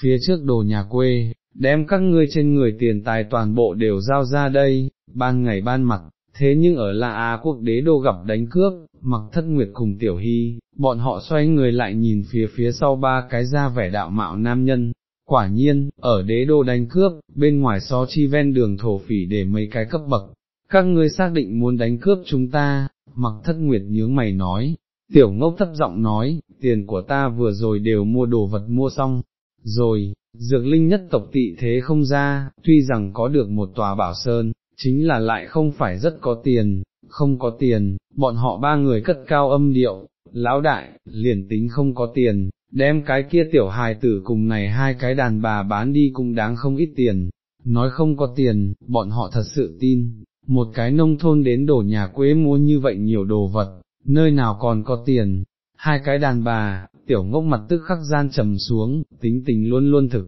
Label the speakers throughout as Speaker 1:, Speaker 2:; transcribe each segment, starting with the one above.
Speaker 1: phía trước đồ nhà quê, đem các ngươi trên người tiền tài toàn bộ đều giao ra đây, ban ngày ban mặt, thế nhưng ở La Á quốc đế đô gặp đánh cướp, mặc thất nguyệt cùng tiểu hy, bọn họ xoay người lại nhìn phía phía sau ba cái ra vẻ đạo mạo nam nhân. Quả nhiên, ở đế đô đánh cướp, bên ngoài xó chi ven đường thổ phỉ để mấy cái cấp bậc, các ngươi xác định muốn đánh cướp chúng ta, mặc thất nguyệt nhướng mày nói, tiểu ngốc thấp giọng nói, tiền của ta vừa rồi đều mua đồ vật mua xong, rồi, dược linh nhất tộc tị thế không ra, tuy rằng có được một tòa bảo sơn, chính là lại không phải rất có tiền, không có tiền, bọn họ ba người cất cao âm điệu, lão đại, liền tính không có tiền, đem cái kia tiểu hài tử cùng này hai cái đàn bà bán đi cũng đáng không ít tiền, nói không có tiền, bọn họ thật sự tin, một cái nông thôn đến đổ nhà quê mua như vậy nhiều đồ vật, nơi nào còn có tiền, hai cái đàn bà, tiểu ngốc mặt tức khắc gian trầm xuống, tính tình luôn luôn thực,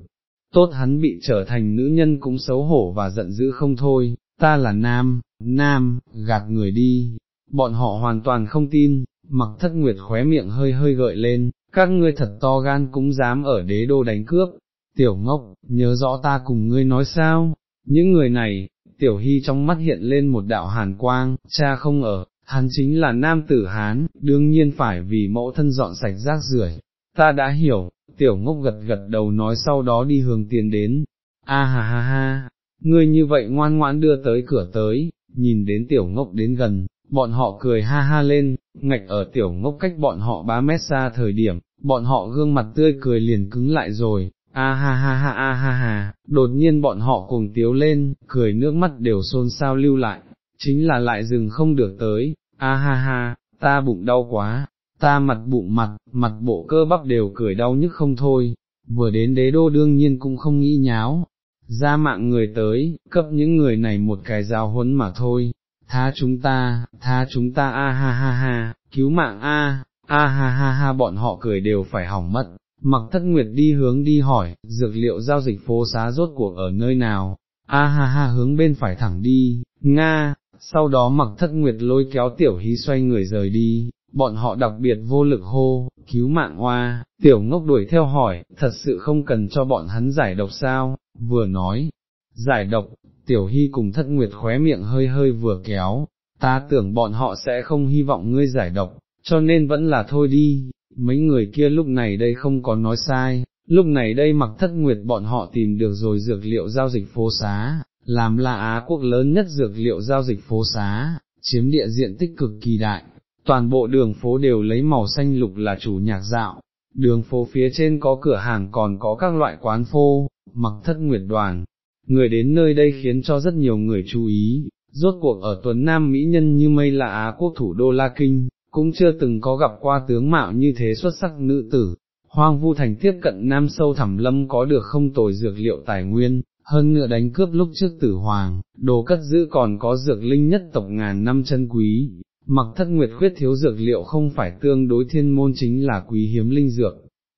Speaker 1: tốt hắn bị trở thành nữ nhân cũng xấu hổ và giận dữ không thôi, ta là nam, nam, gạt người đi, bọn họ hoàn toàn không tin, mặc thất nguyệt khóe miệng hơi hơi gợi lên, các ngươi thật to gan cũng dám ở đế đô đánh cướp, tiểu ngốc, nhớ rõ ta cùng ngươi nói sao, những người này, tiểu hy trong mắt hiện lên một đạo hàn quang, cha không ở, hắn chính là nam tử Hán, đương nhiên phải vì mẫu thân dọn sạch rác rưởi. ta đã hiểu, tiểu ngốc gật gật đầu nói sau đó đi hướng tiền đến, a ha ha ha, ngươi như vậy ngoan ngoãn đưa tới cửa tới, nhìn đến tiểu ngốc đến gần, bọn họ cười ha ha lên, ngạch ở tiểu ngốc cách bọn họ 3 mét xa thời điểm, bọn họ gương mặt tươi cười liền cứng lại rồi, a ha ha ha a ha ha, đột nhiên bọn họ cùng tiếu lên, cười nước mắt đều xôn xao lưu lại, chính là lại dừng không được tới, a ha ha, ta bụng đau quá, ta mặt bụng mặt, mặt bộ cơ bắp đều cười đau nhức không thôi, vừa đến đế đô đương nhiên cũng không nghĩ nháo, ra mạng người tới, cấp những người này một cái giáo huấn mà thôi, tha chúng ta, tha chúng ta a ha ha ha, cứu mạng a, a ha ha ha bọn họ cười đều phải hỏng mất. Mặc thất nguyệt đi hướng đi hỏi, dược liệu giao dịch phố xá rốt cuộc ở nơi nào, a ha ha hướng bên phải thẳng đi, Nga, sau đó mặc thất nguyệt lôi kéo tiểu hí xoay người rời đi, bọn họ đặc biệt vô lực hô, cứu mạng hoa, tiểu ngốc đuổi theo hỏi, thật sự không cần cho bọn hắn giải độc sao, vừa nói, giải độc, tiểu hy cùng thất nguyệt khóe miệng hơi hơi vừa kéo, ta tưởng bọn họ sẽ không hy vọng ngươi giải độc, cho nên vẫn là thôi đi, mấy người kia lúc này đây không có nói sai, lúc này đây mặc thất nguyệt bọn họ tìm được rồi dược liệu giao dịch phố xá, làm là Á quốc lớn nhất dược liệu giao dịch phố xá, chiếm địa diện tích cực kỳ đại, toàn bộ đường phố đều lấy màu xanh lục là chủ nhạc dạo, đường phố phía trên có cửa hàng còn có các loại quán phô, mặc thất nguyệt đoàn, người đến nơi đây khiến cho rất nhiều người chú ý, rốt cuộc ở tuấn Nam Mỹ nhân như mây là Á quốc thủ đô La Kinh, cũng chưa từng có gặp qua tướng mạo như thế xuất sắc nữ tử. Hoang vu thành tiếp cận Nam sâu thẳm lâm có được không tồi dược liệu tài nguyên, hơn nữa đánh cướp lúc trước tử hoàng, đồ cất giữ còn có dược linh nhất tộc ngàn năm chân quý, mặc thất nguyệt khuyết thiếu dược liệu không phải tương đối thiên môn chính là quý hiếm linh dược,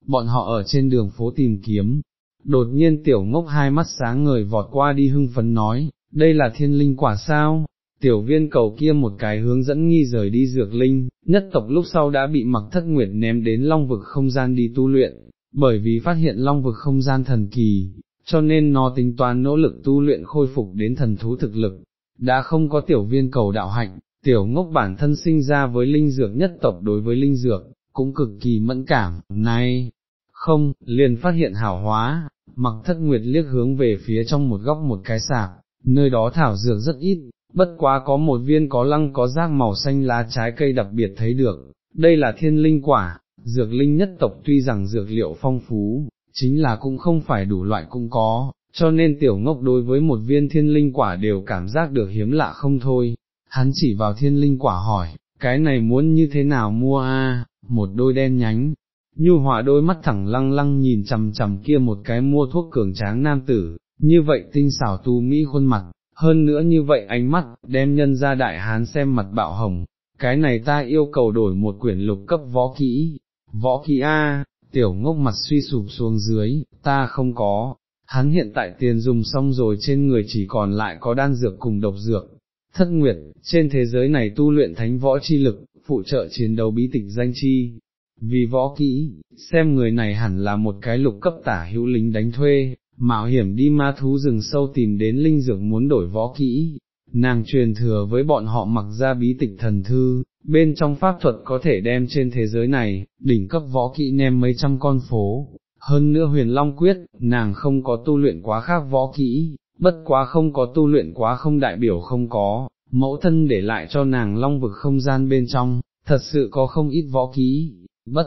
Speaker 1: bọn họ ở trên đường phố tìm kiếm, đột nhiên tiểu ngốc hai mắt sáng ngời vọt qua đi hưng phấn nói, đây là thiên linh quả sao, tiểu viên cầu kia một cái hướng dẫn nghi rời đi dược linh, nhất tộc lúc sau đã bị mặc thất nguyệt ném đến long vực không gian đi tu luyện, bởi vì phát hiện long vực không gian thần kỳ, cho nên nó tính toán nỗ lực tu luyện khôi phục đến thần thú thực lực, đã không có tiểu viên cầu đạo hạnh, tiểu ngốc bản thân sinh ra với linh dược nhất tộc đối với linh dược, cũng cực kỳ mẫn cảm, này, không, liền phát hiện hảo hóa, mặc thất nguyệt liếc hướng về phía trong một góc một cái sạp, nơi đó thảo dược rất ít, bất quá có một viên có lăng có rác màu xanh lá trái cây đặc biệt thấy được, đây là thiên linh quả, dược linh nhất tộc tuy rằng dược liệu phong phú, chính là cũng không phải đủ loại cũng có, cho nên tiểu ngốc đối với một viên thiên linh quả đều cảm giác được hiếm lạ không thôi, hắn chỉ vào thiên linh quả hỏi, cái này muốn như thế nào mua a? một đôi đen nhánh, nhu hòa đôi mắt thẳng lăng lăng nhìn chầm chầm kia một cái mua thuốc cường tráng nam tử, như vậy tinh xảo tu mỹ khuôn mặt, hơn nữa như vậy ánh mắt, đem nhân ra đại hán xem mặt bạo hồng, cái này ta yêu cầu đổi một quyển lục cấp võ kỹ, võ kỹ A, tiểu ngốc mặt suy sụp xuống dưới, ta không có, hắn hiện tại tiền dùng xong rồi trên người chỉ còn lại có đan dược cùng độc dược. Thất Nguyệt, trên thế giới này tu luyện thánh võ chi lực, phụ trợ chiến đấu bí tịch danh chi, vì võ kỹ, xem người này hẳn là một cái lục cấp tả hữu lính đánh thuê, mạo hiểm đi ma thú rừng sâu tìm đến linh dược muốn đổi võ kỹ. Nàng truyền thừa với bọn họ mặc ra bí tịch thần thư, bên trong pháp thuật có thể đem trên thế giới này, đỉnh cấp võ kỹ nem mấy trăm con phố, hơn nữa huyền long quyết, nàng không có tu luyện quá khác võ kỹ, bất quá không có tu luyện quá không đại biểu không có, mẫu thân để lại cho nàng long vực không gian bên trong, thật sự có không ít võ kỹ, bất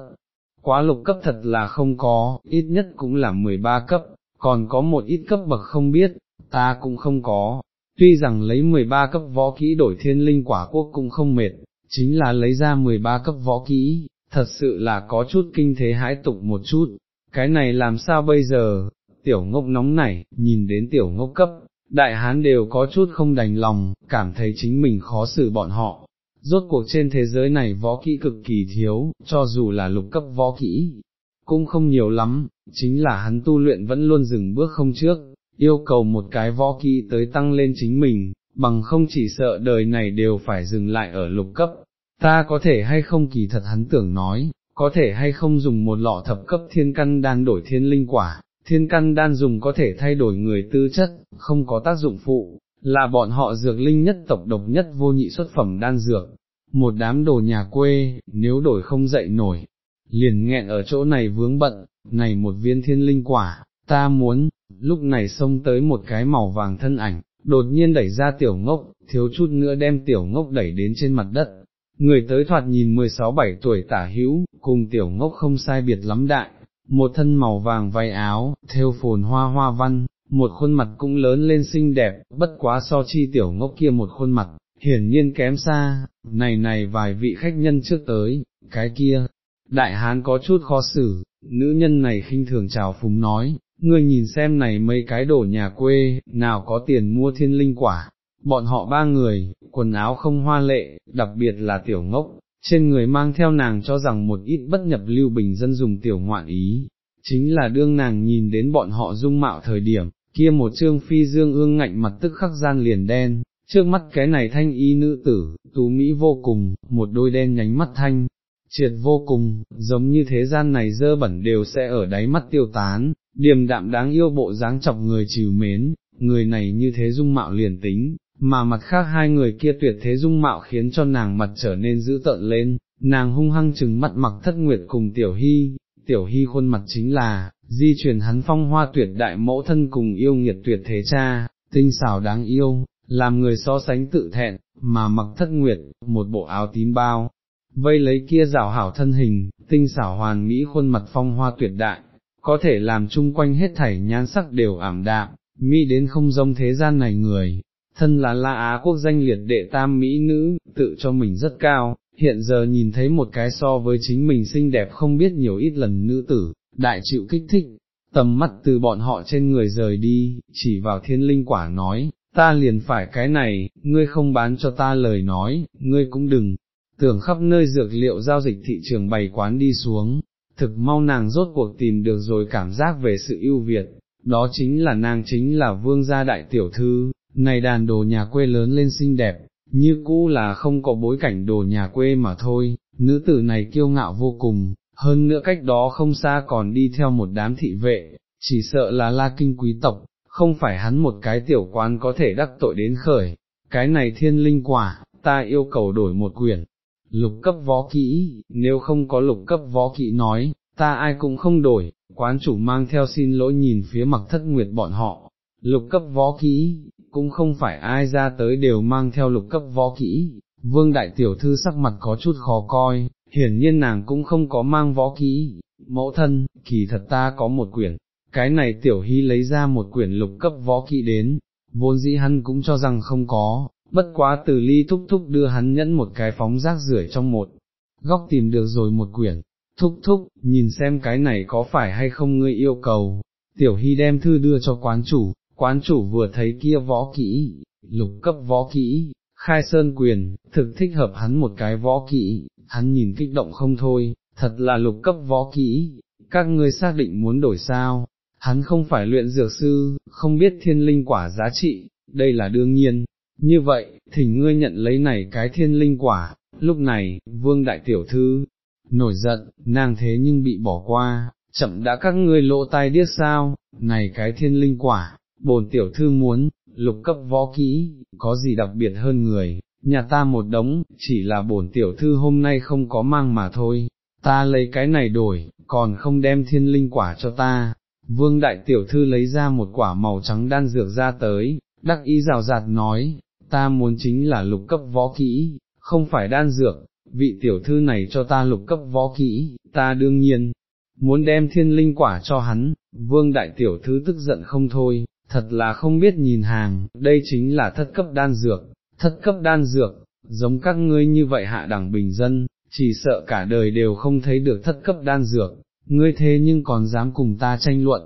Speaker 1: quá lục cấp thật là không có, ít nhất cũng là 13 cấp, còn có một ít cấp bậc không biết, ta cũng không có, tuy rằng lấy 13 cấp võ kỹ đổi thiên linh quả quốc cũng không mệt, chính là lấy ra 13 cấp võ kỹ, thật sự là có chút kinh thế hãi tục một chút, cái này làm sao bây giờ, tiểu ngốc nóng nảy, nhìn đến tiểu ngốc cấp, đại hán đều có chút không đành lòng, cảm thấy chính mình khó xử bọn họ. Rốt cuộc trên thế giới này võ kỹ cực kỳ thiếu, cho dù là lục cấp võ kỹ, cũng không nhiều lắm, chính là hắn tu luyện vẫn luôn dừng bước không trước, yêu cầu một cái võ kỹ tới tăng lên chính mình, bằng không chỉ sợ đời này đều phải dừng lại ở lục cấp. Ta có thể hay không kỳ thật hắn tưởng nói, có thể hay không dùng một lọ thập cấp thiên căn đan đổi thiên linh quả, thiên căn đan dùng có thể thay đổi người tư chất, không có tác dụng phụ, là bọn họ dược linh nhất tộc độc nhất vô nhị xuất phẩm đan dược, một đám đồ nhà quê, nếu đổi không dậy nổi, liền nghẹn ở chỗ này vướng bận, này một viên thiên linh quả, ta muốn, lúc này xông tới một cái màu vàng thân ảnh, đột nhiên đẩy ra tiểu ngốc, thiếu chút nữa đem tiểu ngốc đẩy đến trên mặt đất. Người tới thoạt nhìn 16-17 tuổi tả hữu, cùng tiểu ngốc không sai biệt lắm đại, một thân màu vàng váy áo, theo phồn hoa hoa văn, một khuôn mặt cũng lớn lên xinh đẹp, bất quá so chi tiểu ngốc kia một khuôn mặt, hiển nhiên kém xa, này này vài vị khách nhân trước tới, cái kia, đại hán có chút khó xử, nữ nhân này khinh thường chào phúng nói, ngươi nhìn xem này mấy cái đổ nhà quê, nào có tiền mua thiên linh quả, bọn họ ba người, quần áo không hoa lệ, đặc biệt là tiểu ngốc, trên người mang theo nàng cho rằng một ít bất nhập lưu bình dân dùng tiểu ngoạn ý, chính là đương nàng nhìn đến bọn họ dung mạo thời điểm, kia một trương phi dương ương ngạnh mặt tức khắc gian liền đen, trước mắt cái này thanh y nữ tử, tú Mỹ vô cùng, một đôi đen nhánh mắt thanh, triệt vô cùng, giống như thế gian này dơ bẩn đều sẽ ở đáy mắt tiêu tán, điềm đạm đáng yêu bộ dáng chọc người trừ mến, người này như thế dung mạo liền tính, mà mặt khác hai người kia tuyệt thế dung mạo khiến cho nàng mặt trở nên dữ tợn lên, nàng hung hăng chừng mắt mặc thất nguyệt cùng tiểu hy, tiểu hy khuôn mặt chính là, di truyền hắn phong hoa tuyệt đại mẫu thân cùng yêu nghiệt tuyệt thế cha, tinh xảo đáng yêu, làm người so sánh tự thẹn, mà mặc thất nguyệt, một bộ áo tím bao, vây lấy kia rào hảo thân hình, tinh xảo hoàn mỹ khuôn mặt phong hoa tuyệt đại, có thể làm chung quanh hết thảy nhan sắc đều ảm đạm, mỹ đến không giống thế gian này người, thân là La Á quốc danh liệt đệ tam mỹ nữ, tự cho mình rất cao, hiện giờ nhìn thấy một cái so với chính mình xinh đẹp không biết nhiều ít lần nữ tử, đại chịu kích thích, tầm mắt từ bọn họ trên người rời đi, chỉ vào thiên linh quả nói, ta liền phải cái này, ngươi không bán cho ta lời nói, ngươi cũng đừng, tưởng khắp nơi dược liệu giao dịch thị trường bày quán đi xuống, thực mau nàng rốt cuộc tìm được rồi cảm giác về sự ưu việt, đó chính là nàng chính là vương gia đại tiểu thư, này đàn đồ nhà quê lớn lên xinh đẹp, như cũ là không có bối cảnh đồ nhà quê mà thôi, nữ tử này kiêu ngạo vô cùng, hơn nữa cách đó không xa còn đi theo một đám thị vệ, chỉ sợ là la kinh quý tộc, không phải hắn một cái tiểu quan có thể đắc tội đến khởi, cái này thiên linh quả, ta yêu cầu đổi một quyển, lục cấp võ kỹ, nếu không có lục cấp võ kỹ nói, ta ai cũng không đổi, quán chủ mang theo xin lỗi nhìn phía mặc thất nguyệt bọn họ, lục cấp võ kỹ, cũng không phải ai ra tới đều mang theo lục cấp võ kỹ, vương đại tiểu thư sắc mặt có chút khó coi, hiển nhiên nàng cũng không có mang võ kỹ, mẫu thân, kỳ thật ta có một quyển, cái này tiểu hy lấy ra một quyển lục cấp võ kỹ đến, vốn dĩ hắn cũng cho rằng không có, bất quá từ ly thúc thúc đưa hắn nhẫn một cái phóng rác rưởi trong một, góc tìm được rồi một quyển, thúc thúc, nhìn xem cái này có phải hay không ngươi yêu cầu, tiểu hy đem thư đưa cho quán chủ, quán chủ vừa thấy kia võ kỹ, lục cấp võ kỹ, khai sơn quyền, thực thích hợp hắn một cái võ kỹ, hắn nhìn kích động không thôi, thật là lục cấp võ kỹ, các ngươi xác định muốn đổi sao, hắn không phải luyện dược sư, không biết thiên linh quả giá trị, đây là đương nhiên, như vậy, thỉnh ngươi nhận lấy này cái thiên linh quả, lúc này, vương đại tiểu thư, nổi giận, nàng thế nhưng bị bỏ qua, chậm đã các ngươi lỗ tai điếc sao, này cái thiên linh quả, bồn tiểu thư muốn, lục cấp võ kỹ, có gì đặc biệt hơn người, nhà ta một đống, chỉ là bổn tiểu thư hôm nay không có mang mà thôi, ta lấy cái này đổi, còn không đem thiên linh quả cho ta. Vương đại tiểu thư lấy ra một quả màu trắng đan dược ra tới, đắc ý rào rạt nói, ta muốn chính là lục cấp võ kỹ, không phải đan dược, vị tiểu thư này cho ta lục cấp võ kỹ, ta đương nhiên, muốn đem thiên linh quả cho hắn, vương đại tiểu thư tức giận không thôi, thật là không biết nhìn hàng, đây chính là thất cấp đan dược, thất cấp đan dược, giống các ngươi như vậy hạ đẳng bình dân, chỉ sợ cả đời đều không thấy được thất cấp đan dược, ngươi thế nhưng còn dám cùng ta tranh luận.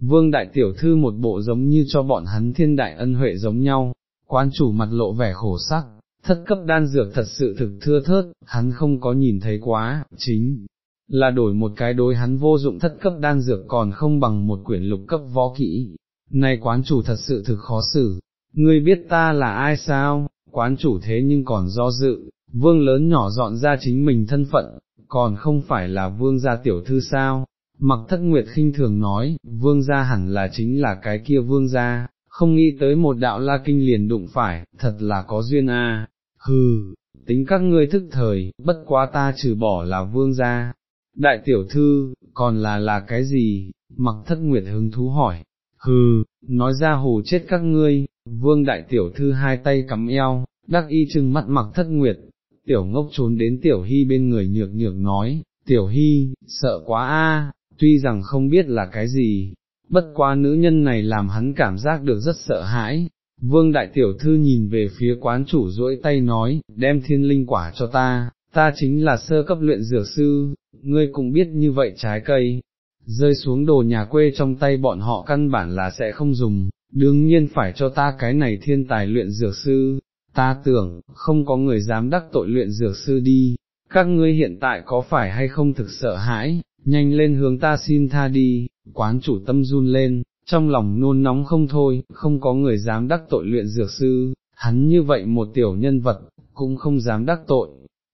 Speaker 1: Vương đại tiểu thư một bộ giống như cho bọn hắn thiên đại ân huệ giống nhau, quan chủ mặt lộ vẻ khổ sắc, thất cấp đan dược thật sự thực thưa thớt, hắn không có nhìn thấy quá, chính là đổi một cái đối hắn vô dụng thất cấp đan dược còn không bằng một quyển lục cấp võ kỹ. Này quán chủ thật sự thực khó xử, ngươi biết ta là ai sao, quán chủ thế nhưng còn do dự, vương lớn nhỏ dọn ra chính mình thân phận, còn không phải là vương gia tiểu thư sao, mặc thất nguyệt khinh thường nói, vương gia hẳn là chính là cái kia vương gia, không nghĩ tới một đạo la kinh liền đụng phải, thật là có duyên a. hừ, tính các ngươi thức thời, bất quá ta trừ bỏ là vương gia. Đại tiểu thư, còn là là cái gì? Mặc thất nguyệt hứng thú hỏi, hừ, nói ra hồ chết các ngươi, vương đại tiểu thư hai tay cắm eo, đắc y trừng mắt mặc thất nguyệt, tiểu ngốc trốn đến tiểu hy bên người nhược nhược nói, tiểu hy, sợ quá a, tuy rằng không biết là cái gì, bất quá nữ nhân này làm hắn cảm giác được rất sợ hãi. Vương đại tiểu thư nhìn về phía quán chủ duỗi tay nói, đem thiên linh quả cho ta, ta chính là sơ cấp luyện dược sư, ngươi cũng biết như vậy trái cây, rơi xuống đồ nhà quê trong tay bọn họ căn bản là sẽ không dùng, đương nhiên phải cho ta cái này thiên tài luyện dược sư, ta tưởng, không có người dám đắc tội luyện dược sư đi, các ngươi hiện tại có phải hay không thực sợ hãi, nhanh lên hướng ta xin tha đi, quán chủ tâm run lên, trong lòng nôn nóng không thôi, không có người dám đắc tội luyện dược sư, hắn như vậy một tiểu nhân vật, cũng không dám đắc tội.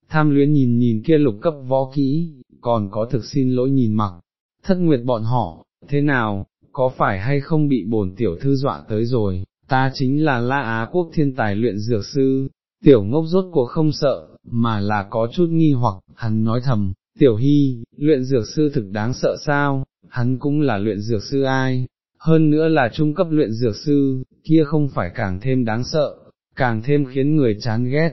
Speaker 1: Tham luyến nhìn nhìn kia lục cấp võ kỹ, còn có thực xin lỗi nhìn mặc, thất nguyệt bọn họ, thế nào, có phải hay không bị bổn tiểu thư dọa tới rồi, ta chính là La Á quốc thiên tài luyện dược sư, tiểu ngốc rốt cuộc không sợ, mà là có chút nghi hoặc, hắn nói thầm, tiểu hy, luyện dược sư thực đáng sợ sao, hắn cũng là luyện dược sư ai, hơn nữa là trung cấp luyện dược sư, kia không phải càng thêm đáng sợ, càng thêm khiến người chán ghét,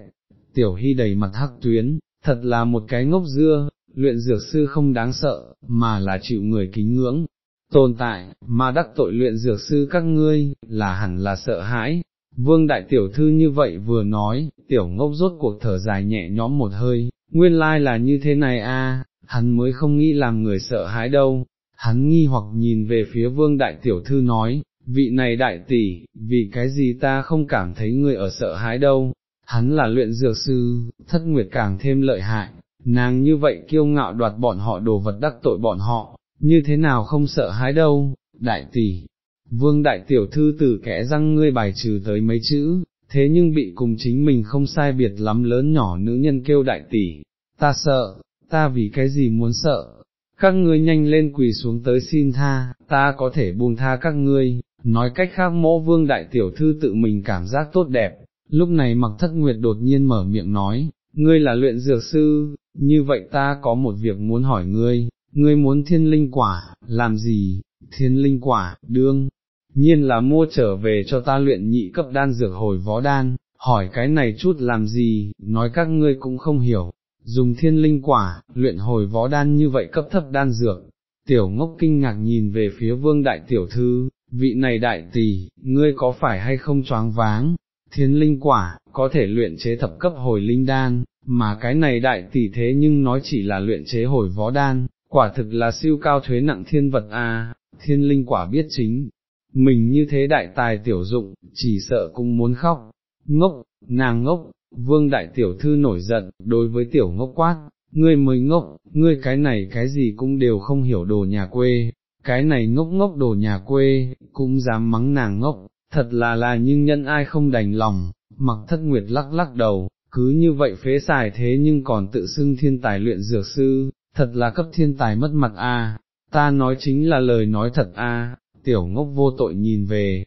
Speaker 1: tiểu hy đầy mặt hắc tuyến, thật là một cái ngốc dưa, luyện dược sư không đáng sợ, mà là chịu người kính ngưỡng, tồn tại, mà đắc tội luyện dược sư các ngươi, là hẳn là sợ hãi. Vương đại tiểu thư như vậy vừa nói, tiểu ngốc rốt cuộc thở dài nhẹ nhõm một hơi, nguyên lai là như thế này a, hắn mới không nghĩ làm người sợ hãi đâu, hắn nghi hoặc nhìn về phía vương đại tiểu thư nói, vị này đại tỷ, vì cái gì ta không cảm thấy người ở sợ hãi đâu, hắn là luyện dược sư, thất nguyệt càng thêm lợi hại, nàng như vậy kiêu ngạo đoạt bọn họ đồ vật đắc tội bọn họ, như thế nào không sợ hãi đâu, đại tỷ, vương đại tiểu thư từ kẽ răng ngươi bài trừ tới mấy chữ, thế nhưng bị cùng chính mình không sai biệt lắm lớn nhỏ nữ nhân kêu đại tỷ, ta sợ, ta vì cái gì muốn sợ, các ngươi nhanh lên quỳ xuống tới xin tha, ta có thể buông tha các ngươi, nói cách khác mỗ vương đại tiểu thư tự mình cảm giác tốt đẹp, lúc này mặc thất nguyệt đột nhiên mở miệng nói, ngươi là luyện dược sư, như vậy ta có một việc muốn hỏi ngươi, ngươi muốn thiên linh quả, làm gì, thiên linh quả, đương, nhiên là mua trở về cho ta luyện nhị cấp đan dược hồi võ đan, hỏi cái này chút làm gì, nói các ngươi cũng không hiểu, dùng thiên linh quả, luyện hồi võ đan như vậy cấp thấp đan dược. Tiểu ngốc kinh ngạc nhìn về phía vương đại tiểu thư, vị này đại tỷ, ngươi có phải hay không choáng váng, thiên linh quả, có thể luyện chế thập cấp hồi linh đan, mà cái này đại tỷ thế nhưng nói chỉ là luyện chế hồi võ đan, quả thực là siêu cao thuế nặng thiên vật a, thiên linh quả biết chính, mình như thế đại tài tiểu dụng, chỉ sợ cũng muốn khóc, ngốc, nàng ngốc, vương đại tiểu thư nổi giận, đối với tiểu ngốc quát, ngươi mới ngốc, ngươi cái này cái gì cũng đều không hiểu đồ nhà quê, cái này ngốc ngốc đồ nhà quê, cũng dám mắng nàng ngốc, thật là là nhưng nhân ai không đành lòng, mặc thất nguyệt lắc lắc đầu, cứ như vậy phế xài thế nhưng còn tự xưng thiên tài luyện dược sư, thật là cấp thiên tài mất mặt a. ta nói chính là lời nói thật a. tiểu ngốc vô tội nhìn về,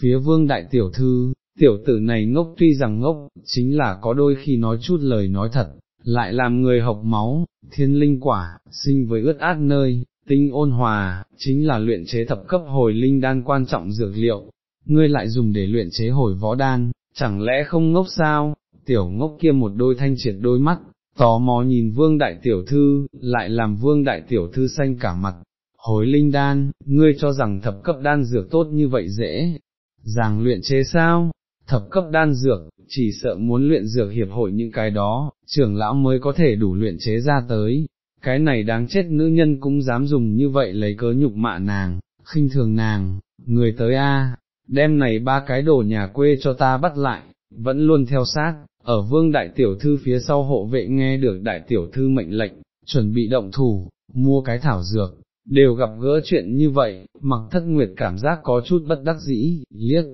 Speaker 1: phía vương đại tiểu thư, tiểu tử này ngốc tuy rằng ngốc, chính là có đôi khi nói chút lời nói thật, lại làm người học máu, thiên linh quả, sinh với ướt át nơi, tinh ôn hòa, chính là luyện chế thập cấp hồi linh đan quan trọng dược liệu, ngươi lại dùng để luyện chế hồi võ đan, chẳng lẽ không ngốc sao, tiểu ngốc kia một đôi thanh triệt đôi mắt, tò mò nhìn vương đại tiểu thư, lại làm vương đại tiểu thư xanh cả mặt, hồi linh đan, ngươi cho rằng thập cấp đan dược tốt như vậy dễ, dàng luyện chế sao, thập cấp đan dược, chỉ sợ muốn luyện dược hiệp hội những cái đó, trưởng lão mới có thể đủ luyện chế ra tới, cái này đáng chết nữ nhân cũng dám dùng như vậy lấy cớ nhục mạ nàng, khinh thường nàng, người tới a, đem này ba cái đồ nhà quê cho ta bắt lại, vẫn luôn theo sát, ở vương đại tiểu thư phía sau hộ vệ nghe được đại tiểu thư mệnh lệnh, chuẩn bị động thủ, mua cái thảo dược, đều gặp gỡ chuyện như vậy, mặc thất nguyệt cảm giác có chút bất đắc dĩ, liếc,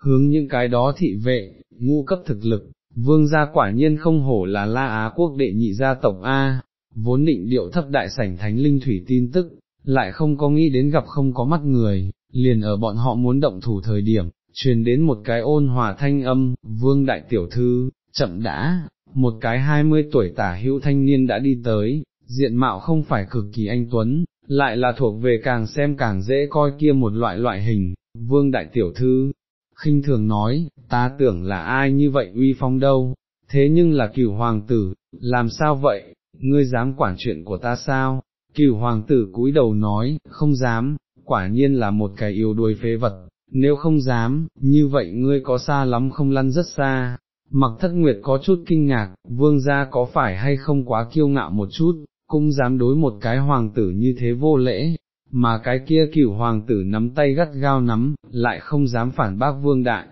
Speaker 1: hướng những cái đó thị vệ, ngu cấp thực lực, vương gia quả nhiên không hổ là La Á quốc đệ nhị gia tộc A, vốn định điệu thấp đại sảnh thánh linh thủy tin tức, lại không có nghĩ đến gặp không có mắt người, liền ở bọn họ muốn động thủ thời điểm, truyền đến một cái ôn hòa thanh âm, vương đại tiểu thư, chậm đã, một cái hai mươi tuổi tả hữu thanh niên đã đi tới, diện mạo không phải cực kỳ anh tuấn, lại là thuộc về càng xem càng dễ coi kia một loại loại hình, vương đại tiểu thư, khinh thường nói, ta tưởng là ai như vậy uy phong đâu, thế nhưng là cửu hoàng tử, làm sao vậy, ngươi dám quản chuyện của ta sao? Cửu hoàng tử cúi đầu nói, không dám, quả nhiên là một cái yếu đuôi phế vật, nếu không dám, như vậy ngươi có xa lắm không lăn rất xa. Mặc thất nguyệt có chút kinh ngạc, vương gia có phải hay không quá kiêu ngạo một chút, cũng dám đối một cái hoàng tử như thế vô lễ, mà cái kia cửu hoàng tử nắm tay gắt gao nắm, lại không dám phản bác vương đại.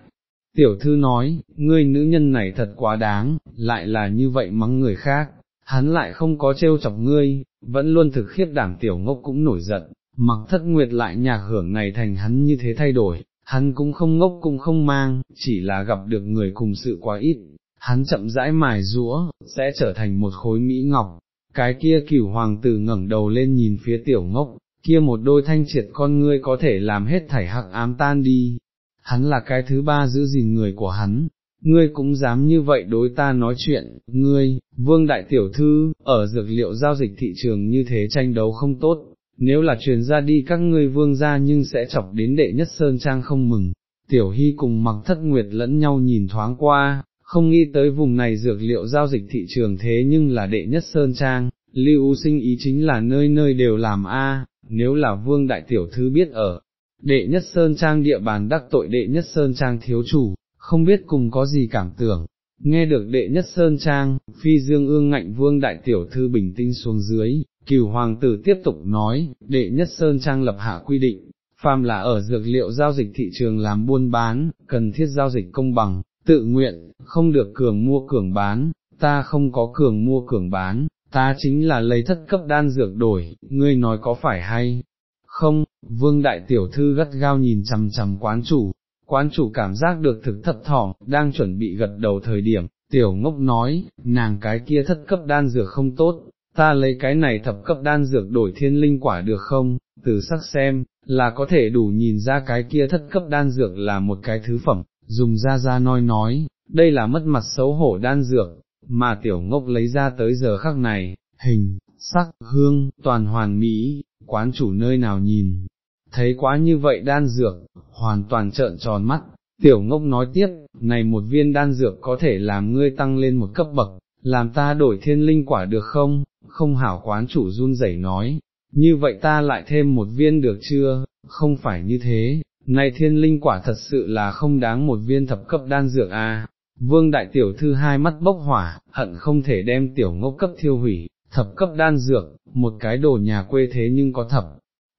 Speaker 1: Tiểu thư nói, ngươi nữ nhân này thật quá đáng, lại là như vậy mắng người khác, hắn lại không có trêu chọc ngươi, vẫn luôn thực khiếp đảm tiểu ngốc cũng nổi giận, mặc thất nguyệt lại nhạc hưởng này thành hắn như thế thay đổi, hắn cũng không ngốc cũng không mang, chỉ là gặp được người cùng sự quá ít, hắn chậm rãi mài rũa, sẽ trở thành một khối mỹ ngọc. Cái kia cửu hoàng tử ngẩng đầu lên nhìn phía tiểu ngốc, kia một đôi thanh triệt con ngươi có thể làm hết thảy hắc ám tan đi, hắn là cái thứ ba giữ gìn người của hắn, ngươi cũng dám như vậy đối ta nói chuyện, ngươi, vương đại tiểu thư, ở dược liệu giao dịch thị trường như thế tranh đấu không tốt, nếu là truyền ra đi các ngươi vương ra nhưng sẽ chọc đến đệ nhất sơn trang không mừng, tiểu hy cùng mặc thất nguyệt lẫn nhau nhìn thoáng qua, không nghĩ tới vùng này dược liệu giao dịch thị trường thế nhưng là đệ nhất sơn trang, lưu sinh ý chính là nơi nơi đều làm a nếu là vương đại tiểu thư biết ở, đệ nhất sơn trang địa bàn đắc tội đệ nhất sơn trang thiếu chủ, không biết cùng có gì cảm tưởng, nghe được đệ nhất sơn trang, phi dương ương ngạnh vương đại tiểu thư bình tĩnh xuống dưới, cửu hoàng tử tiếp tục nói, đệ nhất sơn trang lập hạ quy định, phàm là ở dược liệu giao dịch thị trường làm buôn bán, cần thiết giao dịch công bằng, tự nguyện, không được cường mua cường bán, ta không có cường mua cường bán, ta chính là lấy thất cấp đan dược đổi, ngươi nói có phải hay, không, vương đại tiểu thư gắt gao nhìn chằm chằm quán chủ, quán chủ cảm giác được thực thật thỏm, đang chuẩn bị gật đầu thời điểm, tiểu ngốc nói, nàng cái kia thất cấp đan dược không tốt, ta lấy cái này thập cấp đan dược đổi thiên linh quả được không, từ sắc xem, là có thể đủ nhìn ra cái kia thất cấp đan dược là một cái thứ phẩm, dùng ra ra nói nói, đây là mất mặt xấu hổ đan dược, mà tiểu ngốc lấy ra tới giờ khắc này, hình, sắc, hương, toàn hoàn mỹ, quán chủ nơi nào nhìn, thấy quá như vậy đan dược, hoàn toàn trợn tròn mắt, tiểu ngốc nói tiếp, này một viên đan dược có thể làm ngươi tăng lên một cấp bậc, làm ta đổi thiên linh quả được không, không hảo quán chủ run rẩy nói, như vậy ta lại thêm một viên được chưa, không phải như thế, này thiên linh quả thật sự là không đáng một viên thập cấp đan dược à, vương đại tiểu thư hai mắt bốc hỏa, hận không thể đem tiểu ngốc cấp thiêu hủy, thập cấp đan dược, một cái đồ nhà quê thế nhưng có thập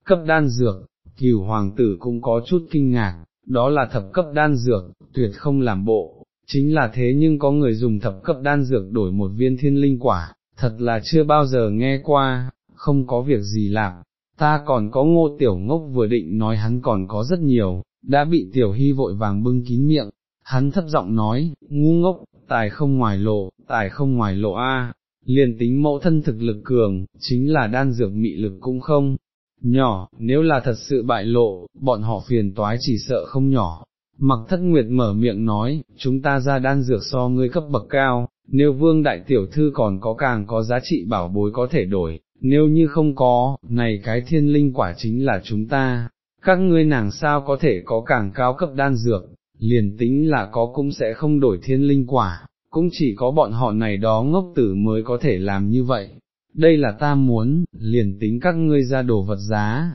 Speaker 1: cấp đan dược, cửu hoàng tử cũng có chút kinh ngạc, đó là thập cấp đan dược, tuyệt không làm bộ, chính là thế nhưng có người dùng thập cấp đan dược đổi một viên thiên linh quả, thật là chưa bao giờ nghe qua, không có việc gì làm, ta còn có ngô tiểu ngốc vừa định nói hắn còn có rất nhiều, đã bị tiểu hy vội vàng bưng kín miệng, hắn thấp giọng nói, ngu ngốc, tài không ngoài lộ, tài không ngoài lộ a. liền tính mẫu thân thực lực cường, chính là đan dược mị lực cũng không, nhỏ, nếu là thật sự bại lộ, bọn họ phiền toái chỉ sợ không nhỏ. Mặc thất nguyệt mở miệng nói, chúng ta ra đan dược so ngươi cấp bậc cao, nếu vương đại tiểu thư còn có càng có giá trị bảo bối có thể đổi, nếu như không có, này cái thiên linh quả chính là chúng ta, các ngươi nàng sao có thể có càng cao cấp đan dược, liền tính là có cũng sẽ không đổi thiên linh quả, cũng chỉ có bọn họ này đó ngốc tử mới có thể làm như vậy. Đây là ta muốn, liền tính các ngươi ra đồ vật giá.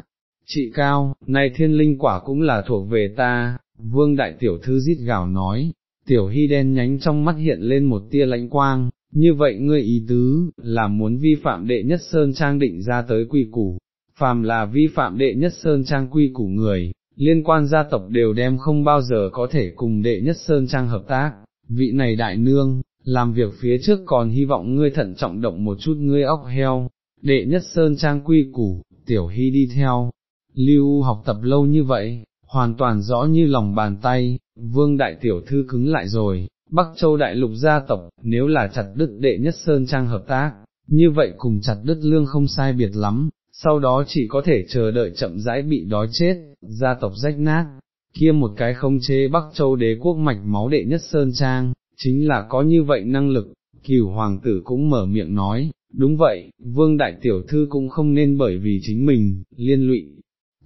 Speaker 1: Chị cao, này thiên linh quả cũng là thuộc về ta, vương đại tiểu thư rít gào nói, tiểu hy đen nhánh trong mắt hiện lên một tia lãnh quang, như vậy ngươi ý tứ, là muốn vi phạm đệ nhất sơn trang định ra tới quy củ, phàm là vi phạm đệ nhất sơn trang quy củ người, liên quan gia tộc đều đem không bao giờ có thể cùng đệ nhất sơn trang hợp tác, vị này đại nương, làm việc phía trước còn hy vọng ngươi thận trọng động một chút ngươi óc heo, đệ nhất sơn trang quy củ, tiểu hy đi theo, lưu học tập lâu như vậy, hoàn toàn rõ như lòng bàn tay, vương đại tiểu thư cứng lại rồi, Bắc Châu đại lục gia tộc, nếu là chặt đứt đệ nhất sơn trang hợp tác, như vậy cùng chặt đứt lương không sai biệt lắm, sau đó chỉ có thể chờ đợi chậm rãi bị đói chết, gia tộc rách nát, kia một cái không chế Bắc Châu đế quốc mạch máu đệ nhất Sơn Trang, chính là có như vậy năng lực, cửu hoàng tử cũng mở miệng nói, đúng vậy, vương đại tiểu thư cũng không nên bởi vì chính mình, liên lụy,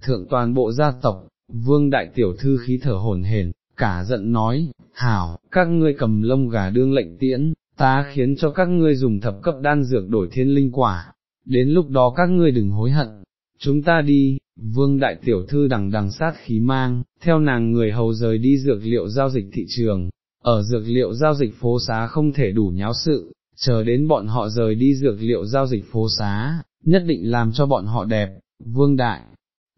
Speaker 1: thượng toàn bộ gia tộc, vương đại tiểu thư khí thở hồn hển, cả giận nói, hảo, các ngươi cầm lông gà đương lệnh tiễn, ta khiến cho các ngươi dùng thập cấp đan dược đổi thiên linh quả, đến lúc đó các ngươi đừng hối hận, chúng ta đi, vương đại tiểu thư đằng đằng sát khí mang, theo nàng người hầu rời đi dược liệu giao dịch thị trường, ở dược liệu giao dịch phố xá không thể đủ nháo sự, chờ đến bọn họ rời đi dược liệu giao dịch phố xá, nhất định làm cho bọn họ đẹp, vương đại.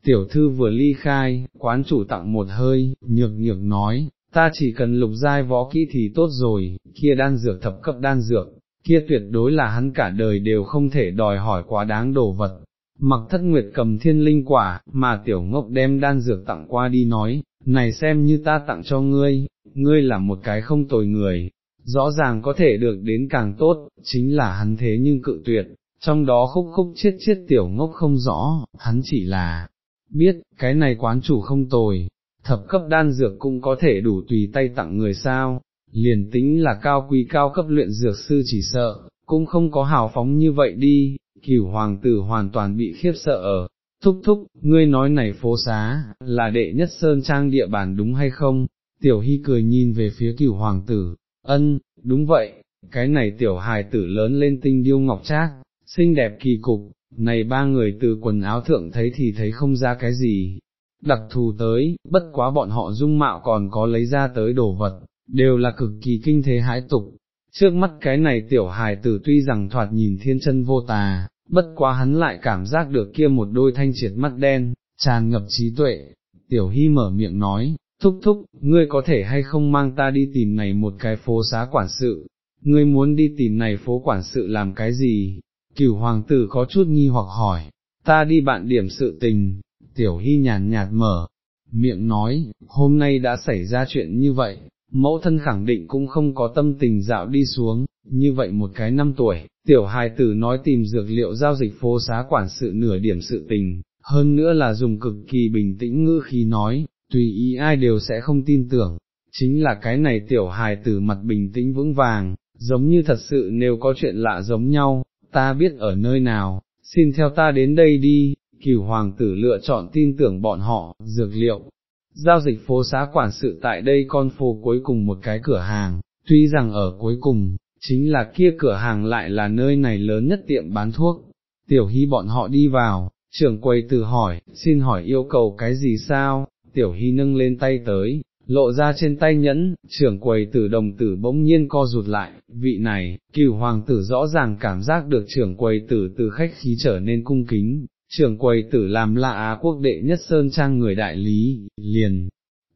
Speaker 1: Tiểu thư vừa ly khai, quán chủ tặng một hơi, nhược nhược nói, ta chỉ cần lục giai võ kỹ thì tốt rồi, kia đan dược thập cấp đan dược, kia tuyệt đối là hắn cả đời đều không thể đòi hỏi quá đáng đồ vật. Mặc thất nguyệt cầm thiên linh quả, mà tiểu ngốc đem đan dược tặng qua đi nói, này xem như ta tặng cho ngươi, ngươi là một cái không tồi người, rõ ràng có thể được đến càng tốt, chính là hắn thế nhưng cự tuyệt, trong đó khúc khúc chết chết tiểu ngốc không rõ, hắn chỉ là, biết, cái này quán chủ không tồi, thập cấp đan dược cũng có thể đủ tùy tay tặng người sao, liền tính là cao quý cao cấp luyện dược sư chỉ sợ, cũng không có hào phóng như vậy đi, cửu hoàng tử hoàn toàn bị khiếp sợ ở. Thúc thúc, ngươi nói này phố xá, là đệ nhất sơn trang địa bàn đúng hay không? Tiểu hy cười nhìn về phía cửu hoàng tử, ân, đúng vậy, cái này tiểu hài tử lớn lên tinh điêu ngọc trác, xinh đẹp kỳ cục, này ba người từ quần áo thượng thấy thì thấy không ra cái gì, đặc thù tới, bất quá bọn họ dung mạo còn có lấy ra tới đồ vật, đều là cực kỳ kinh thế hãi tục. Trước mắt cái này tiểu hài tử tuy rằng thoạt nhìn thiên chân vô tà, bất quá hắn lại cảm giác được kia một đôi thanh triệt mắt đen, tràn ngập trí tuệ. Tiểu hy mở miệng nói, thúc thúc, ngươi có thể hay không mang ta đi tìm này một cái phố xá quản sự, ngươi muốn đi tìm này phố quản sự làm cái gì? Cửu hoàng tử có chút nghi hoặc hỏi, ta đi bạn điểm sự tình, tiểu hy nhàn nhạt mở, miệng nói, hôm nay đã xảy ra chuyện như vậy, mẫu thân khẳng định cũng không có tâm tình dạo đi xuống, như vậy một cái năm tuổi, tiểu hài tử nói tìm dược liệu giao dịch phố xá quản sự nửa điểm sự tình, hơn nữa là dùng cực kỳ bình tĩnh ngữ khi nói, tùy ý ai đều sẽ không tin tưởng, chính là cái này tiểu hài tử mặt bình tĩnh vững vàng, giống như thật sự nếu có chuyện lạ giống nhau, ta biết ở nơi nào, xin theo ta đến đây đi, cửu hoàng tử lựa chọn tin tưởng bọn họ, dược liệu, giao dịch phố xá quản sự tại đây con phố cuối cùng một cái cửa hàng, tuy rằng ở cuối cùng, chính là kia cửa hàng lại là nơi này lớn nhất tiệm bán thuốc, tiểu hy bọn họ đi vào, trưởng quầy từ hỏi, xin hỏi yêu cầu cái gì sao, tiểu hy nâng lên tay tới, lộ ra trên tay nhẫn, trưởng quầy tử đồng tử bỗng nhiên co rụt lại, vị này, cửu hoàng tử rõ ràng cảm giác được trưởng quầy tử từ khách khí trở nên cung kính, trưởng quầy tử làm là Á quốc đệ nhất sơn trang người đại lý, liền,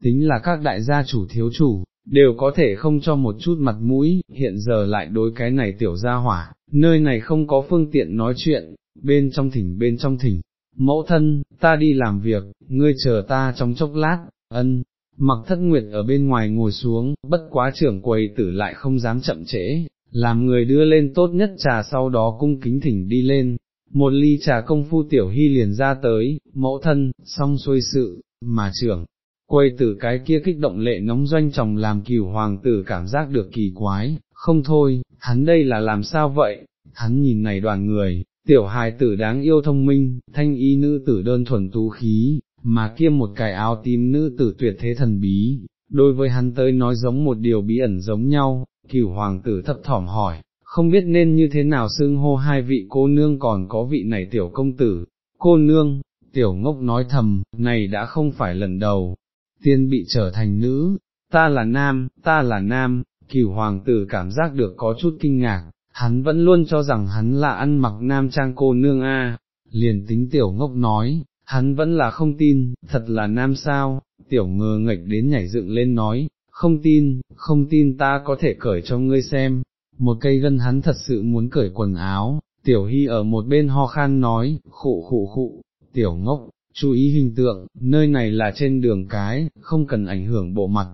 Speaker 1: tính là các đại gia chủ thiếu chủ, đều có thể không cho một chút mặt mũi, hiện giờ lại đối cái này tiểu gia hỏa, nơi này không có phương tiện nói chuyện, bên trong thỉnh bên trong thỉnh, mẫu thân, ta đi làm việc, ngươi chờ ta trong chốc lát, ân, mặc thất nguyệt ở bên ngoài ngồi xuống, bất quá trưởng quầy tử lại không dám chậm trễ, làm người đưa lên tốt nhất trà sau đó cung kính thỉnh đi lên, một ly trà công phu tiểu hy liền ra tới, mẫu thân, xong xuôi sự, mà trưởng. Quay từ cái kia kích động lệ nóng doanh chồng làm cửu hoàng tử cảm giác được kỳ quái, không thôi, hắn đây là làm sao vậy, hắn nhìn này đoàn người, tiểu hài tử đáng yêu thông minh, thanh y nữ tử đơn thuần tú khí, mà kia một cái áo tím nữ tử tuyệt thế thần bí, đối với hắn tới nói giống một điều bí ẩn giống nhau, cửu hoàng tử thấp thỏm hỏi, không biết nên như thế nào xưng hô hai vị cô nương còn có vị này tiểu công tử, cô nương, tiểu ngốc nói thầm, này đã không phải lần đầu, tiên bị trở thành nữ, ta là nam, ta là nam, cửu hoàng tử cảm giác được có chút kinh ngạc, hắn vẫn luôn cho rằng hắn là ăn mặc nam trang cô nương a. liền tính tiểu ngốc nói, hắn vẫn là không tin, thật là nam sao, tiểu ngờ ngạch đến nhảy dựng lên nói, không tin, không tin ta có thể cởi cho ngươi xem, một cây gân hắn thật sự muốn cởi quần áo, tiểu hy ở một bên ho khan nói, khụ khụ khụ, tiểu ngốc, chú ý hình tượng, nơi này là trên đường cái, không cần ảnh hưởng bộ mặt.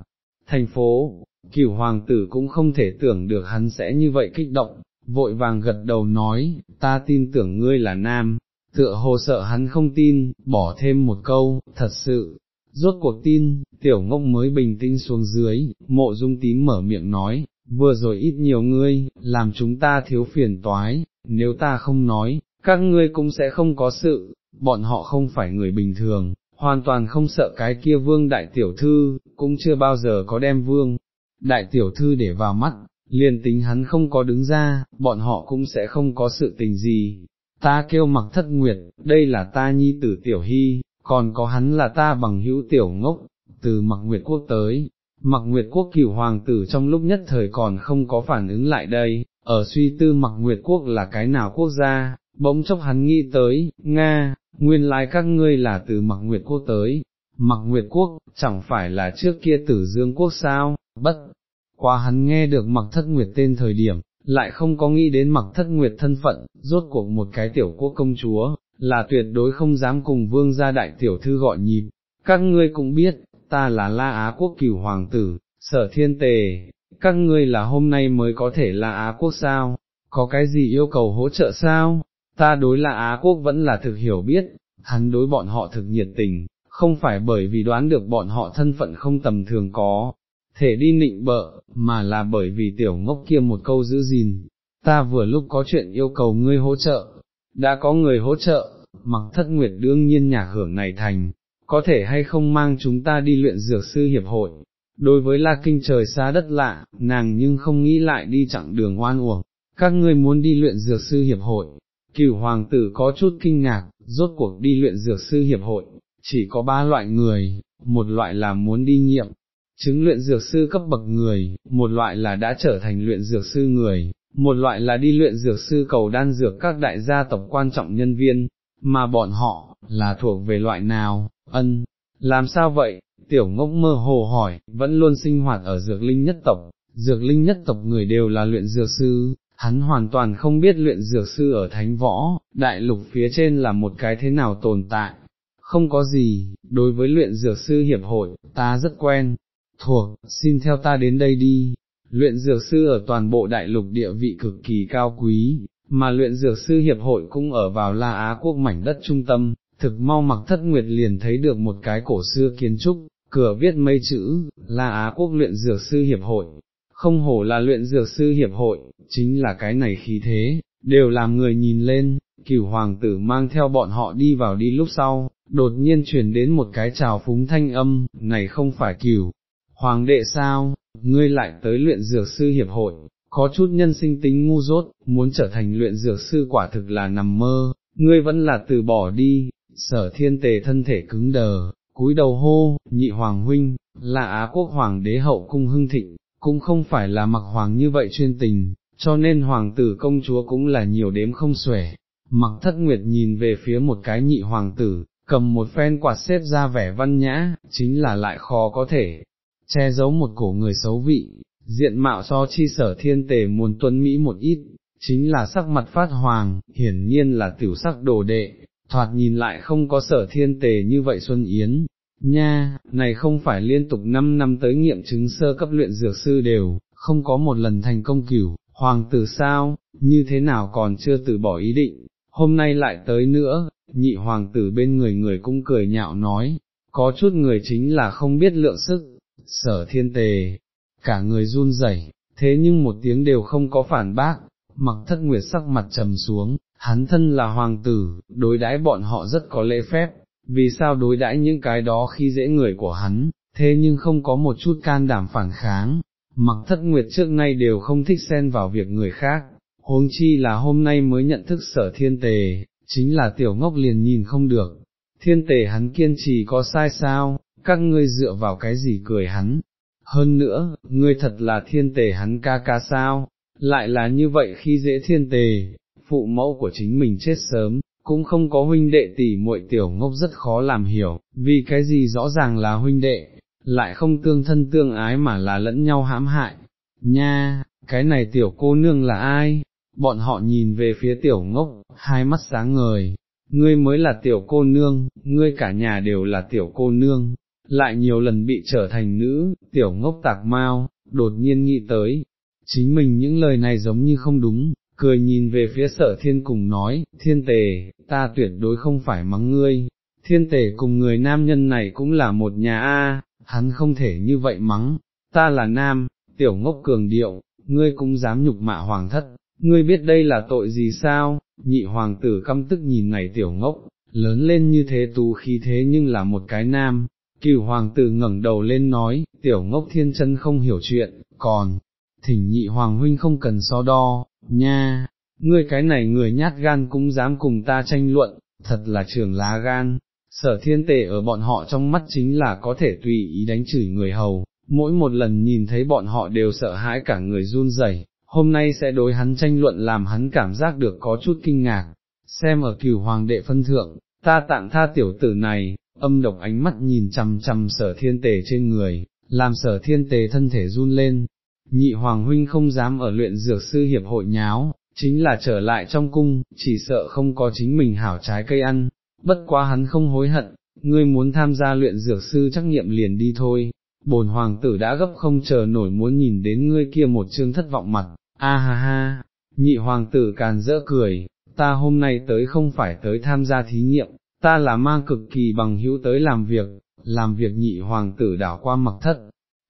Speaker 1: Thành phố, cửu hoàng tử cũng không thể tưởng được hắn sẽ như vậy kích động, vội vàng gật đầu nói, ta tin tưởng ngươi là nam, tựa hồ sợ hắn không tin, bỏ thêm một câu, thật sự, rốt cuộc tin, tiểu ngốc mới bình tĩnh xuống dưới, mộ dung tím mở miệng nói, vừa rồi ít nhiều ngươi, làm chúng ta thiếu phiền toái, nếu ta không nói, các ngươi cũng sẽ không có sự, bọn họ không phải người bình thường, hoàn toàn không sợ cái kia vương đại tiểu thư, cũng chưa bao giờ có đem vương đại tiểu thư để vào mắt, liền tính hắn không có đứng ra, bọn họ cũng sẽ không có sự tình gì. Ta kêu mặc thất nguyệt, đây là ta nhi tử tiểu hy, còn có hắn là ta bằng hữu tiểu ngốc, từ mặc nguyệt quốc tới, mặc nguyệt quốc cửu hoàng tử trong lúc nhất thời còn không có phản ứng lại đây, ở suy tư mặc nguyệt quốc là cái nào quốc gia, bỗng chốc hắn nghĩ tới, Nga, nguyên lai các ngươi là từ mặc nguyệt quốc tới, mặc nguyệt quốc, chẳng phải là trước kia tử dương quốc sao, bất, qua hắn nghe được mặc thất nguyệt tên thời điểm, lại không có nghĩ đến mặc thất nguyệt thân phận, rốt cuộc một cái tiểu quốc công chúa, là tuyệt đối không dám cùng vương gia đại tiểu thư gọi nhịp, các ngươi cũng biết, ta là La Á quốc cửu hoàng tử, sở thiên tề, các ngươi là hôm nay mới có thể La Á quốc sao, có cái gì yêu cầu hỗ trợ sao, ta đối La Á quốc vẫn là thực hiểu biết, hắn đối bọn họ thực nhiệt tình, không phải bởi vì đoán được bọn họ thân phận không tầm thường có, thể đi nịnh bợ, mà là bởi vì tiểu ngốc kia một câu giữ gìn, ta vừa lúc có chuyện yêu cầu ngươi hỗ trợ, đã có người hỗ trợ, mặc thất nguyệt đương nhiên nhà hưởng này thành, có thể hay không mang chúng ta đi luyện dược sư hiệp hội. Đối với La Kinh trời xa đất lạ, nàng nhưng không nghĩ lại đi chặng đường hoan uổng, các ngươi muốn đi luyện dược sư hiệp hội, cửu hoàng tử có chút kinh ngạc, rốt cuộc đi luyện dược sư hiệp hội, chỉ có ba loại người, một loại là muốn đi nghiệm, chứng luyện dược sư cấp bậc người, một loại là đã trở thành luyện dược sư người, một loại là đi luyện dược sư cầu đan dược các đại gia tộc quan trọng nhân viên, mà bọn họ, là thuộc về loại nào, ân, làm sao vậy, tiểu ngốc mơ hồ hỏi, vẫn luôn sinh hoạt ở dược linh nhất tộc, dược linh nhất tộc người đều là luyện dược sư, hắn hoàn toàn không biết luyện dược sư ở thánh võ, đại lục phía trên là một cái thế nào tồn tại. Không có gì, đối với luyện dược sư hiệp hội, ta rất quen, thuộc, xin theo ta đến đây đi. Luyện dược sư ở toàn bộ đại lục địa vị cực kỳ cao quý, mà luyện dược sư hiệp hội cũng ở vào La Á quốc mảnh đất trung tâm, thực mau mặc thất nguyệt liền thấy được một cái cổ xưa kiến trúc, cửa viết mấy chữ, La Á quốc luyện dược sư hiệp hội, không hổ là luyện dược sư hiệp hội, chính là cái này khí thế, đều làm người nhìn lên, cửu hoàng tử mang theo bọn họ đi vào đi lúc sau, đột nhiên truyền đến một cái trào phúng thanh âm, này không phải cửu. Hoàng đệ sao, ngươi lại tới luyện dược sư hiệp hội, có chút nhân sinh tính ngu dốt, muốn trở thành luyện dược sư quả thực là nằm mơ, ngươi vẫn là từ bỏ đi, sở thiên tề thân thể cứng đờ, cúi đầu hô, nhị hoàng huynh, là Á quốc hoàng đế hậu cung hưng thịnh, cũng không phải là mặc hoàng như vậy chuyên tình, cho nên hoàng tử công chúa cũng là nhiều đếm không xuể. Mặc thất nguyệt nhìn về phía một cái nhị hoàng tử, cầm một phen quạt xếp ra vẻ văn nhã, chính là lại khó có thể, che giấu một cổ người xấu vị, diện mạo so chi sở thiên tề muốn tuấn Mỹ một ít, chính là sắc mặt phát hoàng, hiển nhiên là tiểu sắc đồ đệ, thoạt nhìn lại không có sở thiên tề như vậy Xuân Yến, nha, này không phải liên tục 5 năm tới nghiệm chứng sơ cấp luyện dược sư đều, không có một lần thành công cửu, hoàng tử sao, như thế nào còn chưa từ bỏ ý định, hôm nay lại tới nữa, nhị hoàng tử bên người người cũng cười nhạo nói, có chút người chính là không biết lượng sức, sở thiên tề, cả người run rẩy, thế nhưng một tiếng đều không có phản bác, mặc thất nguyệt sắc mặt trầm xuống, hắn thân là hoàng tử, đối đãi bọn họ rất có lễ phép, vì sao đối đãi những cái đó khi dễ người của hắn, thế nhưng không có một chút can đảm phản kháng, mặc thất nguyệt trước nay đều không thích xen vào việc người khác, huống chi là hôm nay mới nhận thức sở thiên tề, chính là tiểu ngốc liền nhìn không được, thiên tề hắn kiên trì có sai sao, các ngươi dựa vào cái gì cười hắn, hơn nữa, ngươi thật là thiên tề hắn ca ca sao, lại là như vậy khi dễ thiên tề, phụ mẫu của chính mình chết sớm, cũng không có huynh đệ tỷ muội tiểu ngốc rất khó làm hiểu, vì cái gì rõ ràng là huynh đệ, lại không tương thân tương ái mà là lẫn nhau hãm hại. Nha, cái này tiểu cô nương là ai? Bọn họ nhìn về phía tiểu ngốc, hai mắt sáng ngời, ngươi mới là tiểu cô nương, ngươi cả nhà đều là tiểu cô nương, lại nhiều lần bị trở thành nữ, tiểu ngốc tạc mau, đột nhiên nghĩ tới, chính mình những lời này giống như không đúng, cười nhìn về phía sở thiên cùng nói, thiên tề, ta tuyệt đối không phải mắng ngươi, thiên tề cùng người nam nhân này cũng là một nhà A, hắn không thể như vậy mắng, ta là nam, tiểu ngốc cường điệu, ngươi cũng dám nhục mạ hoàng thất, ngươi biết đây là tội gì sao, nhị hoàng tử căm tức nhìn này tiểu ngốc, lớn lên như thế tù khí thế nhưng là một cái nam, cửu hoàng tử ngẩng đầu lên nói, tiểu ngốc thiên chân không hiểu chuyện, còn, thỉnh nhị hoàng huynh không cần so đo, nha, ngươi cái này người nhát gan cũng dám cùng ta tranh luận, thật là trường lá gan, sở thiên tề ở bọn họ trong mắt chính là có thể tùy ý đánh chửi người hầu, mỗi một lần nhìn thấy bọn họ đều sợ hãi cả người run rẩy. hôm nay sẽ đối hắn tranh luận làm hắn cảm giác được có chút kinh ngạc, xem ở cửu hoàng đệ phân thượng, ta tặng tha tiểu tử này, âm độc ánh mắt nhìn chằm chằm sở thiên tề trên người, làm sở thiên tề thân thể run lên, nhị hoàng huynh không dám ở luyện dược sư hiệp hội nháo, chính là trở lại trong cung, chỉ sợ không có chính mình hảo trái cây ăn, bất quá hắn không hối hận, ngươi muốn tham gia luyện dược sư trắc nghiệm liền đi thôi, bồn hoàng tử đã gấp không chờ nổi muốn nhìn đến ngươi kia một chương thất vọng mặt, a ha ha, nhị hoàng tử càn rỡ cười, ta hôm nay tới không phải tới tham gia thí nghiệm, ta là mang cực kỳ bằng hữu tới làm việc, làm việc nhị hoàng tử đảo qua mặc thất.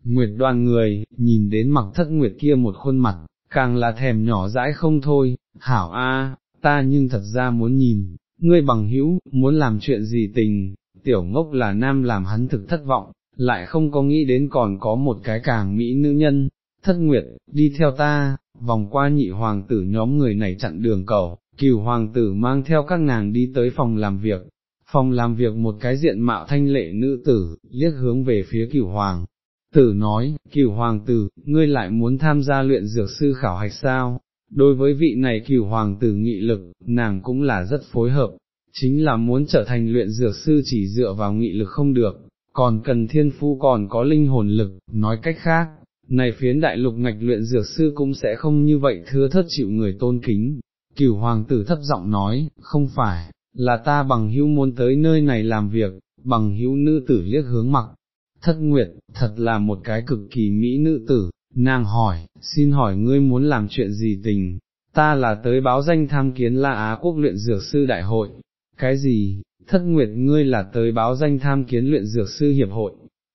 Speaker 1: Nguyệt đoàn người, nhìn đến mặc thất nguyệt kia một khuôn mặt, càng là thèm nhỏ dãi không thôi, hảo a, ta nhưng thật ra muốn nhìn, ngươi bằng hữu, muốn làm chuyện gì tình, tiểu ngốc là nam làm hắn thực thất vọng, lại không có nghĩ đến còn có một cái càng mỹ nữ nhân, thất nguyệt, đi theo ta, vòng qua nhị hoàng tử nhóm người này chặn đường cầu, cửu hoàng tử mang theo các nàng đi tới phòng làm việc, phòng làm việc một cái diện mạo thanh lệ nữ tử, liếc hướng về phía cửu hoàng. Tử nói, cửu hoàng tử, ngươi lại muốn tham gia luyện dược sư khảo hạch sao, đối với vị này cửu hoàng tử nghị lực, nàng cũng là rất phối hợp, chính là muốn trở thành luyện dược sư chỉ dựa vào nghị lực không được, còn cần thiên phu còn có linh hồn lực, nói cách khác, này phiến đại lục ngạch luyện dược sư cũng sẽ không như vậy thưa thất chịu người tôn kính. Cửu hoàng tử thấp giọng nói, không phải, là ta bằng hữu muốn tới nơi này làm việc, bằng hữu nữ tử liếc hướng mặc. Thất Nguyệt, thật là một cái cực kỳ mỹ nữ tử, nàng hỏi, xin hỏi ngươi muốn làm chuyện gì tình, ta là tới báo danh tham kiến La Á Quốc luyện dược sư đại hội, cái gì, thất nguyệt ngươi là tới báo danh tham kiến luyện dược sư hiệp hội,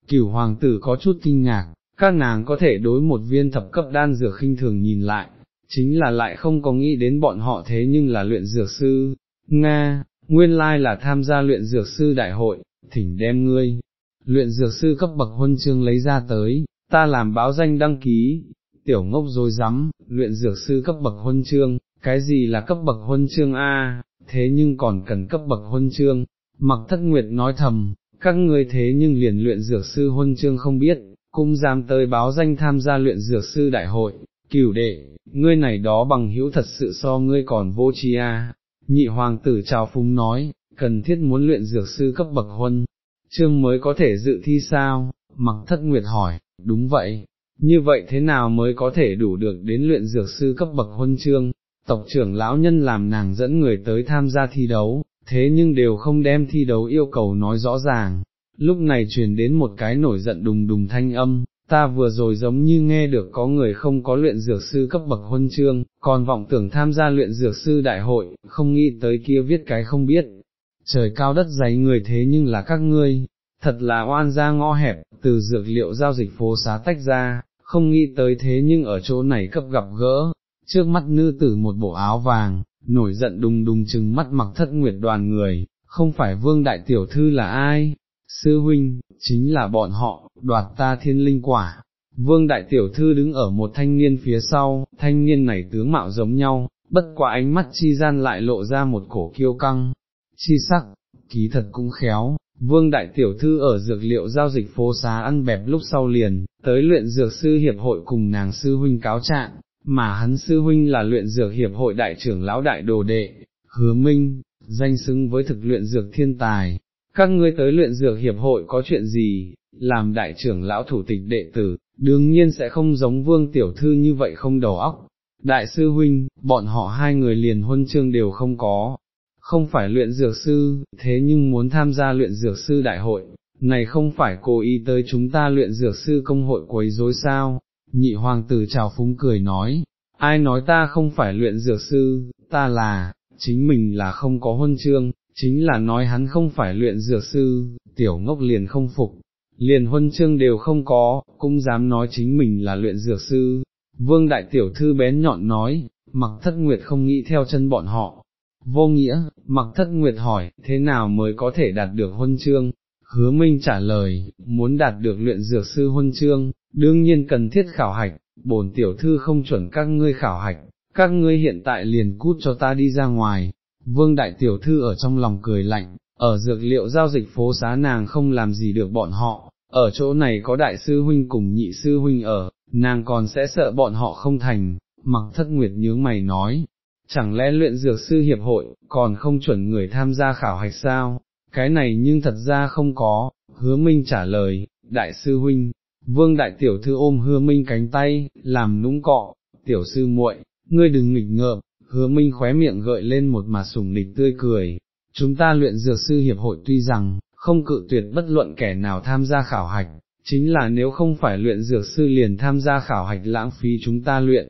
Speaker 1: cửu hoàng tử có chút kinh ngạc, các nàng có thể đối một viên thập cấp đan dược khinh thường nhìn lại, chính là lại không có nghĩ đến bọn họ thế nhưng là luyện dược sư, Nga, nguyên lai là tham gia luyện dược sư đại hội, thỉnh đem ngươi, luyện dược sư cấp bậc huân chương lấy ra tới, ta làm báo danh đăng ký, tiểu ngốc rồi rắm luyện dược sư cấp bậc huân chương, cái gì là cấp bậc huân chương A, thế nhưng còn cần cấp bậc huân chương, mặc thất nguyệt nói thầm, các ngươi thế nhưng liền luyện dược sư huân chương không biết, cũng dám tới báo danh tham gia luyện dược sư đại hội, cửu đệ, ngươi này đó bằng hữu thật sự so ngươi còn vô tri a. Nhị hoàng tử chào phúng nói, cần thiết muốn luyện dược sư cấp bậc huân, chương mới có thể dự thi sao, mặc thất nguyệt hỏi, đúng vậy, như vậy thế nào mới có thể đủ được đến luyện dược sư cấp bậc huân chương, tộc trưởng lão nhân làm nàng dẫn người tới tham gia thi đấu, thế nhưng đều không đem thi đấu yêu cầu nói rõ ràng, lúc này truyền đến một cái nổi giận đùng đùng thanh âm, ta vừa rồi giống như nghe được có người không có luyện dược sư cấp bậc huân chương, còn vọng tưởng tham gia luyện dược sư đại hội, không nghĩ tới kia viết cái không biết. Trời cao đất dày người thế nhưng là các ngươi, thật là oan ra ngõ hẹp, từ dược liệu giao dịch phố xá tách ra, không nghĩ tới thế nhưng ở chỗ này cấp gặp gỡ, trước mắt nữ tử một bộ áo vàng, nổi giận đùng đùng chừng mắt mặc thất nguyệt đoàn người, không phải vương đại tiểu thư là ai, sư huynh, chính là bọn họ, đoạt ta thiên linh quả. Vương đại tiểu thư đứng ở một thanh niên phía sau, thanh niên này tướng mạo giống nhau, bất quá ánh mắt chi gian lại lộ ra một cổ kiêu căng, chi sắc, ký thật cũng khéo, vương đại tiểu thư ở dược liệu giao dịch phố xá ăn bẹp lúc sau liền, tới luyện dược sư hiệp hội cùng nàng sư huynh cáo trạng, mà hắn sư huynh là luyện dược hiệp hội đại trưởng lão đại đồ đệ, hứa minh, danh xứng với thực luyện dược thiên tài, các ngươi tới luyện dược hiệp hội có chuyện gì, làm đại trưởng lão thủ tịch đệ tử, đương nhiên sẽ không giống vương tiểu thư như vậy không đầu óc. Đại sư huynh, bọn họ hai người liền huân chương đều không có, không phải luyện dược sư, thế nhưng muốn tham gia luyện dược sư đại hội, này không phải cố ý tới chúng ta luyện dược sư công hội quấy rối sao, nhị hoàng tử chào phúng cười nói, ai nói ta không phải luyện dược sư, ta là, chính mình là không có huân chương, chính là nói hắn không phải luyện dược sư, tiểu ngốc liền không phục, liền huân chương đều không có, cũng dám nói chính mình là luyện dược sư. Vương đại tiểu thư bén nhọn nói, mặc thất nguyệt không nghĩ theo chân bọn họ. Vô nghĩa, mặc thất nguyệt hỏi, thế nào mới có thể đạt được huân chương? Hứa Minh trả lời, muốn đạt được luyện dược sư huân chương, đương nhiên cần thiết khảo hạch, bổn tiểu thư không chuẩn các ngươi khảo hạch, các ngươi hiện tại liền cút cho ta đi ra ngoài, vương đại tiểu thư ở trong lòng cười lạnh, ở dược liệu giao dịch phố xá nàng không làm gì được bọn họ, ở chỗ này có đại sư huynh cùng nhị sư huynh ở, nàng còn sẽ sợ bọn họ không thành, mặc thất nguyệt nhướng mày nói, chẳng lẽ luyện dược sư hiệp hội, còn không chuẩn người tham gia khảo hạch sao, cái này nhưng thật ra không có, hứa minh trả lời, đại sư huynh, vương đại tiểu thư ôm hứa minh cánh tay, làm nũng cọ, tiểu sư muội, ngươi đừng nghịch ngợm, hứa minh khóe miệng gợi lên một mà sủng nịch tươi cười, chúng ta luyện dược sư hiệp hội tuy rằng, không cự tuyệt bất luận kẻ nào tham gia khảo hạch, chính là nếu không phải luyện dược sư liền tham gia khảo hạch lãng phí chúng ta luyện.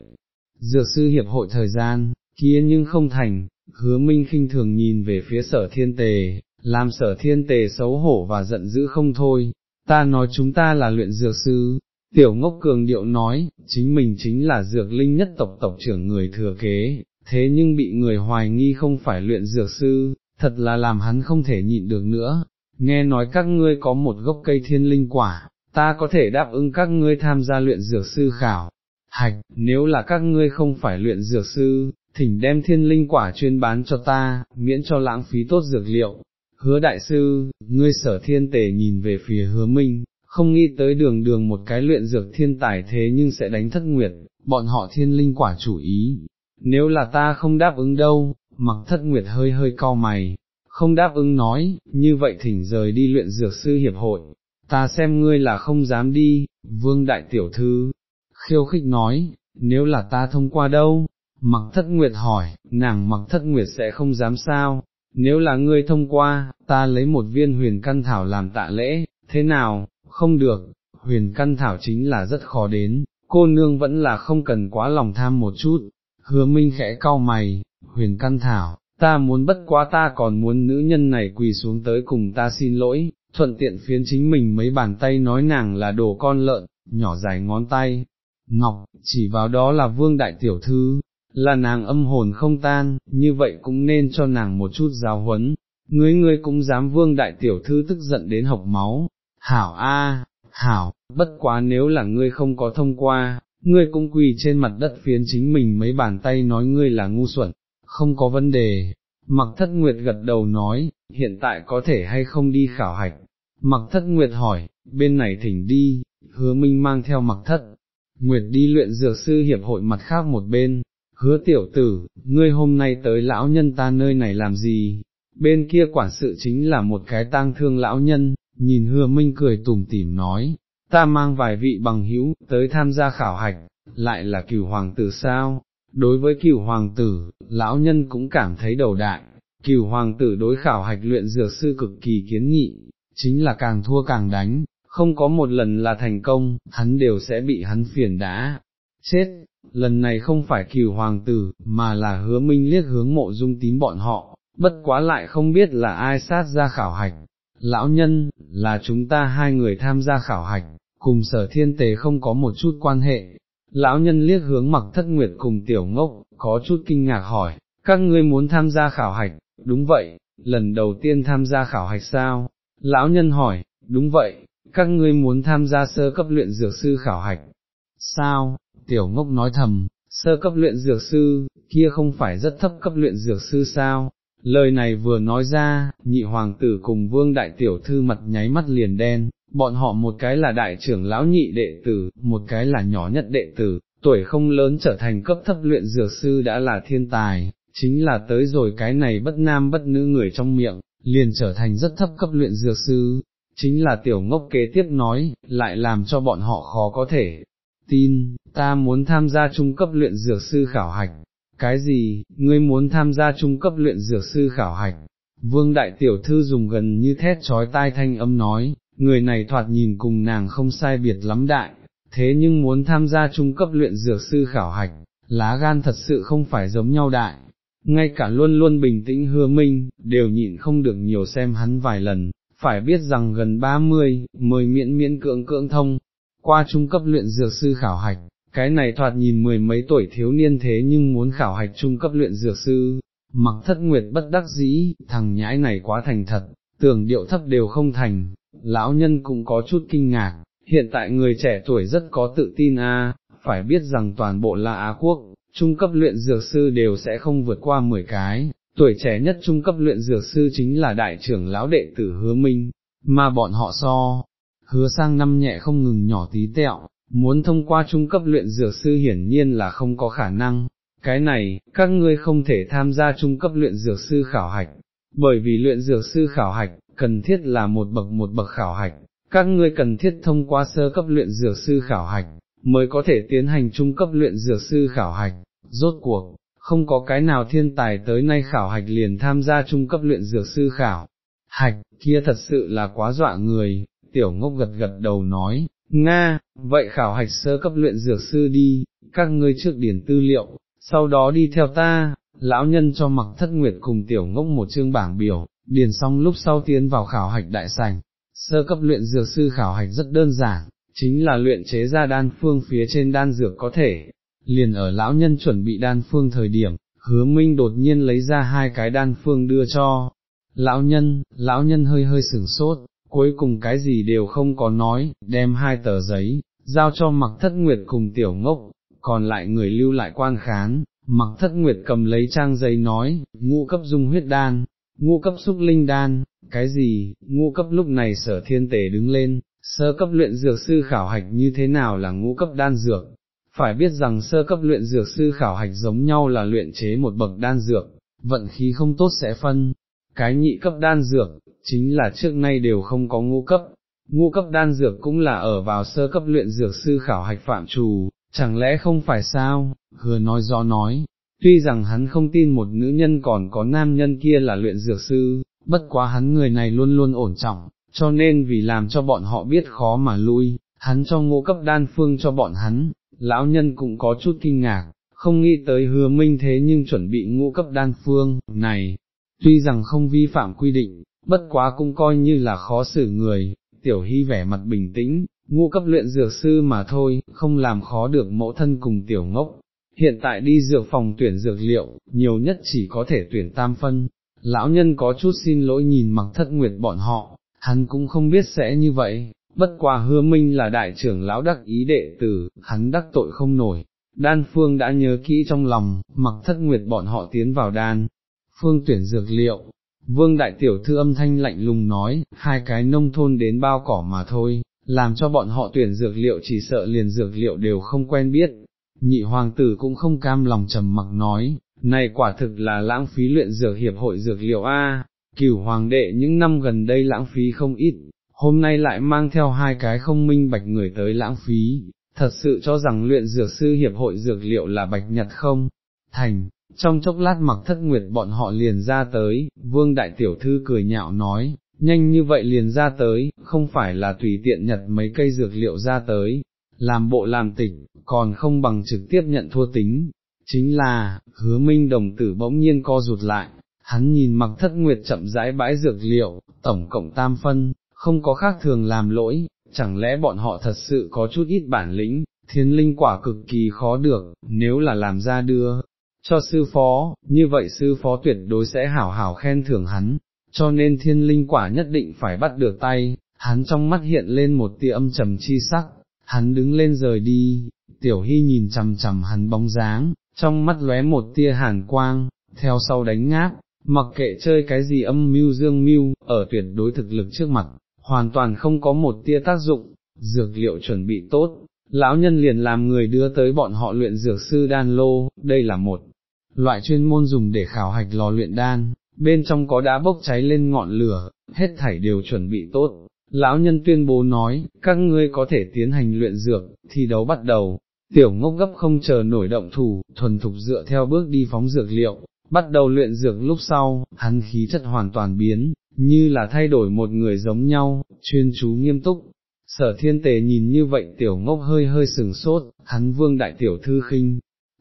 Speaker 1: Dược sư hiệp hội thời gian, kia nhưng không thành, hứa minh khinh thường nhìn về phía sở thiên tề, làm sở thiên tề xấu hổ và giận dữ không thôi, ta nói chúng ta là luyện dược sư, tiểu ngốc cường điệu nói, chính mình chính là dược linh nhất tộc tộc trưởng người thừa kế, thế nhưng bị người hoài nghi không phải luyện dược sư, thật là làm hắn không thể nhịn được nữa, nghe nói các ngươi có một gốc cây thiên linh quả, ta có thể đáp ứng các ngươi tham gia luyện dược sư khảo. Hạch, nếu là các ngươi không phải luyện dược sư, thỉnh đem thiên linh quả chuyên bán cho ta, miễn cho lãng phí tốt dược liệu. Hứa đại sư, ngươi sở thiên tề nhìn về phía hứa minh, không nghĩ tới đường đường một cái luyện dược thiên tài thế nhưng sẽ đánh thất nguyệt, bọn họ thiên linh quả chủ ý, nếu là ta không đáp ứng đâu, mặc thất nguyệt hơi hơi cau mày, không đáp ứng nói, như vậy thỉnh rời đi luyện dược sư hiệp hội, ta xem ngươi là không dám đi, vương đại tiểu thư, khiêu khích nói, nếu là ta thông qua đâu, mặc thất nguyệt hỏi, nàng mặc thất nguyệt sẽ không dám sao, nếu là ngươi thông qua, ta lấy một viên huyền căn thảo làm tạ lễ, thế nào, không được, huyền căn thảo chính là rất khó đến, cô nương vẫn là không cần quá lòng tham một chút, hứa minh khẽ cau mày, huyền căn thảo, ta muốn bất quá ta còn muốn nữ nhân này quỳ xuống tới cùng ta xin lỗi, thuận tiện phiến chính mình mấy bàn tay nói nàng là đồ con lợn, nhỏ dài ngón tay, ngọc, chỉ vào đó là vương đại tiểu thư, là nàng âm hồn không tan, như vậy cũng nên cho nàng một chút giáo huấn, ngươi ngươi cũng dám vương đại tiểu thư tức giận đến học máu, hảo a, hảo, bất quá nếu là ngươi không có thông qua, ngươi cũng quỳ trên mặt đất phiến chính mình mấy bàn tay nói ngươi là ngu xuẩn, không có vấn đề. Mặc thất nguyệt gật đầu nói, hiện tại có thể hay không đi khảo hạch. Mặc thất nguyệt hỏi, bên này thỉnh đi, hứa minh mang theo mặc thất. Nguyệt đi luyện dược sư hiệp hội mặt khác một bên, hứa tiểu tử, ngươi hôm nay tới lão nhân ta nơi này làm gì, bên kia quản sự chính là một cái tang thương lão nhân, nhìn hứa minh cười tủm tỉm nói, ta mang vài vị bằng hữu tới tham gia khảo hạch, lại là cửu hoàng tử sao, đối với cửu hoàng tử, lão nhân cũng cảm thấy đầu đại, cửu hoàng tử đối khảo hạch luyện dược sư cực kỳ kiến nghị, chính là càng thua càng đánh, không có một lần là thành công, hắn đều sẽ bị hắn phiền đã. Chết, lần này không phải cửu hoàng tử, mà là hứa minh liếc hướng mộ dung tím bọn họ, bất quá lại không biết là ai sát ra khảo hạch. Lão nhân, là chúng ta hai người tham gia khảo hạch, cùng sở thiên tế không có một chút quan hệ. Lão nhân liếc hướng mặc thất nguyệt cùng tiểu ngốc, có chút kinh ngạc hỏi, các ngươi muốn tham gia khảo hạch, đúng vậy, lần đầu tiên tham gia khảo hạch sao? Lão nhân hỏi, đúng vậy, các ngươi muốn tham gia sơ cấp luyện dược sư khảo hạch. Sao? Tiểu ngốc nói thầm, sơ cấp luyện dược sư, kia không phải rất thấp cấp luyện dược sư sao? Lời này vừa nói ra, nhị hoàng tử cùng vương đại tiểu thư mặt nháy mắt liền đen, bọn họ một cái là đại trưởng lão nhị đệ tử, một cái là nhỏ nhất đệ tử, tuổi không lớn trở thành cấp thấp luyện dược sư đã là thiên tài, chính là tới rồi cái này bất nam bất nữ người trong miệng, liền trở thành rất thấp cấp luyện dược sư, chính là tiểu ngốc kế tiếp nói, lại làm cho bọn họ khó có thể tin, ta muốn tham gia trung cấp luyện dược sư khảo hạch, cái gì, ngươi muốn tham gia trung cấp luyện dược sư khảo hạch, vương đại tiểu thư dùng gần như thét trói tai thanh âm nói, người này thoạt nhìn cùng nàng không sai biệt lắm đại, thế nhưng muốn tham gia trung cấp luyện dược sư khảo hạch, lá gan thật sự không phải giống nhau đại, ngay cả luôn luôn bình tĩnh hứa minh, đều nhịn không được nhiều xem hắn vài lần, phải biết rằng gần 30, mười miễn miễn cưỡng cưỡng thông, qua trung cấp luyện dược sư khảo hạch, cái này thoạt nhìn mười mấy tuổi thiếu niên thế nhưng muốn khảo hạch trung cấp luyện dược sư, mặc thất nguyệt bất đắc dĩ, thằng nhãi này quá thành thật, tưởng điệu thấp đều không thành, lão nhân cũng có chút kinh ngạc, hiện tại người trẻ tuổi rất có tự tin a, phải biết rằng toàn bộ là Á Quốc, trung cấp luyện dược sư đều sẽ không vượt qua 10 cái, tuổi trẻ nhất trung cấp luyện dược sư chính là đại trưởng lão đệ tử hứa minh, mà bọn họ so, hứa sang năm nhẹ không ngừng nhỏ tí tẹo, muốn thông qua trung cấp luyện dược sư hiển nhiên là không có khả năng, cái này, các ngươi không thể tham gia trung cấp luyện dược sư khảo hạch, bởi vì luyện dược sư khảo hạch, cần thiết là một bậc một bậc khảo hạch, các ngươi cần thiết thông qua sơ cấp luyện dược sư khảo hạch, mới có thể tiến hành trung cấp luyện dược sư khảo hạch, rốt cuộc, không có cái nào thiên tài tới nay khảo hạch liền tham gia trung cấp luyện dược sư khảo. Hạch, kia thật sự là quá dọa người, tiểu ngốc gật gật đầu nói, Nga, vậy khảo hạch sơ cấp luyện dược sư đi, các ngươi trước điển tư liệu, sau đó đi theo ta, lão nhân cho mặc thất nguyệt cùng tiểu ngốc một chương bảng biểu, điền xong lúc sau tiến vào khảo hạch đại sảnh, sơ cấp luyện dược sư khảo hạch rất đơn giản, chính là luyện chế ra đan phương phía trên đan dược có thể, liền ở lão nhân chuẩn bị đan phương thời điểm, hứa minh đột nhiên lấy ra hai cái đan phương đưa cho, lão nhân, lão nhân hơi hơi sửng sốt, cuối cùng cái gì đều không có nói, đem hai tờ giấy, giao cho mặc thất nguyệt cùng tiểu ngốc, còn lại người lưu lại quan khán, mặc thất nguyệt cầm lấy trang giấy nói, ngũ cấp dung huyết đan, ngũ cấp xúc linh đan, cái gì, ngũ cấp lúc này sở thiên tể đứng lên, sơ cấp luyện dược sư khảo hạch như thế nào là ngũ cấp đan dược, phải biết rằng sơ cấp luyện dược sư khảo hạch giống nhau là luyện chế một bậc đan dược, vận khí không tốt sẽ phân, cái nhị cấp đan dược, chính là trước nay đều không có ngũ cấp, ngũ cấp đan dược cũng là ở vào sơ cấp luyện dược sư khảo hạch phạm trù, chẳng lẽ không phải sao, hứa nói do nói, tuy rằng hắn không tin một nữ nhân còn có nam nhân kia là luyện dược sư, bất quá hắn người này luôn luôn ổn trọng, cho nên vì làm cho bọn họ biết khó mà lui, hắn cho ngũ cấp đan phương cho bọn hắn, lão nhân cũng có chút kinh ngạc, không nghĩ tới hứa minh thế nhưng chuẩn bị ngũ cấp đan phương, này, tuy rằng không vi phạm quy định, bất quá cũng coi như là khó xử người, tiểu hy vẻ mặt bình tĩnh, ngũ cấp luyện dược sư mà thôi, không làm khó được mẫu thân cùng tiểu ngốc. Hiện tại đi dược phòng tuyển dược liệu, nhiều nhất chỉ có thể tuyển tam phân, lão nhân có chút xin lỗi nhìn mặc thất nguyệt bọn họ, hắn cũng không biết sẽ như vậy, bất quá hứa minh là đại trưởng lão đắc ý đệ tử, hắn đắc tội không nổi, đan phương đã nhớ kỹ trong lòng, mặc thất nguyệt bọn họ tiến vào đan, phương tuyển dược liệu, vương đại tiểu thư âm thanh lạnh lùng nói, hai cái nông thôn đến bao cỏ mà thôi, làm cho bọn họ tuyển dược liệu chỉ sợ liền dược liệu đều không quen biết, nhị hoàng tử cũng không cam lòng trầm mặc nói, này quả thực là lãng phí luyện dược hiệp hội dược liệu A, cửu hoàng đệ những năm gần đây lãng phí không ít, hôm nay lại mang theo hai cái không minh bạch người tới lãng phí, thật sự cho rằng luyện dược sư hiệp hội dược liệu là bạch nhật không? Thành, trong chốc lát mặc thất nguyệt bọn họ liền ra tới, vương đại tiểu thư cười nhạo nói, nhanh như vậy liền ra tới, không phải là tùy tiện nhặt mấy cây dược liệu ra tới, làm bộ làm tịch, còn không bằng trực tiếp nhận thua tính, chính là, hứa minh đồng tử bỗng nhiên co rụt lại, hắn nhìn mặc thất nguyệt chậm rãi bãi dược liệu, tổng cộng tam phân, không có khác thường làm lỗi, chẳng lẽ bọn họ thật sự có chút ít bản lĩnh, thiên linh quả cực kỳ khó được, nếu là làm ra đưa, cho sư phó, như vậy sư phó tuyệt đối sẽ hảo hảo khen thưởng hắn, cho nên thiên linh quả nhất định phải bắt được tay, hắn trong mắt hiện lên một tia âm trầm chi sắc, hắn đứng lên rời đi, tiểu hy nhìn chằm chằm hắn bóng dáng, trong mắt lóe một tia hàn quang, theo sau đánh ngáp, mặc kệ chơi cái gì âm mưu dương mưu, ở tuyệt đối thực lực trước mặt, hoàn toàn không có một tia tác dụng, dược liệu chuẩn bị tốt, lão nhân liền làm người đưa tới bọn họ luyện dược sư đan lô, đây là một loại chuyên môn dùng để khảo hạch lò luyện đan, bên trong có đá bốc cháy lên ngọn lửa, hết thảy đều chuẩn bị tốt. Lão nhân tuyên bố nói, các ngươi có thể tiến hành luyện dược, thi đấu bắt đầu, tiểu ngốc gấp không chờ nổi động thủ, thuần thục dựa theo bước đi phóng dược liệu, bắt đầu luyện dược lúc sau, hắn khí chất hoàn toàn biến, như là thay đổi một người giống nhau, chuyên chú nghiêm túc. Sở thiên tề nhìn như vậy tiểu ngốc hơi hơi sừng sốt, hắn vương đại tiểu thư khinh,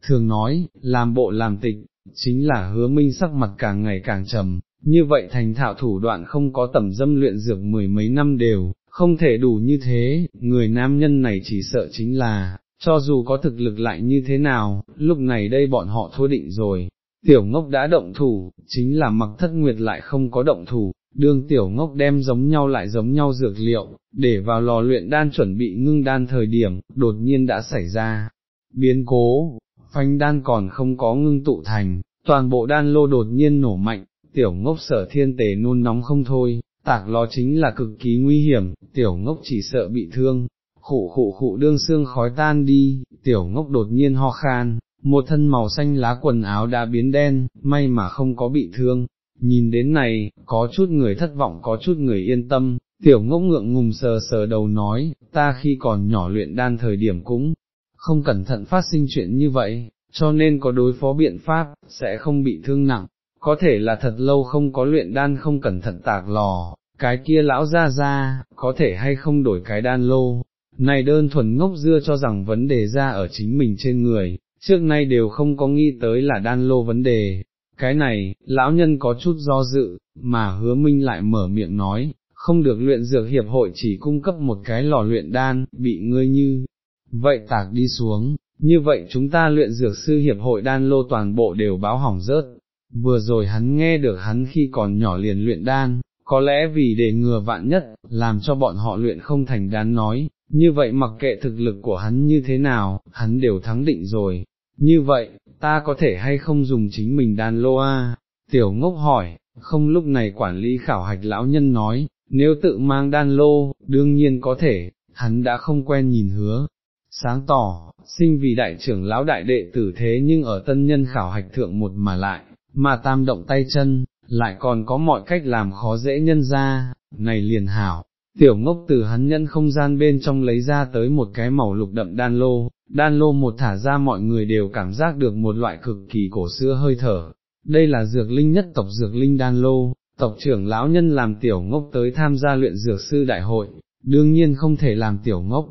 Speaker 1: thường nói, làm bộ làm tịch, chính là hứa minh sắc mặt càng ngày càng trầm, như vậy thành thạo thủ đoạn không có tầm dâm luyện dược mười mấy năm đều, không thể đủ như thế, người nam nhân này chỉ sợ chính là, cho dù có thực lực lại như thế nào, lúc này đây bọn họ thua định rồi, tiểu ngốc đã động thủ, chính là mặc thất nguyệt lại không có động thủ, đương tiểu ngốc đem giống nhau lại giống nhau dược liệu, để vào lò luyện đan chuẩn bị ngưng đan thời điểm, đột nhiên đã xảy ra, biến cố, phanh đan còn không có ngưng tụ thành, toàn bộ đan lô đột nhiên nổ mạnh, tiểu ngốc sở thiên tề nôn nóng không thôi, tạc lo chính là cực kỳ nguy hiểm, tiểu ngốc chỉ sợ bị thương, khụ khụ khụ đương xương khói tan đi, tiểu ngốc đột nhiên ho khan, một thân màu xanh lá quần áo đã biến đen, may mà không có bị thương. Nhìn đến này, có chút người thất vọng có chút người yên tâm, tiểu ngốc ngượng ngùng sờ sờ đầu nói, ta khi còn nhỏ luyện đan thời điểm cũng không cẩn thận phát sinh chuyện như vậy, cho nên có đối phó biện pháp, sẽ không bị thương nặng, có thể là thật lâu không có luyện đan không cẩn thận tạc lò, cái kia lão ra ra, có thể hay không đổi cái đan lô, này đơn thuần ngốc dưa cho rằng vấn đề ra ở chính mình trên người, trước nay đều không có nghĩ tới là đan lô vấn đề, cái này, lão nhân có chút do dự, mà hứa minh lại mở miệng nói, không được luyện dược hiệp hội chỉ cung cấp một cái lò luyện đan, bị ngươi như, vậy tạc đi xuống, như vậy chúng ta luyện dược sư hiệp hội đan lô toàn bộ đều báo hỏng rớt, vừa rồi hắn nghe được hắn khi còn nhỏ liền luyện đan, có lẽ vì để ngừa vạn nhất, làm cho bọn họ luyện không thành đán nói, như vậy mặc kệ thực lực của hắn như thế nào, hắn đều thắng định rồi, như vậy, ta có thể hay không dùng chính mình đan lô a? Tiểu ngốc hỏi, không lúc này quản lý khảo hạch lão nhân nói, nếu tự mang đan lô, đương nhiên có thể, hắn đã không quen nhìn hứa, sáng tỏ, sinh vì đại trưởng lão đại đệ tử thế nhưng ở tân nhân khảo hạch thượng một mà lại, mà tam động tay chân, lại còn có mọi cách làm khó dễ nhân ra, này liền hảo. Tiểu ngốc từ hắn nhân không gian bên trong lấy ra tới một cái màu lục đậm đan lô, đan lô một thả ra mọi người đều cảm giác được một loại cực kỳ cổ xưa hơi thở. Đây là dược linh nhất tộc dược linh đan lô, tộc trưởng lão nhân làm tiểu ngốc tới tham gia luyện dược sư đại hội, đương nhiên không thể làm tiểu ngốc,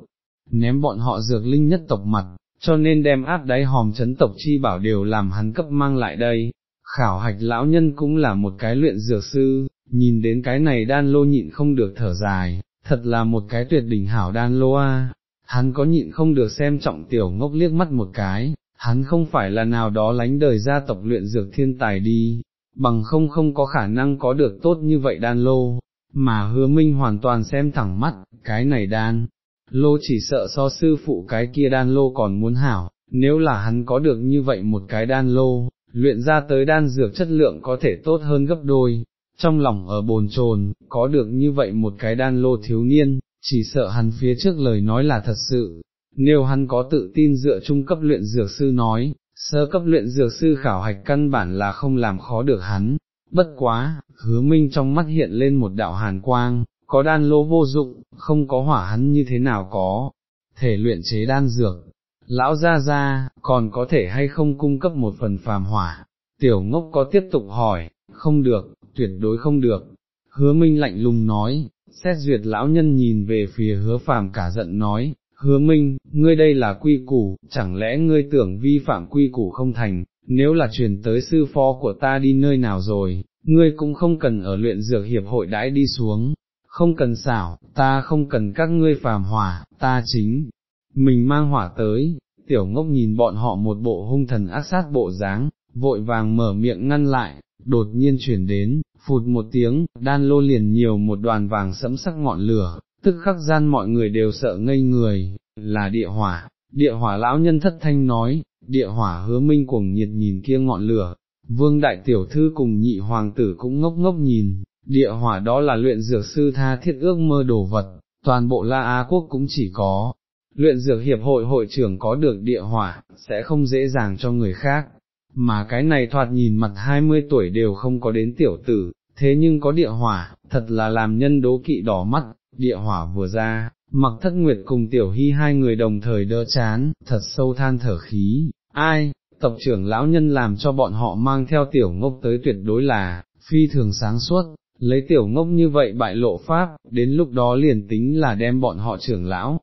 Speaker 1: ném bọn họ dược linh nhất tộc mặt, cho nên đem áp đáy hòm chấn tộc chi bảo đều làm hắn cấp mang lại đây. Khảo hạch lão nhân cũng là một cái luyện dược sư, nhìn đến cái này đan lô nhịn không được thở dài, thật là một cái tuyệt đỉnh hảo đan lô a. Hắn có nhịn không được xem trọng tiểu ngốc liếc mắt một cái, hắn không phải là nào đó lánh đời gia tộc luyện dược thiên tài đi, bằng không không có khả năng có được tốt như vậy đan lô, mà hứa minh hoàn toàn xem thẳng mắt, cái này đan, lô chỉ sợ so sư phụ cái kia đan lô còn muốn hảo, nếu là hắn có được như vậy một cái đan lô, luyện ra tới đan dược chất lượng có thể tốt hơn gấp đôi, trong lòng ở bồn chồn, có được như vậy một cái đan lô thiếu niên, chỉ sợ hắn phía trước lời nói là thật sự, nếu hắn có tự tin dựa trung cấp luyện dược sư nói, sơ cấp luyện dược sư khảo hạch căn bản là không làm khó được hắn, bất quá, hứa minh trong mắt hiện lên một đạo hàn quang, có đan lô vô dụng, không có hỏa hắn như thế nào có, thể luyện chế đan dược, lão ra ra, còn có thể hay không cung cấp một phần phàm hỏa, tiểu ngốc có tiếp tục hỏi, không được, tuyệt đối không được, hứa minh lạnh lùng nói, xét duyệt lão nhân nhìn về phía hứa phàm cả giận nói, hứa minh, ngươi đây là quy củ, chẳng lẽ ngươi tưởng vi phạm quy củ không thành, nếu là truyền tới sư phó của ta đi nơi nào rồi, ngươi cũng không cần ở luyện dược hiệp hội đãi đi xuống, không cần xảo, ta không cần các ngươi phàm hỏa, ta chính, mình mang hỏa tới, tiểu ngốc nhìn bọn họ một bộ hung thần ác sát bộ dáng, vội vàng mở miệng ngăn lại, đột nhiên chuyển đến, phụt một tiếng, đan lô liền nhiều một đoàn vàng sẫm sắc ngọn lửa, tức khắc gian mọi người đều sợ ngây người, là địa hỏa, địa hỏa lão nhân thất thanh nói, địa hỏa hứa minh cuồng nhiệt nhìn kia ngọn lửa, vương đại tiểu thư cùng nhị hoàng tử cũng ngốc ngốc nhìn, địa hỏa đó là luyện dược sư tha thiết ước mơ đồ vật, toàn bộ La Á quốc cũng chỉ có, luyện dược hiệp hội hội trưởng có được địa hỏa, sẽ không dễ dàng cho người khác, mà cái này thoạt nhìn mặt 20 tuổi đều không có đến tiểu tử, thế nhưng có địa hỏa, thật là làm nhân đố kỵ đỏ mắt, địa hỏa vừa ra, mặc thất nguyệt cùng tiểu hy hai người đồng thời đỡ chán, thật sâu than thở khí, ai, tập trưởng lão nhân làm cho bọn họ mang theo tiểu ngốc tới tuyệt đối là, phi thường sáng suốt, lấy tiểu ngốc như vậy bại lộ pháp, đến lúc đó liền tính là đem bọn họ trưởng lão,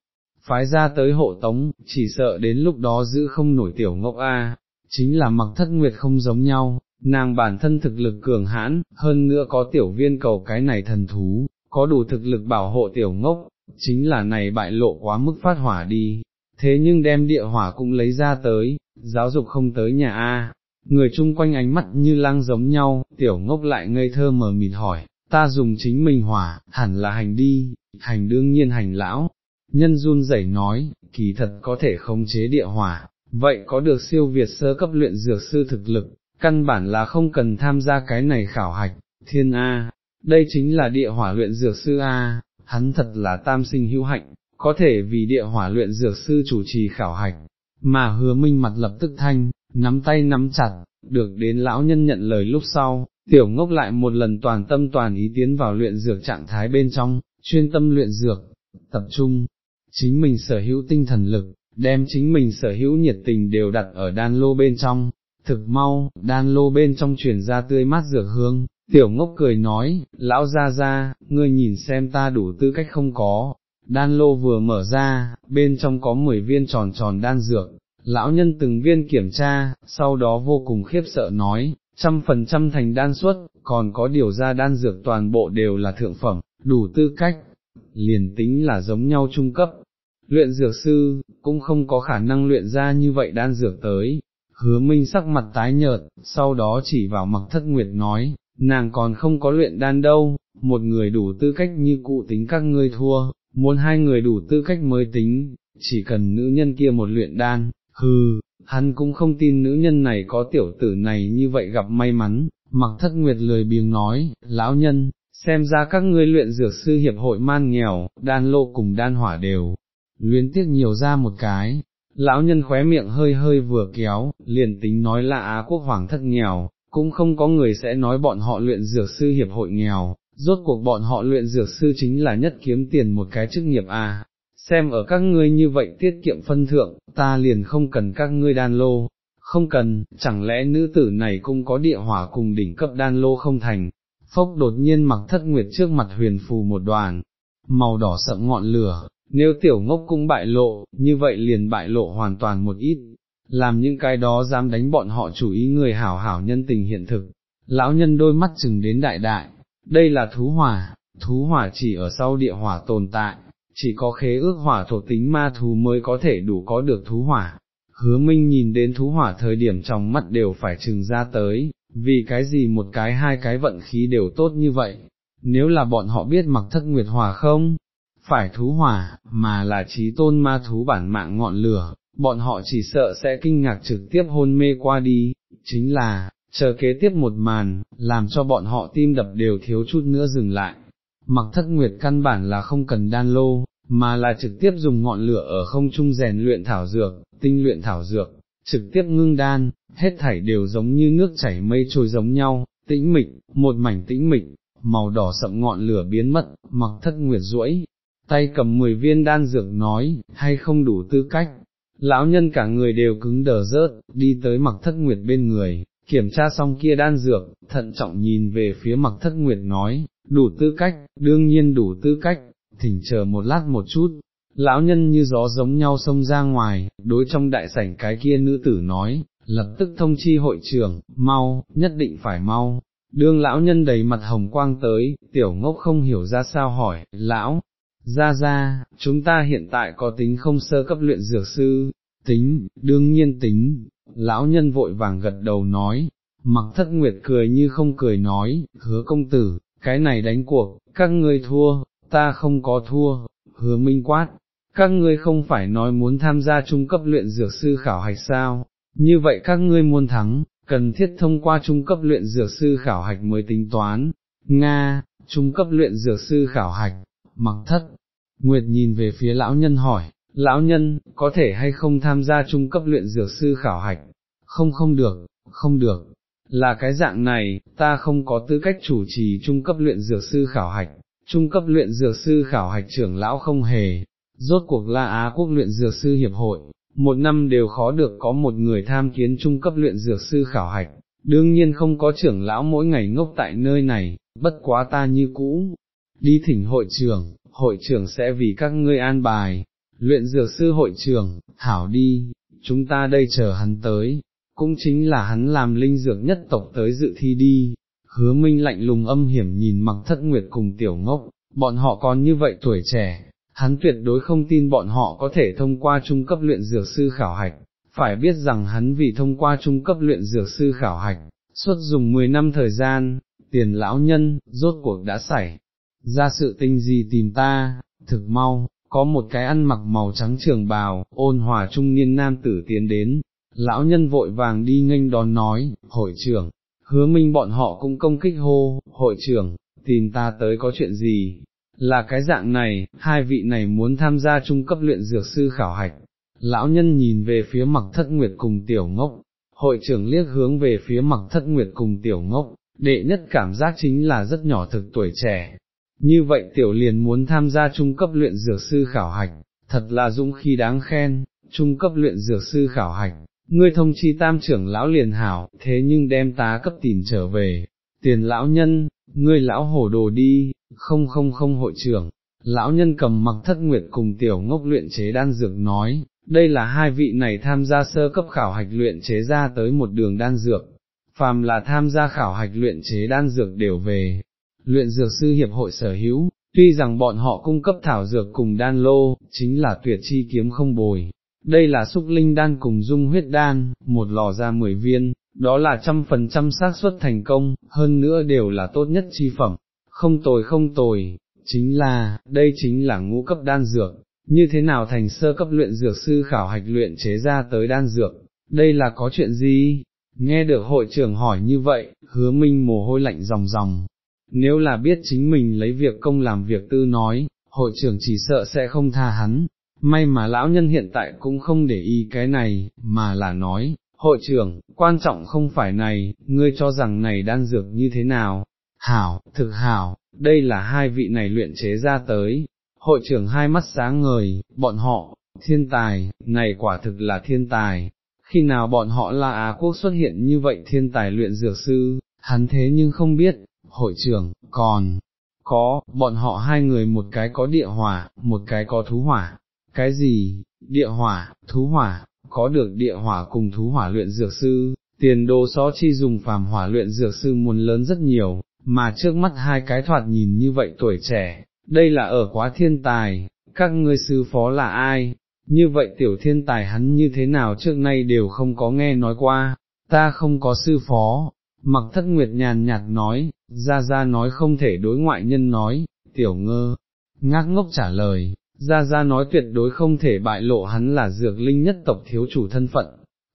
Speaker 1: phái ra tới hộ tống, chỉ sợ đến lúc đó giữ không nổi tiểu ngốc a, chính là mặc thất nguyệt không giống nhau, nàng bản thân thực lực cường hãn, hơn nữa có tiểu viên cầu cái này thần thú, có đủ thực lực bảo hộ tiểu ngốc, chính là này bại lộ quá mức phát hỏa đi, thế nhưng đem địa hỏa cũng lấy ra tới, giáo dục không tới nhà A, người chung quanh ánh mắt như lang giống nhau, tiểu ngốc lại ngây thơ mờ mịt hỏi, ta dùng chính mình hỏa, hẳn là hành đi, hành đương nhiên hành lão, nhân run rẩy nói, kỳ thật có thể khống chế địa hỏa, vậy có được siêu việt sơ cấp luyện dược sư thực lực, căn bản là không cần tham gia cái này khảo hạch, thiên A, đây chính là địa hỏa luyện dược sư A, hắn thật là tam sinh hữu hạnh, có thể vì địa hỏa luyện dược sư chủ trì khảo hạch, mà hứa minh mặt lập tức thanh, nắm tay nắm chặt, được đến lão nhân nhận lời lúc sau, tiểu ngốc lại một lần toàn tâm toàn ý tiến vào luyện dược trạng thái bên trong, chuyên tâm luyện dược, tập trung, chính mình sở hữu tinh thần lực, đem chính mình sở hữu nhiệt tình đều đặt ở đan lô bên trong, thực mau, đan lô bên trong truyền ra tươi mát dược hương, tiểu ngốc cười nói, lão ra ra, ngươi nhìn xem ta đủ tư cách không có, đan lô vừa mở ra, bên trong có 10 viên tròn tròn đan dược, lão nhân từng viên kiểm tra, sau đó vô cùng khiếp sợ nói, trăm phần trăm thành đan suất, còn có điều ra đan dược toàn bộ đều là thượng phẩm, đủ tư cách, liền tính là giống nhau trung cấp. Luyện dược sư, cũng không có khả năng luyện ra như vậy đan dược tới, hứa minh sắc mặt tái nhợt, sau đó chỉ vào mặc thất nguyệt nói, nàng còn không có luyện đan đâu, một người đủ tư cách như cụ tính các ngươi thua, muốn hai người đủ tư cách mới tính, chỉ cần nữ nhân kia một luyện đan, hừ, hắn cũng không tin nữ nhân này có tiểu tử này như vậy gặp may mắn, mặc thất nguyệt lười biếng nói, lão nhân, xem ra các ngươi luyện dược sư hiệp hội man nghèo, đan lộ cùng đan hỏa đều, luyến tiếc nhiều ra một cái, lão nhân khóe miệng hơi hơi vừa kéo, liền tính nói là Á quốc hoàng thất nghèo, cũng không có người sẽ nói bọn họ luyện dược sư hiệp hội nghèo, rốt cuộc bọn họ luyện dược sư chính là nhất kiếm tiền một cái chức nghiệp à, xem ở các ngươi như vậy tiết kiệm phân thượng, ta liền không cần các ngươi đan lô, không cần, chẳng lẽ nữ tử này cũng có địa hỏa cùng đỉnh cấp đan lô không thành, phốc đột nhiên mặc thất nguyệt trước mặt huyền phù một đoàn, màu đỏ sậm ngọn lửa, nếu tiểu ngốc cũng bại lộ, như vậy liền bại lộ hoàn toàn một ít, làm những cái đó dám đánh bọn họ chủ ý người hảo hảo nhân tình hiện thực, lão nhân đôi mắt chừng đến đại đại, đây là thú hỏa, thú hỏa chỉ ở sau địa hỏa tồn tại, chỉ có khế ước hỏa thổ tính ma thú mới có thể đủ có được thú hỏa. Hứa Minh nhìn đến thú hỏa thời điểm trong mắt đều phải chừng ra tới, vì cái gì một cái hai cái vận khí đều tốt như vậy, nếu là bọn họ biết mặc thất nguyệt hỏa không, phải thú hỏa, mà là trí tôn ma thú bản mạng ngọn lửa, bọn họ chỉ sợ sẽ kinh ngạc trực tiếp hôn mê qua đi, chính là, chờ kế tiếp một màn, làm cho bọn họ tim đập đều thiếu chút nữa dừng lại. Mặc thất nguyệt căn bản là không cần đan lô, mà là trực tiếp dùng ngọn lửa ở không trung rèn luyện thảo dược, tinh luyện thảo dược, trực tiếp ngưng đan, hết thảy đều giống như nước chảy mây trôi giống nhau, tĩnh mịch, một mảnh tĩnh mịch, màu đỏ sậm ngọn lửa biến mất, mặc thất nguyệt duỗi tay cầm 10 viên đan dược nói, hay không đủ tư cách. Lão nhân cả người đều cứng đờ rớt, đi tới mặc thất nguyệt bên người, kiểm tra xong kia đan dược, thận trọng nhìn về phía mặc thất nguyệt nói, đủ tư cách, đương nhiên đủ tư cách, thỉnh chờ một lát một chút. Lão nhân như gió giống nhau xông ra ngoài, đối trong đại sảnh cái kia nữ tử nói, lập tức thông chi hội trưởng, mau, nhất định phải mau. Đương lão nhân đầy mặt hồng quang tới, tiểu ngốc không hiểu ra sao hỏi, lão, ra ra, chúng ta hiện tại có tính không sơ cấp luyện dược sư, tính, đương nhiên tính, lão nhân vội vàng gật đầu nói, mặc thất nguyệt cười như không cười nói, hứa công tử, cái này đánh cuộc, các ngươi thua, ta không có thua, hứa minh quát, các ngươi không phải nói muốn tham gia trung cấp luyện dược sư khảo hạch sao, như vậy các ngươi muốn thắng, cần thiết thông qua trung cấp luyện dược sư khảo hạch mới tính toán, Nga, trung cấp luyện dược sư khảo hạch, mặc thất, Nguyệt nhìn về phía lão nhân hỏi, lão nhân, có thể hay không tham gia trung cấp luyện dược sư khảo hạch, không không được, không được, là cái dạng này, ta không có tư cách chủ trì trung cấp luyện dược sư khảo hạch, trung cấp luyện dược sư khảo hạch trưởng lão không hề, rốt cuộc là Á quốc luyện dược sư hiệp hội, một năm đều khó được có một người tham kiến trung cấp luyện dược sư khảo hạch, đương nhiên không có trưởng lão mỗi ngày ngốc tại nơi này, bất quá ta như cũ, đi thỉnh hội trưởng, hội trưởng sẽ vì các ngươi an bài, luyện dược sư hội trưởng, thảo đi, chúng ta đây chờ hắn tới, cũng chính là hắn làm linh dược nhất tộc tới dự thi đi, hứa minh lạnh lùng âm hiểm nhìn mặc thất nguyệt cùng tiểu ngốc, bọn họ còn như vậy tuổi trẻ, hắn tuyệt đối không tin bọn họ có thể thông qua trung cấp luyện dược sư khảo hạch, phải biết rằng hắn vì thông qua trung cấp luyện dược sư khảo hạch, suốt dùng 10 năm thời gian, tiền lão nhân, rốt cuộc đã xảy ra sự tình gì tìm ta, thực mau, có một cái ăn mặc màu trắng trường bào, ôn hòa trung niên nam tử tiến đến, lão nhân vội vàng đi nghênh đón nói, hội trưởng, hứa minh bọn họ cũng công kích hô, hội trưởng, tìm ta tới có chuyện gì, là cái dạng này, hai vị này muốn tham gia trung cấp luyện dược sư khảo hạch, lão nhân nhìn về phía mặc thất nguyệt cùng tiểu ngốc, hội trưởng liếc hướng về phía mặc thất nguyệt cùng tiểu ngốc, đệ nhất cảm giác chính là rất nhỏ thực tuổi trẻ, như vậy tiểu liền muốn tham gia trung cấp luyện dược sư khảo hạch, thật là dũng khi đáng khen, trung cấp luyện dược sư khảo hạch, ngươi thông chi tam trưởng lão liền hảo, thế nhưng đem tá cấp tìm trở về, tiền lão nhân, ngươi lão hổ đồ đi, không không không hội trưởng, lão nhân cầm mặc thất nguyệt cùng tiểu ngốc luyện chế đan dược nói, đây là hai vị này tham gia sơ cấp khảo hạch luyện chế ra tới một đường đan dược, phàm là tham gia khảo hạch luyện chế đan dược đều về, luyện dược sư hiệp hội sở hữu, tuy rằng bọn họ cung cấp thảo dược cùng đan lô, chính là tuyệt chi kiếm không bồi. Đây là xúc linh đan cùng dung huyết đan, một lò ra mười viên, đó là trăm phần trăm xác suất thành công, hơn nữa đều là tốt nhất chi phẩm, không tồi không tồi, chính là, đây chính là ngũ cấp đan dược, như thế nào thành sơ cấp luyện dược sư khảo hạch luyện chế ra tới đan dược, đây là có chuyện gì? Nghe được hội trưởng hỏi như vậy, hứa minh mồ hôi lạnh ròng ròng, nếu là biết chính mình lấy việc công làm việc tư nói, hội trưởng chỉ sợ sẽ không tha hắn, may mà lão nhân hiện tại cũng không để ý cái này, mà là nói, hội trưởng, quan trọng không phải này, ngươi cho rằng này đan dược như thế nào, hảo, thực hảo, đây là hai vị này luyện chế ra tới, hội trưởng hai mắt sáng ngời, bọn họ, thiên tài, này quả thực là thiên tài, khi nào bọn họ là Á quốc xuất hiện như vậy thiên tài luyện dược sư, hắn thế nhưng không biết, hội trưởng, còn, có, bọn họ hai người một cái có địa hỏa, một cái có thú hỏa, cái gì, địa hỏa, thú hỏa, có được địa hỏa cùng thú hỏa luyện dược sư, tiền đồ xó chi dùng phàm hỏa luyện dược sư muốn lớn rất nhiều, mà trước mắt hai cái thoạt nhìn như vậy tuổi trẻ, đây là ở quá thiên tài, các ngươi sư phó là ai, như vậy tiểu thiên tài hắn như thế nào trước nay đều không có nghe nói qua, ta không có sư phó, mặc thất nguyệt nhàn nhạt nói, Gia Gia nói không thể đối ngoại nhân nói, tiểu ngơ, ngác ngốc trả lời, Gia Gia nói tuyệt đối không thể bại lộ hắn là dược linh nhất tộc thiếu chủ thân phận,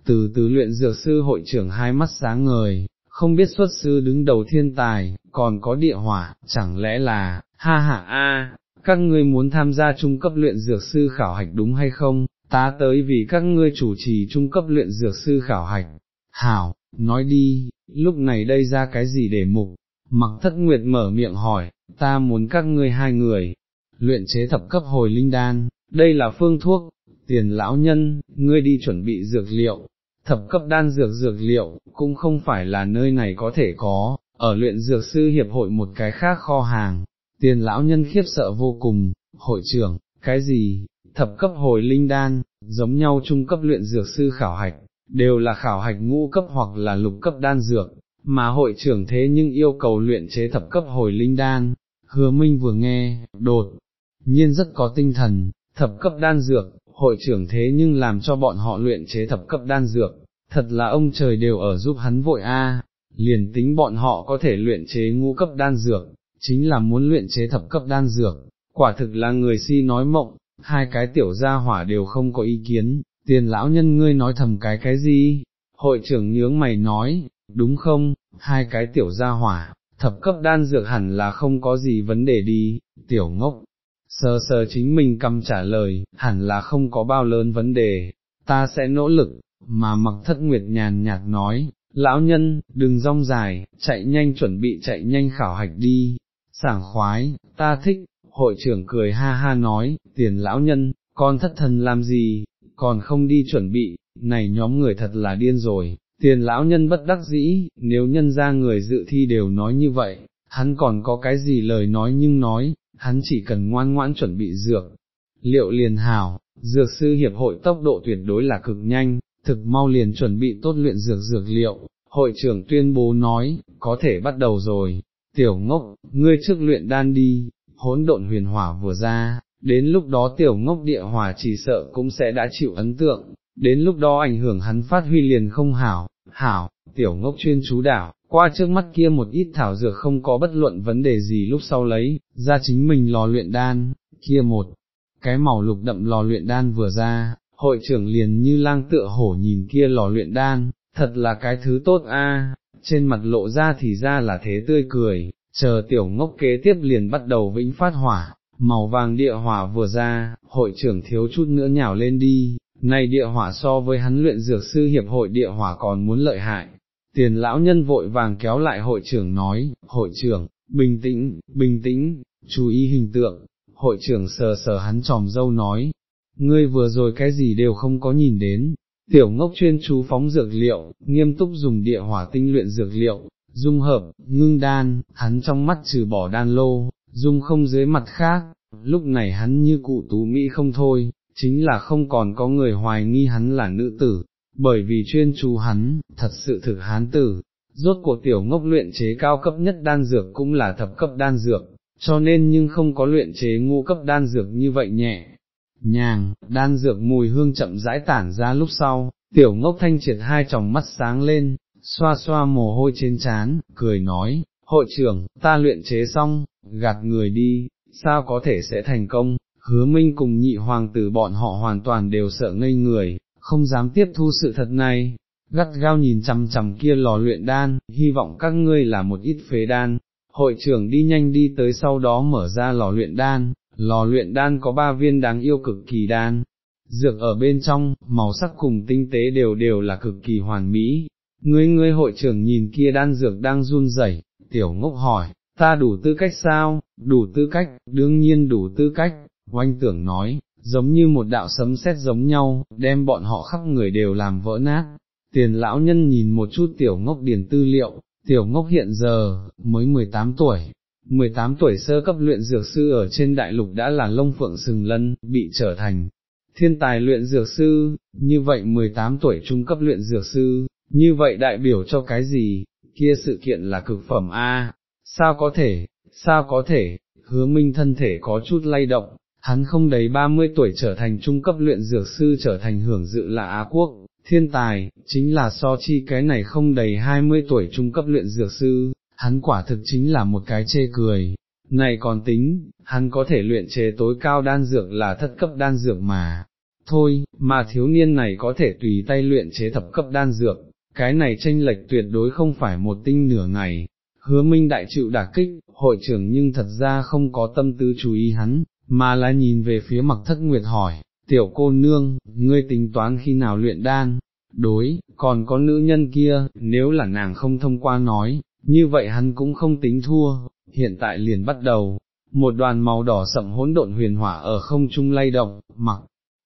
Speaker 1: từ từ luyện dược sư hội trưởng hai mắt sáng ngời, không biết xuất sư đứng đầu thiên tài, còn có địa hỏa, chẳng lẽ là, ha ha a, các ngươi muốn tham gia trung cấp luyện dược sư khảo hạch đúng hay không, ta tới vì các ngươi chủ trì trung cấp luyện dược sư khảo hạch, hảo, nói đi, lúc này đây ra cái gì để mục, mặc thất nguyệt mở miệng hỏi, ta muốn các ngươi hai người, luyện chế thập cấp hồi linh đan, đây là phương thuốc, tiền lão nhân, ngươi đi chuẩn bị dược liệu, thập cấp đan dược dược liệu, cũng không phải là nơi này có thể có, ở luyện dược sư hiệp hội một cái khác kho hàng, tiền lão nhân khiếp sợ vô cùng, hội trưởng, cái gì, thập cấp hồi linh đan, giống nhau trung cấp luyện dược sư khảo hạch, đều là khảo hạch ngũ cấp hoặc là lục cấp đan dược, mà hội trưởng thế nhưng yêu cầu luyện chế thập cấp hồi linh đan, hứa minh vừa nghe, đột, nhiên rất có tinh thần, thập cấp đan dược, hội trưởng thế nhưng làm cho bọn họ luyện chế thập cấp đan dược, thật là ông trời đều ở giúp hắn vội a. liền tính bọn họ có thể luyện chế ngũ cấp đan dược, chính là muốn luyện chế thập cấp đan dược, quả thực là người si nói mộng, hai cái tiểu gia hỏa đều không có ý kiến, tiền lão nhân ngươi nói thầm cái cái gì, hội trưởng nhướng mày nói, đúng không, hai cái tiểu gia hỏa, thập cấp đan dược hẳn là không có gì vấn đề đi, tiểu ngốc, sờ sờ chính mình cầm trả lời, hẳn là không có bao lớn vấn đề, ta sẽ nỗ lực, mà mặc thất nguyệt nhàn nhạt nói, lão nhân, đừng rong dài, chạy nhanh chuẩn bị chạy nhanh khảo hạch đi, sảng khoái, ta thích, hội trưởng cười ha ha nói, tiền lão nhân, con thất thần làm gì, còn không đi chuẩn bị, này nhóm người thật là điên rồi, tiền lão nhân bất đắc dĩ, nếu nhân ra người dự thi đều nói như vậy, hắn còn có cái gì lời nói nhưng nói, hắn chỉ cần ngoan ngoãn chuẩn bị dược, liệu liền hảo, dược sư hiệp hội tốc độ tuyệt đối là cực nhanh, thực mau liền chuẩn bị tốt luyện dược dược liệu, hội trưởng tuyên bố nói, có thể bắt đầu rồi, tiểu ngốc, ngươi trước luyện đan đi, hỗn độn huyền hỏa vừa ra, đến lúc đó tiểu ngốc địa hỏa chỉ sợ cũng sẽ đã chịu ấn tượng, đến lúc đó ảnh hưởng hắn phát huy liền không hảo, hảo, tiểu ngốc chuyên chú đảo, qua trước mắt kia một ít thảo dược không có bất luận vấn đề gì lúc sau lấy, ra chính mình lò luyện đan, kia một, cái màu lục đậm lò luyện đan vừa ra, hội trưởng liền như lang tựa hổ nhìn kia lò luyện đan, thật là cái thứ tốt a. trên mặt lộ ra thì ra là thế tươi cười, chờ tiểu ngốc kế tiếp liền bắt đầu vĩnh phát hỏa, màu vàng địa hỏa vừa ra, hội trưởng thiếu chút nữa nhào lên đi, này địa hỏa so với hắn luyện dược sư hiệp hội địa hỏa còn muốn lợi hại. Tiền lão nhân vội vàng kéo lại hội trưởng nói, hội trưởng, bình tĩnh, bình tĩnh, chú ý hình tượng, hội trưởng sờ sờ hắn tròm dâu nói, ngươi vừa rồi cái gì đều không có nhìn đến, tiểu ngốc chuyên chú phóng dược liệu, nghiêm túc dùng địa hỏa tinh luyện dược liệu, dung hợp, ngưng đan, hắn trong mắt trừ bỏ đan lô, dung không dưới mặt khác, lúc này hắn như cụ tú Mỹ không thôi, chính là không còn có người hoài nghi hắn là nữ tử, bởi vì chuyên chú hắn, thật sự thực hán tử, rốt cuộc tiểu ngốc luyện chế cao cấp nhất đan dược cũng là thập cấp đan dược, cho nên nhưng không có luyện chế ngũ cấp đan dược như vậy nhẹ. Nhàng, đan dược mùi hương chậm rãi tản ra lúc sau, tiểu ngốc thanh triệt hai tròng mắt sáng lên, xoa xoa mồ hôi trên trán, cười nói, hội trưởng, ta luyện chế xong, gạt người đi, sao có thể sẽ thành công, hứa minh cùng nhị hoàng tử bọn họ hoàn toàn đều sợ ngây người, không dám tiếp thu sự thật này, gắt gao nhìn chằm chằm kia lò luyện đan, hy vọng các ngươi là một ít phế đan. Hội trưởng đi nhanh đi tới sau đó mở ra lò luyện đan, lò luyện đan có ba viên đáng yêu cực kỳ đan, dược ở bên trong, màu sắc cùng tinh tế đều đều là cực kỳ hoàn mỹ. Ngươi ngươi hội trưởng nhìn kia đan dược đang run rẩy, tiểu ngốc hỏi, ta đủ tư cách sao, đủ tư cách, đương nhiên đủ tư cách, oanh tưởng nói, giống như một đạo sấm sét giống nhau, đem bọn họ khắp người đều làm vỡ nát. Tiền lão nhân nhìn một chút tiểu ngốc điền tư liệu, tiểu ngốc hiện giờ, mới 18 tuổi, 18 tuổi sơ cấp luyện dược sư ở trên đại lục đã là lông phượng sừng lân, bị trở thành thiên tài luyện dược sư, như vậy 18 tuổi trung cấp luyện dược sư, như vậy đại biểu cho cái gì, kia sự kiện là cực phẩm A, sao có thể, sao có thể, hứa minh thân thể có chút lay động, hắn không đầy 30 tuổi trở thành trung cấp luyện dược sư trở thành hưởng dự là Á Quốc, thiên tài, chính là so chi cái này không đầy 20 tuổi trung cấp luyện dược sư, hắn quả thực chính là một cái chê cười. Này còn tính, hắn có thể luyện chế tối cao đan dược là thất cấp đan dược mà, thôi, mà thiếu niên này có thể tùy tay luyện chế thập cấp đan dược, cái này tranh lệch tuyệt đối không phải một tinh nửa ngày. Hứa Minh đại chịu đả kích, hội trưởng nhưng thật ra không có tâm tư chú ý hắn, mà là nhìn về phía mặc thất nguyệt hỏi, tiểu cô nương, ngươi tính toán khi nào luyện đan, đối, còn có nữ nhân kia, nếu là nàng không thông qua nói, như vậy hắn cũng không tính thua, hiện tại liền bắt đầu, một đoàn màu đỏ sậm hỗn độn huyền hỏa ở không trung lay động, mặc,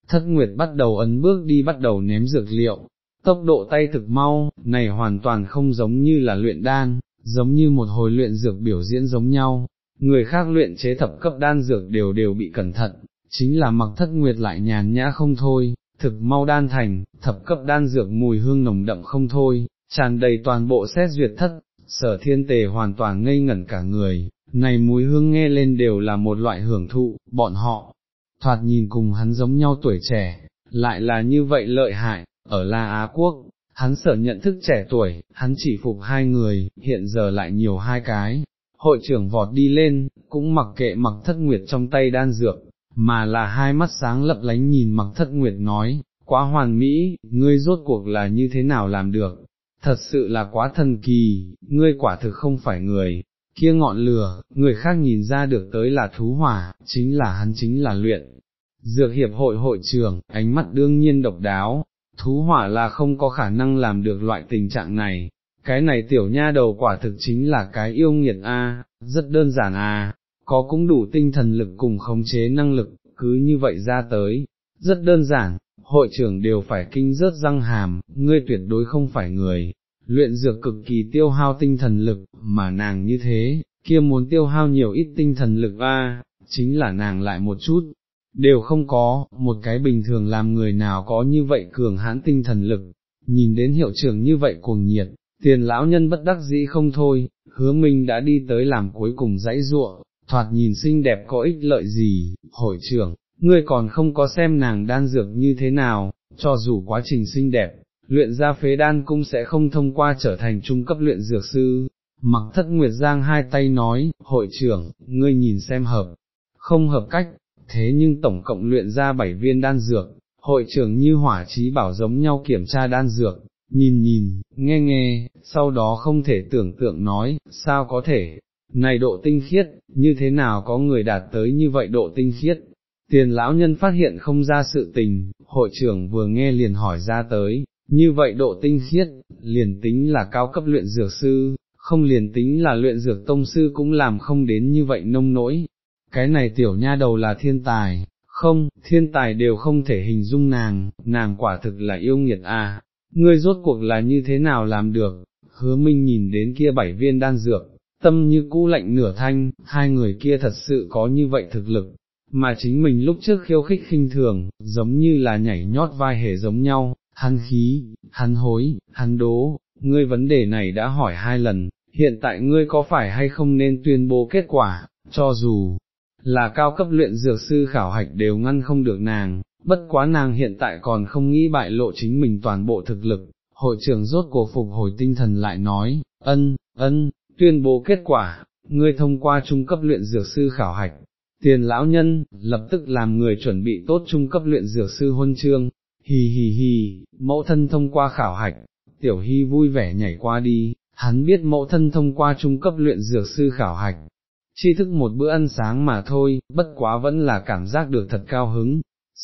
Speaker 1: thất nguyệt bắt đầu ấn bước đi bắt đầu ném dược liệu, tốc độ tay thực mau, này hoàn toàn không giống như là luyện đan, giống như một hồi luyện dược biểu diễn giống nhau, người khác luyện chế thập cấp đan dược đều đều bị cẩn thận, chính là mặc thất nguyệt lại nhàn nhã không thôi, thực mau đan thành, thập cấp đan dược mùi hương nồng đậm không thôi, tràn đầy toàn bộ xét duyệt thất, sở thiên tề hoàn toàn ngây ngẩn cả người, này mùi hương nghe lên đều là một loại hưởng thụ, bọn họ, thoạt nhìn cùng hắn giống nhau tuổi trẻ, lại là như vậy lợi hại, ở La Á Quốc, hắn sở nhận thức trẻ tuổi, hắn chỉ phục hai người, hiện giờ lại nhiều hai cái. Hội trưởng vọt đi lên, cũng mặc kệ mặc thất nguyệt trong tay đan dược, mà là hai mắt sáng lấp lánh nhìn mặc thất nguyệt nói, quá hoàn mỹ, ngươi rốt cuộc là như thế nào làm được, thật sự là quá thần kỳ, ngươi quả thực không phải người, kia ngọn lửa, người khác nhìn ra được tới là thú hỏa, chính là hắn chính là luyện. Dược hiệp hội hội trưởng, ánh mắt đương nhiên độc đáo, thú hỏa là không có khả năng làm được loại tình trạng này, cái này tiểu nha đầu quả thực chính là cái yêu nghiệt a, rất đơn giản à, có cũng đủ tinh thần lực cùng khống chế năng lực, cứ như vậy ra tới, rất đơn giản, hội trưởng đều phải kinh rớt răng hàm, ngươi tuyệt đối không phải người, luyện dược cực kỳ tiêu hao tinh thần lực, mà nàng như thế, kia muốn tiêu hao nhiều ít tinh thần lực a, chính là nàng lại một chút, đều không có, một cái bình thường làm người nào có như vậy cường hãn tinh thần lực, nhìn đến hiệu trưởng như vậy cuồng nhiệt, tiền lão nhân bất đắc dĩ không thôi, hứa minh đã đi tới làm cuối cùng dãy ruộng, thoạt nhìn xinh đẹp có ích lợi gì, hội trưởng, ngươi còn không có xem nàng đan dược như thế nào, cho dù quá trình xinh đẹp, luyện ra phế đan cũng sẽ không thông qua trở thành trung cấp luyện dược sư. Mặc thất nguyệt giang hai tay nói, hội trưởng, ngươi nhìn xem hợp, không hợp cách, thế nhưng tổng cộng luyện ra bảy viên đan dược, hội trưởng như hỏa trí bảo giống nhau kiểm tra đan dược, nhìn nhìn, nghe nghe, sau đó không thể tưởng tượng nói, sao có thể, này độ tinh khiết, như thế nào có người đạt tới như vậy độ tinh khiết. Tiền lão nhân phát hiện không ra sự tình, hội trưởng vừa nghe liền hỏi ra tới, như vậy độ tinh khiết, liền tính là cao cấp luyện dược sư, không liền tính là luyện dược tông sư cũng làm không đến như vậy nông nỗi. Cái này tiểu nha đầu là thiên tài, không, thiên tài đều không thể hình dung nàng, nàng quả thực là yêu nghiệt à, ngươi rốt cuộc là như thế nào làm được, hứa minh nhìn đến kia bảy viên đan dược, tâm như cũ lạnh nửa thanh, hai người kia thật sự có như vậy thực lực, mà chính mình lúc trước khiêu khích khinh thường, giống như là nhảy nhót vai hề giống nhau, hắn khí, hắn hối, hắn đố, ngươi vấn đề này đã hỏi hai lần, hiện tại ngươi có phải hay không nên tuyên bố kết quả, cho dù là cao cấp luyện dược sư khảo hạch đều ngăn không được nàng, bất quá nàng hiện tại còn không nghĩ bại lộ chính mình toàn bộ thực lực, hội trưởng rốt cuộc phục hồi tinh thần lại nói, ân, ân, tuyên bố kết quả, ngươi thông qua trung cấp luyện dược sư khảo hạch, tiền lão nhân, lập tức làm người chuẩn bị tốt trung cấp luyện dược sư huân chương, hì hì hì, mẫu thân thông qua khảo hạch, tiểu hy vui vẻ nhảy qua đi, hắn biết mẫu thân thông qua trung cấp luyện dược sư khảo hạch, chi thức một bữa ăn sáng mà thôi, bất quá vẫn là cảm giác được thật cao hứng.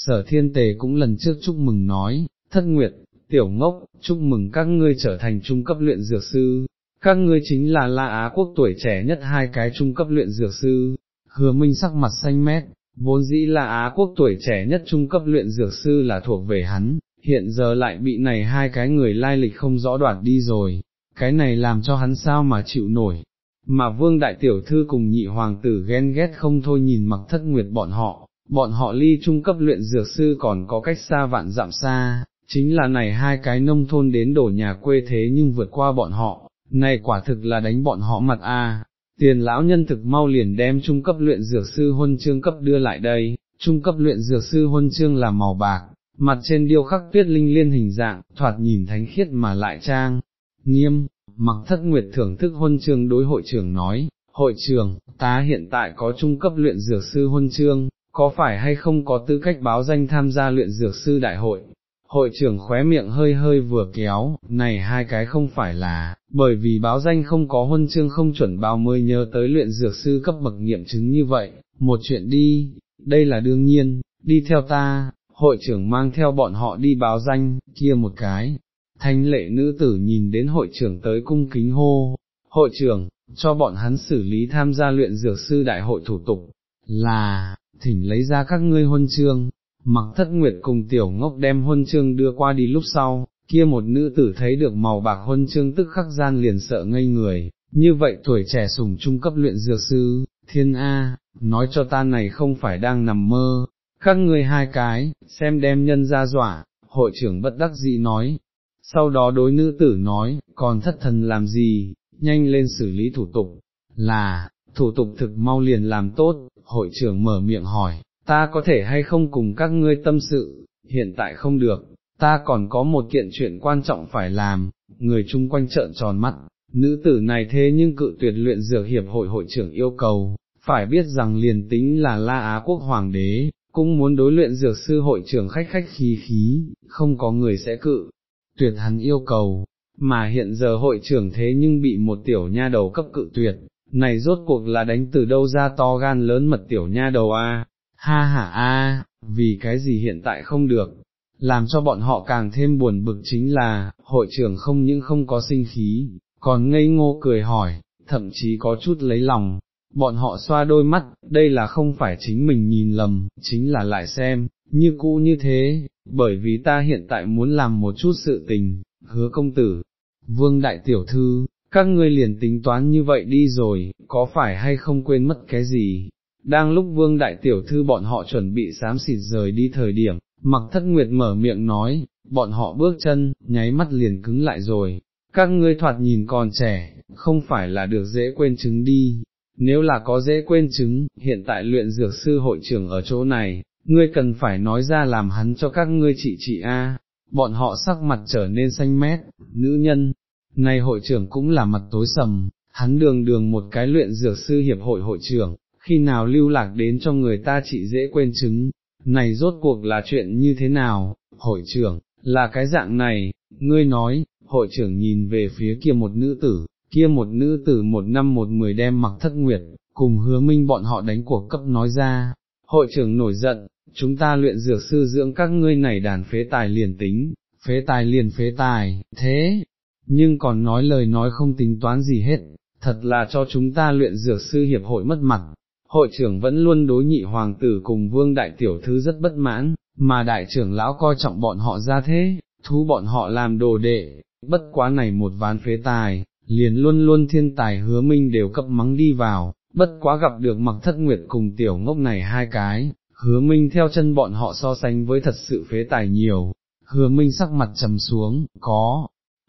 Speaker 1: Sở thiên tề cũng lần trước chúc mừng nói, thất nguyệt, tiểu ngốc, chúc mừng các ngươi trở thành trung cấp luyện dược sư, các ngươi chính là La Á quốc tuổi trẻ nhất hai cái trung cấp luyện dược sư, hứa minh sắc mặt xanh mét, vốn dĩ la Á quốc tuổi trẻ nhất trung cấp luyện dược sư là thuộc về hắn, hiện giờ lại bị này hai cái người lai lịch không rõ đoạt đi rồi, cái này làm cho hắn sao mà chịu nổi. Mà vương đại tiểu thư cùng nhị hoàng tử ghen ghét không thôi nhìn mặc thất nguyệt bọn họ, bọn họ ly trung cấp luyện dược sư còn có cách xa vạn dặm xa, chính là này hai cái nông thôn đến đổ nhà quê thế nhưng vượt qua bọn họ, này quả thực là đánh bọn họ mặt a. Tiền lão nhân thực mau liền đem trung cấp luyện dược sư huân chương cấp đưa lại đây, trung cấp luyện dược sư huân chương là màu bạc, mặt trên điêu khắc tuyết linh liên hình dạng, thoạt nhìn thánh khiết mà lại trang, nghiêm, mặc thất nguyệt thưởng thức huân chương đối hội trưởng nói, hội trưởng, ta hiện tại có trung cấp luyện dược sư huân chương, có phải hay không có tư cách báo danh tham gia luyện dược sư đại hội, hội trưởng khóe miệng hơi hơi vừa kéo, này hai cái không phải là, bởi vì báo danh không có huân chương không chuẩn bao mới nhớ tới luyện dược sư cấp bậc nghiệm chứng như vậy, một chuyện đi, đây là đương nhiên, đi theo ta, hội trưởng mang theo bọn họ đi báo danh, kia một cái. Thanh lệ nữ tử nhìn đến hội trưởng tới cung kính hô, hội trưởng, cho bọn hắn xử lý tham gia luyện dược sư đại hội thủ tục, là, thỉnh lấy ra các ngươi huân chương, mặc thất nguyệt cùng tiểu ngốc đem huân chương đưa qua đi lúc sau, kia một nữ tử thấy được màu bạc huân chương tức khắc gian liền sợ ngây người, như vậy tuổi trẻ sùng trung cấp luyện dược sư, thiên A, nói cho ta này không phải đang nằm mơ, các ngươi hai cái, xem đem nhân ra dọa, hội trưởng bất đắc dĩ nói, sau đó đối nữ tử nói, còn thất thần làm gì, nhanh lên xử lý thủ tục, là, thủ tục thực mau liền làm tốt, hội trưởng mở miệng hỏi, ta có thể hay không cùng các ngươi tâm sự, hiện tại không được, ta còn có một kiện chuyện quan trọng phải làm, người chung quanh trợn tròn mắt, nữ tử này thế nhưng cự tuyệt luyện dược hiệp hội hội trưởng yêu cầu, phải biết rằng liền tính là La Á quốc hoàng đế, cũng muốn đối luyện dược sư hội trưởng khách khách khí khí, không có người sẽ cự, tuyệt hắn yêu cầu, mà hiện giờ hội trưởng thế nhưng bị một tiểu nha đầu cấp cự tuyệt, này rốt cuộc là đánh từ đâu ra to gan lớn mật tiểu nha đầu a, ha ha a, vì cái gì hiện tại không được, làm cho bọn họ càng thêm buồn bực chính là, hội trưởng không những không có sinh khí, còn ngây ngô cười hỏi, thậm chí có chút lấy lòng, bọn họ xoa đôi mắt, đây là không phải chính mình nhìn lầm, chính là lại xem, như cũ như thế, bởi vì ta hiện tại muốn làm một chút sự tình, hứa công tử, vương đại tiểu thư, các ngươi liền tính toán như vậy đi rồi, có phải hay không quên mất cái gì? Đang lúc vương đại tiểu thư bọn họ chuẩn bị sám xịt rời đi thời điểm, mặc thất nguyệt mở miệng nói, bọn họ bước chân, nháy mắt liền cứng lại rồi, các ngươi thoạt nhìn còn trẻ, không phải là được dễ quên chứng đi, nếu là có dễ quên chứng, hiện tại luyện dược sư hội trưởng ở chỗ này, ngươi cần phải nói ra làm hắn cho các ngươi chị chị A, bọn họ sắc mặt trở nên xanh mét, nữ nhân, nay hội trưởng cũng là mặt tối sầm, hắn đường đường một cái luyện dược sư hiệp hội hội trưởng, khi nào lưu lạc đến cho người ta chỉ dễ quên chứng, này rốt cuộc là chuyện như thế nào, hội trưởng, là cái dạng này, ngươi nói, hội trưởng nhìn về phía kia một nữ tử, kia một nữ tử một năm một mười đem mặc thất nguyệt, cùng hứa minh bọn họ đánh cuộc cấp nói ra, hội trưởng nổi giận, chúng ta luyện dược sư dưỡng các ngươi này đàn phế tài liền tính, phế tài liền phế tài, thế, nhưng còn nói lời nói không tính toán gì hết, thật là cho chúng ta luyện dược sư hiệp hội mất mặt. Hội trưởng vẫn luôn đối nhị hoàng tử cùng vương đại tiểu thư rất bất mãn, mà đại trưởng lão coi trọng bọn họ ra thế, thu bọn họ làm đồ đệ, bất quá này một ván phế tài, liền luôn luôn thiên tài hứa minh đều cấp mắng đi vào, bất quá gặp được mặc thất nguyệt cùng tiểu ngốc này hai cái, hứa minh theo chân bọn họ so sánh với thật sự phế tài nhiều, hứa minh sắc mặt trầm xuống, có,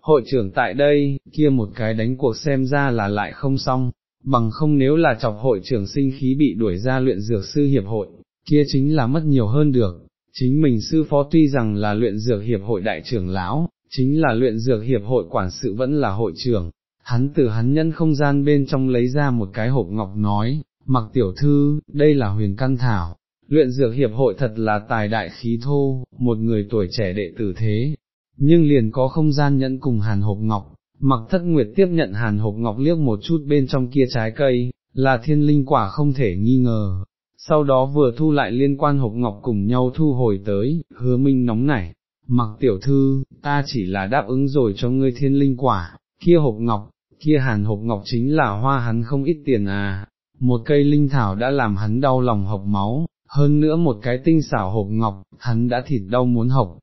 Speaker 1: hội trưởng tại đây, kia một cái đánh cuộc xem ra là lại không xong, bằng không nếu là chọc hội trưởng sinh khí bị đuổi ra luyện dược sư hiệp hội, kia chính là mất nhiều hơn được, chính mình sư phó tuy rằng là luyện dược hiệp hội đại trưởng lão, chính là luyện dược hiệp hội quản sự vẫn là hội trưởng, hắn từ hắn nhân không gian bên trong lấy ra một cái hộp ngọc nói, mặc tiểu thư, đây là huyền căn thảo, luyện dược hiệp hội thật là tài đại khí thô, một người tuổi trẻ đệ tử thế, nhưng liền có không gian nhẫn cùng hàn hộp ngọc, mặc thất nguyệt tiếp nhận hàn hộp ngọc liếc một chút bên trong kia trái cây, là thiên linh quả không thể nghi ngờ. Sau đó vừa thu lại liên quan hộp ngọc cùng nhau thu hồi tới, hứa minh nóng nảy, mặc tiểu thư, ta chỉ là đáp ứng rồi cho ngươi thiên linh quả, kia hộp ngọc, kia hàn hộp ngọc chính là hoa hắn không ít tiền à, một cây linh thảo đã làm hắn đau lòng hộc máu, hơn nữa một cái tinh xảo hộp ngọc, hắn đã thịt đau muốn hộc,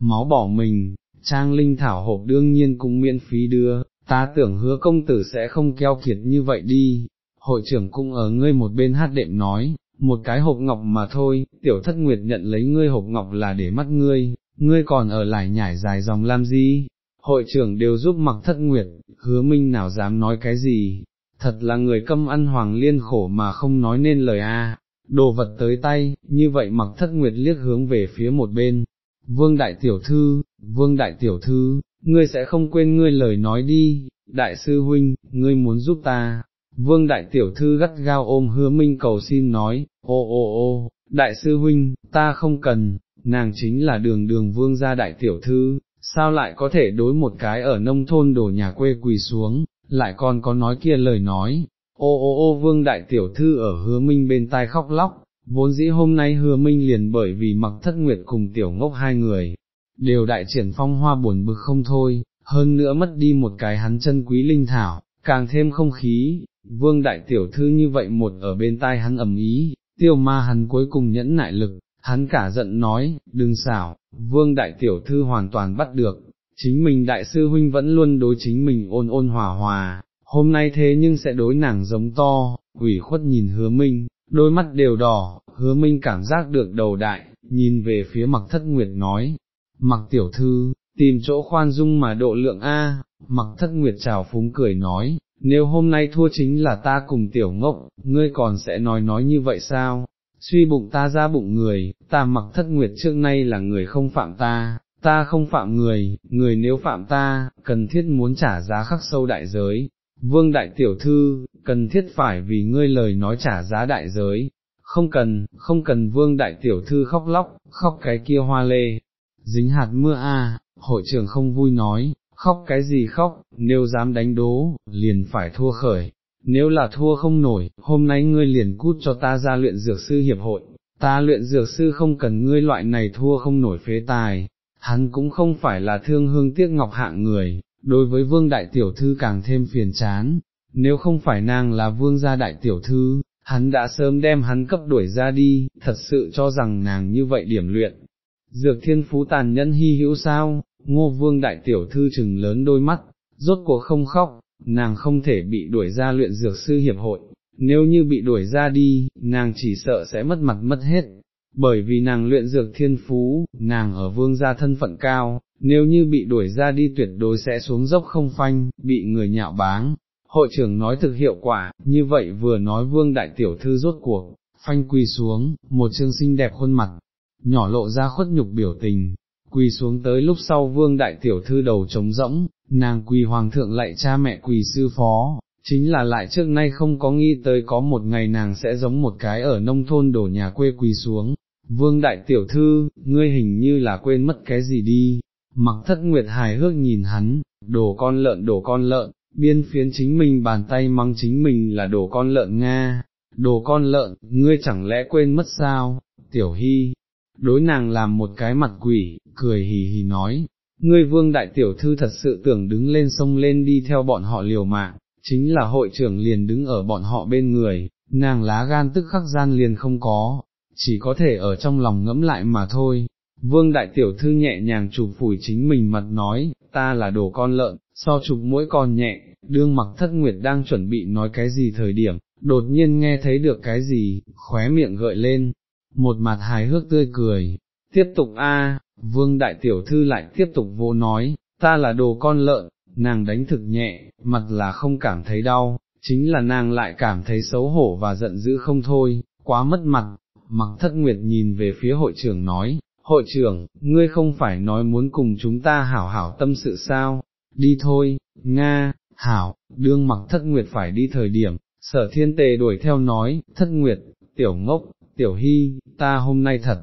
Speaker 1: máu bỏ mình, trang linh thảo hộp đương nhiên cũng miễn phí đưa, ta tưởng hứa công tử sẽ không keo kiệt như vậy đi, hội trưởng cũng ở ngươi một bên hát đệm nói, một cái hộp ngọc mà thôi, tiểu thất nguyệt nhận lấy ngươi hộp ngọc là để mắt ngươi, ngươi còn ở lại nhảy dài dòng làm gì, hội trưởng đều giúp mặc thất nguyệt, hứa minh nào dám nói cái gì, thật là người câm ăn hoàng liên khổ mà không nói nên lời a. đồ vật tới tay, như vậy mặc thất nguyệt liếc hướng về phía một bên, vương đại tiểu thư, vương đại tiểu thư, ngươi sẽ không quên ngươi lời nói đi, đại sư huynh, ngươi muốn giúp ta, vương đại tiểu thư gắt gao ôm hứa minh cầu xin nói, ô ô ô, đại sư huynh, ta không cần, nàng chính là đường đường vương gia đại tiểu thư, sao lại có thể đối một cái ở nông thôn đổ nhà quê quỳ xuống, lại còn có nói kia lời nói, ô ô ô vương đại tiểu thư ở hứa minh bên tai khóc lóc, vốn dĩ hôm nay hứa minh liền bởi vì mặc thất nguyệt cùng tiểu ngốc hai người, đều đại triển phong hoa buồn bực không thôi, hơn nữa mất đi một cái hắn chân quý linh thảo, càng thêm không khí, vương đại tiểu thư như vậy một ở bên tai hắn ầm ý, tiêu ma hắn cuối cùng nhẫn nại lực, hắn cả giận nói, đừng xảo, vương đại tiểu thư hoàn toàn bắt được, chính mình đại sư huynh vẫn luôn đối chính mình ôn ôn hòa hòa, hôm nay thế nhưng sẽ đối nàng giống to, ủy khuất nhìn hứa minh, đôi mắt đều đỏ, hứa minh cảm giác được đầu đại, nhìn về phía mặc thất nguyệt nói, mặc tiểu thư, tìm chỗ khoan dung mà độ lượng A, mặc thất nguyệt trào phúng cười nói, nếu hôm nay thua chính là ta cùng tiểu ngốc, ngươi còn sẽ nói nói như vậy sao? Suy bụng ta ra bụng người, ta mặc thất nguyệt trước nay là người không phạm ta, ta không phạm người, người nếu phạm ta, cần thiết muốn trả giá khắc sâu đại giới. Vương đại tiểu thư, cần thiết phải vì ngươi lời nói trả giá đại giới, không cần, không cần vương đại tiểu thư khóc lóc, khóc cái kia hoa lê, dính hạt mưa a, hội trưởng không vui nói, khóc cái gì khóc, nếu dám đánh đố, liền phải thua khởi, nếu là thua không nổi, hôm nay ngươi liền cút cho ta ra luyện dược sư hiệp hội, ta luyện dược sư không cần ngươi loại này thua không nổi phế tài, hắn cũng không phải là thương hương tiếc ngọc hạng người, đối với vương đại tiểu thư càng thêm phiền chán, nếu không phải nàng là vương gia đại tiểu thư, hắn đã sớm đem hắn cấp đuổi ra đi, thật sự cho rằng nàng như vậy điểm luyện. Dược thiên phú tàn nhẫn hy hữu sao, ngô vương đại tiểu thư chừng lớn đôi mắt, rốt cuộc không khóc, nàng không thể bị đuổi ra luyện dược sư hiệp hội, nếu như bị đuổi ra đi, nàng chỉ sợ sẽ mất mặt mất hết, bởi vì nàng luyện dược thiên phú, nàng ở vương gia thân phận cao, nếu như bị đuổi ra đi tuyệt đối sẽ xuống dốc không phanh, bị người nhạo báng. Hội trưởng nói thực hiệu quả, như vậy vừa nói vương đại tiểu thư rốt cuộc, phanh quỳ xuống, một chương xinh đẹp khuôn mặt, nhỏ lộ ra khuất nhục biểu tình, quỳ xuống tới lúc sau vương đại tiểu thư đầu trống rỗng, nàng quỳ hoàng thượng lại cha mẹ quỳ sư phó, chính là lại trước nay không có nghi tới có một ngày nàng sẽ giống một cái ở nông thôn đổ nhà quê quỳ xuống. Vương đại tiểu thư, ngươi hình như là quên mất cái gì đi, mặc thất nguyệt hài hước nhìn hắn, đổ con lợn đổ con lợn, biên phiến chính mình bàn tay mắng chính mình là đổ con lợn Nga, đồ con lợn, ngươi chẳng lẽ quên mất sao, tiểu hy, đối nàng làm một cái mặt quỷ, cười hì hì nói, ngươi vương đại tiểu thư thật sự tưởng đứng lên sông lên đi theo bọn họ liều mạng, chính là hội trưởng liền đứng ở bọn họ bên người, nàng lá gan tức khắc gian liền không có, chỉ có thể ở trong lòng ngẫm lại mà thôi. Vương đại tiểu thư nhẹ nhàng chụp phủi chính mình mặt nói, ta là đồ con lợn, so chụp mỗi con nhẹ, đương mặc thất nguyệt đang chuẩn bị nói cái gì thời điểm, đột nhiên nghe thấy được cái gì, khóe miệng gợi lên, một mặt hài hước tươi cười, tiếp tục a, vương đại tiểu thư lại tiếp tục vô nói, ta là đồ con lợn, nàng đánh thực nhẹ, mặt là không cảm thấy đau, chính là nàng lại cảm thấy xấu hổ và giận dữ không thôi, quá mất mặt, mặc thất nguyệt nhìn về phía hội trưởng nói, hội trưởng, ngươi không phải nói muốn cùng chúng ta hảo hảo tâm sự sao, đi thôi, Nga, hảo, đương mặc thất nguyệt phải đi thời điểm, sở thiên tề đuổi theo nói, thất nguyệt, tiểu ngốc, tiểu hy, ta hôm nay thật,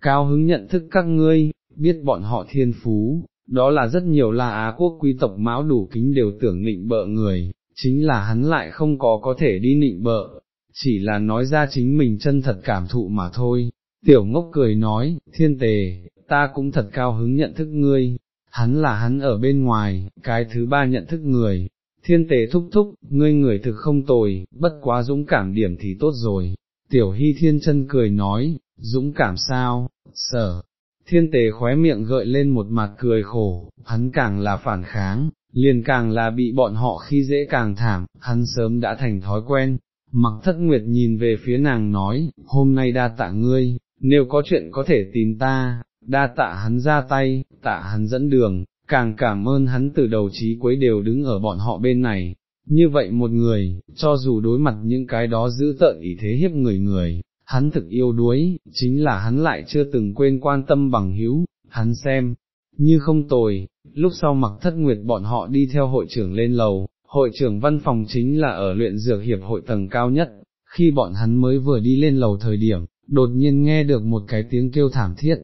Speaker 1: cao hứng nhận thức các ngươi, biết bọn họ thiên phú, đó là rất nhiều là Á quốc quý tộc máu đủ kính đều tưởng nịnh bợ người, chính là hắn lại không có có thể đi nịnh bợ, chỉ là nói ra chính mình chân thật cảm thụ mà thôi. Tiểu ngốc cười nói, thiên tề, ta cũng thật cao hứng nhận thức ngươi, hắn là hắn ở bên ngoài, cái thứ ba nhận thức người, thiên tề thúc thúc, ngươi người thực không tồi, bất quá dũng cảm điểm thì tốt rồi. Tiểu hy thiên chân cười nói, dũng cảm sao, sở, thiên tề khóe miệng gợi lên một mặt cười khổ, hắn càng là phản kháng, liền càng là bị bọn họ khi dễ càng thảm, hắn sớm đã thành thói quen. Mặc thất nguyệt nhìn về phía nàng nói, hôm nay đa tạ ngươi, nếu có chuyện có thể tìm ta, đa tạ hắn ra tay, tạ hắn dẫn đường, càng cảm ơn hắn từ đầu chí cuối đều đứng ở bọn họ bên này. Như vậy một người, cho dù đối mặt những cái đó giữ tợn ý thế hiếp người người, hắn thực yêu đuối, chính là hắn lại chưa từng quên quan tâm bằng hữu, hắn xem, như không tồi, lúc sau mặc thất nguyệt bọn họ đi theo hội trưởng lên lầu, hội trưởng văn phòng chính là ở luyện dược hiệp hội tầng cao nhất, khi bọn hắn mới vừa đi lên lầu thời điểm, đột nhiên nghe được một cái tiếng kêu thảm thiết,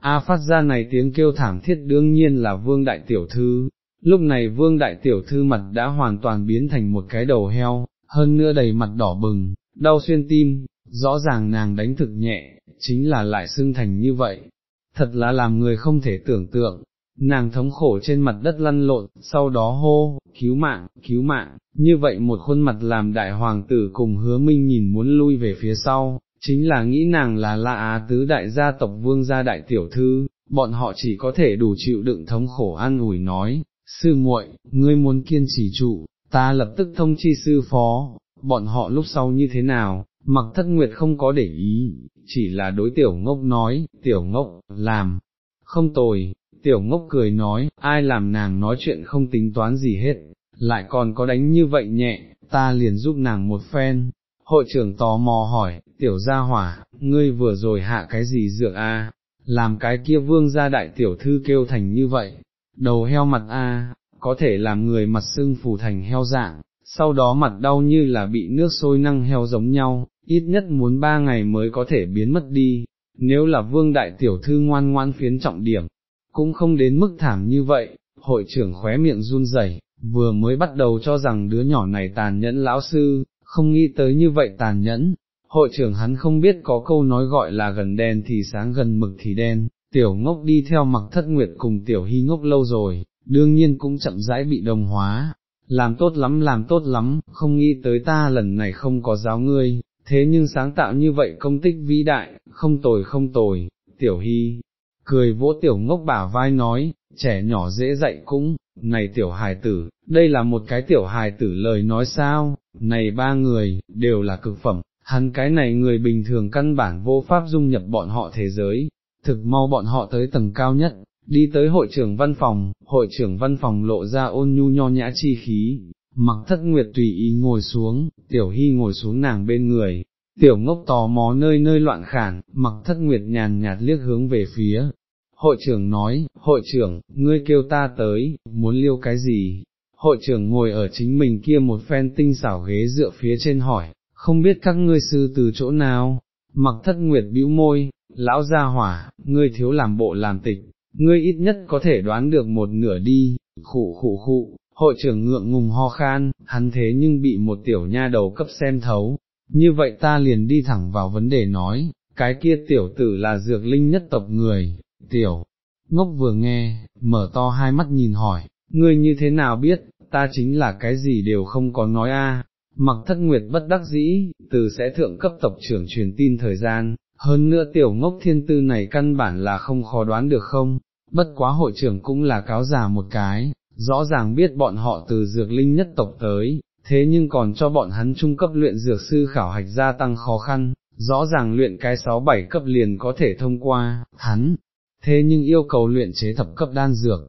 Speaker 1: A phát ra này tiếng kêu thảm thiết đương nhiên là vương đại tiểu thư, lúc này vương đại tiểu thư mặt đã hoàn toàn biến thành một cái đầu heo, hơn nữa đầy mặt đỏ bừng, đau xuyên tim, rõ ràng nàng đánh thực nhẹ, chính là lại xưng thành như vậy, thật là làm người không thể tưởng tượng, nàng thống khổ trên mặt đất lăn lộn, sau đó hô, cứu mạng, cứu mạng, như vậy một khuôn mặt làm đại hoàng tử cùng hứa minh nhìn muốn lui về phía sau, chính là nghĩ nàng là lạ á tứ đại gia tộc vương gia đại tiểu thư, bọn họ chỉ có thể đủ chịu đựng thống khổ an ủi nói, sư muội, ngươi muốn kiên trì trụ, ta lập tức thông chi sư phó, bọn họ lúc sau như thế nào, mặc thất nguyệt không có để ý, chỉ là đối tiểu ngốc nói, tiểu ngốc, làm, không tồi, tiểu ngốc cười nói, ai làm nàng nói chuyện không tính toán gì hết, lại còn có đánh như vậy nhẹ, ta liền giúp nàng một phen. Hội trưởng tò mò hỏi, tiểu gia hỏa, ngươi vừa rồi hạ cái gì dược a? làm cái kia vương gia đại tiểu thư kêu thành như vậy, đầu heo mặt a, có thể làm người mặt sưng phù thành heo dạng, sau đó mặt đau như là bị nước sôi năng heo giống nhau, ít nhất muốn ba ngày mới có thể biến mất đi, nếu là vương đại tiểu thư ngoan ngoan phiến trọng điểm, cũng không đến mức thảm như vậy, hội trưởng khóe miệng run rẩy, vừa mới bắt đầu cho rằng đứa nhỏ này tàn nhẫn lão sư, không nghĩ tới như vậy tàn nhẫn, hội trưởng hắn không biết có câu nói gọi là gần đen thì sáng gần mực thì đen, tiểu ngốc đi theo mặc thất nguyệt cùng tiểu hy ngốc lâu rồi, đương nhiên cũng chậm rãi bị đồng hóa, làm tốt lắm làm tốt lắm, không nghĩ tới ta lần này không có giáo ngươi, thế nhưng sáng tạo như vậy công tích vĩ đại, không tồi không tồi, tiểu hy, cười vỗ tiểu ngốc bả vai nói, trẻ nhỏ dễ dạy cũng, này tiểu hài tử, đây là một cái tiểu hài tử lời nói sao, này ba người, đều là cực phẩm, hắn cái này người bình thường căn bản vô pháp dung nhập bọn họ thế giới, thực mau bọn họ tới tầng cao nhất, đi tới hội trưởng văn phòng, hội trưởng văn phòng lộ ra ôn nhu nho nhã chi khí, mặc thất nguyệt tùy ý ngồi xuống, tiểu hy ngồi xuống nàng bên người, tiểu ngốc tò mò nơi nơi loạn khản, mặc thất nguyệt nhàn nhạt liếc hướng về phía. Hội trưởng nói, hội trưởng, ngươi kêu ta tới, muốn liêu cái gì? Hội trưởng ngồi ở chính mình kia một phen tinh xảo ghế dựa phía trên hỏi, không biết các ngươi sư từ chỗ nào? Mặc thất nguyệt bĩu môi, lão gia hỏa, ngươi thiếu làm bộ làm tịch, ngươi ít nhất có thể đoán được một nửa đi, khụ khụ khụ, hội trưởng ngượng ngùng ho khan, hắn thế nhưng bị một tiểu nha đầu cấp xem thấu, như vậy ta liền đi thẳng vào vấn đề nói, cái kia tiểu tử là dược linh nhất tộc người, tiểu, ngốc vừa nghe, mở to hai mắt nhìn hỏi, ngươi như thế nào biết, ta chính là cái gì đều không có nói a. Mặc thất nguyệt bất đắc dĩ, từ sẽ thượng cấp tộc trưởng truyền tin thời gian, hơn nữa tiểu ngốc thiên tư này căn bản là không khó đoán được không, bất quá hội trưởng cũng là cáo già một cái, rõ ràng biết bọn họ từ dược linh nhất tộc tới, thế nhưng còn cho bọn hắn trung cấp luyện dược sư khảo hạch gia tăng khó khăn, rõ ràng luyện cái 6-7 cấp liền có thể thông qua, hắn, thế nhưng yêu cầu luyện chế thập cấp đan dược,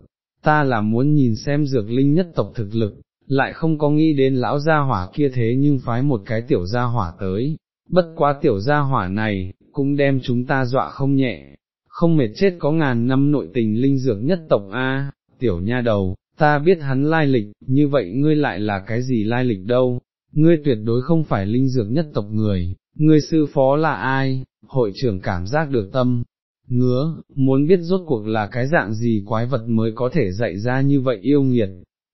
Speaker 1: ta là muốn nhìn xem dược linh nhất tộc thực lực, lại không có nghĩ đến lão gia hỏa kia thế nhưng phái một cái tiểu gia hỏa tới, bất quá tiểu gia hỏa này, cũng đem chúng ta dọa không nhẹ, không mệt chết có ngàn năm nội tình linh dược nhất tộc A, tiểu nha đầu, ta biết hắn lai lịch, như vậy ngươi lại là cái gì lai lịch đâu, ngươi tuyệt đối không phải linh dược nhất tộc người, ngươi sư phó là ai, hội trưởng cảm giác được tâm, ngứa, muốn biết rốt cuộc là cái dạng gì quái vật mới có thể dạy ra như vậy yêu nghiệt,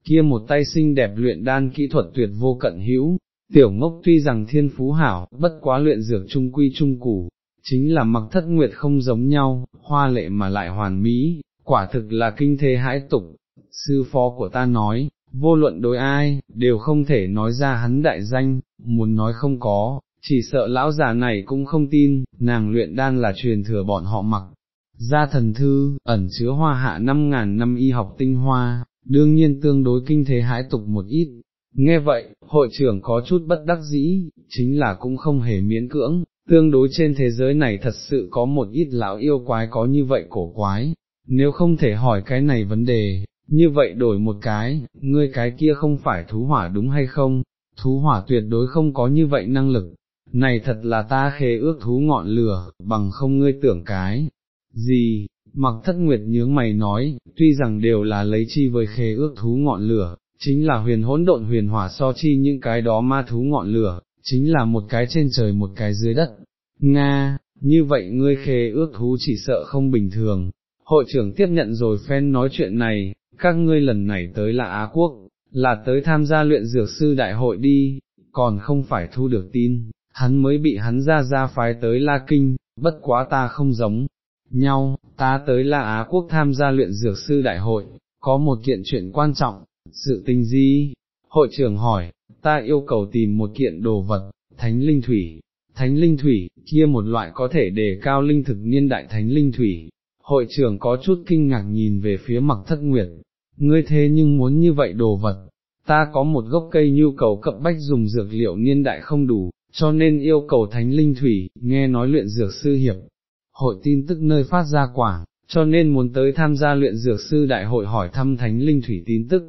Speaker 1: kia một tay xinh đẹp luyện đan kỹ thuật tuyệt vô cận hữu, tiểu ngốc tuy rằng thiên phú hảo, bất quá luyện dược trung quy trung củ, chính là mặc thất nguyệt không giống nhau, hoa lệ mà lại hoàn mỹ, quả thực là kinh thế hãi tục, sư phó của ta nói, vô luận đối ai, đều không thể nói ra hắn đại danh, muốn nói không có, chỉ sợ lão già này cũng không tin, nàng luyện đan là truyền thừa bọn họ mặc. Gia thần thư, ẩn chứa hoa hạ năm ngàn năm y học tinh hoa, đương nhiên tương đối kinh thế hãi tục một ít. Nghe vậy, hội trưởng có chút bất đắc dĩ, chính là cũng không hề miễn cưỡng, tương đối trên thế giới này thật sự có một ít lão yêu quái có như vậy cổ quái, nếu không thể hỏi cái này vấn đề, như vậy đổi một cái, ngươi cái kia không phải thú hỏa đúng hay không, thú hỏa tuyệt đối không có như vậy năng lực, này thật là ta khế ước thú ngọn lửa, bằng không ngươi tưởng cái, gì, mặc thất nguyệt nhướng mày nói, tuy rằng đều là lấy chi với khế ước thú ngọn lửa, chính là huyền hỗn độn huyền hỏa so chi những cái đó ma thú ngọn lửa, chính là một cái trên trời một cái dưới đất. Nga, như vậy ngươi khê ước thú chỉ sợ không bình thường. Hội trưởng tiếp nhận rồi phen nói chuyện này, các ngươi lần này tới là Á Quốc, là tới tham gia luyện dược sư đại hội đi, còn không phải thu được tin, hắn mới bị hắn ra ra phái tới La Kinh, bất quá ta không giống nhau, ta tới La Á Quốc tham gia luyện dược sư đại hội, có một kiện chuyện quan trọng, sự tình gì? Hội trưởng hỏi, ta yêu cầu tìm một kiện đồ vật, thánh linh thủy, thánh linh thủy, kia một loại có thể đề cao linh thực niên đại thánh linh thủy. hội trưởng có chút kinh ngạc nhìn về phía mặc thất nguyệt, ngươi thế nhưng muốn như vậy đồ vật, ta có một gốc cây nhu cầu cập bách dùng dược liệu niên đại không đủ, cho nên yêu cầu thánh linh thủy, nghe nói luyện dược sư hiệp, hội tin tức nơi phát ra quả, cho nên muốn tới tham gia luyện dược sư đại hội hỏi thăm thánh linh thủy tin tức,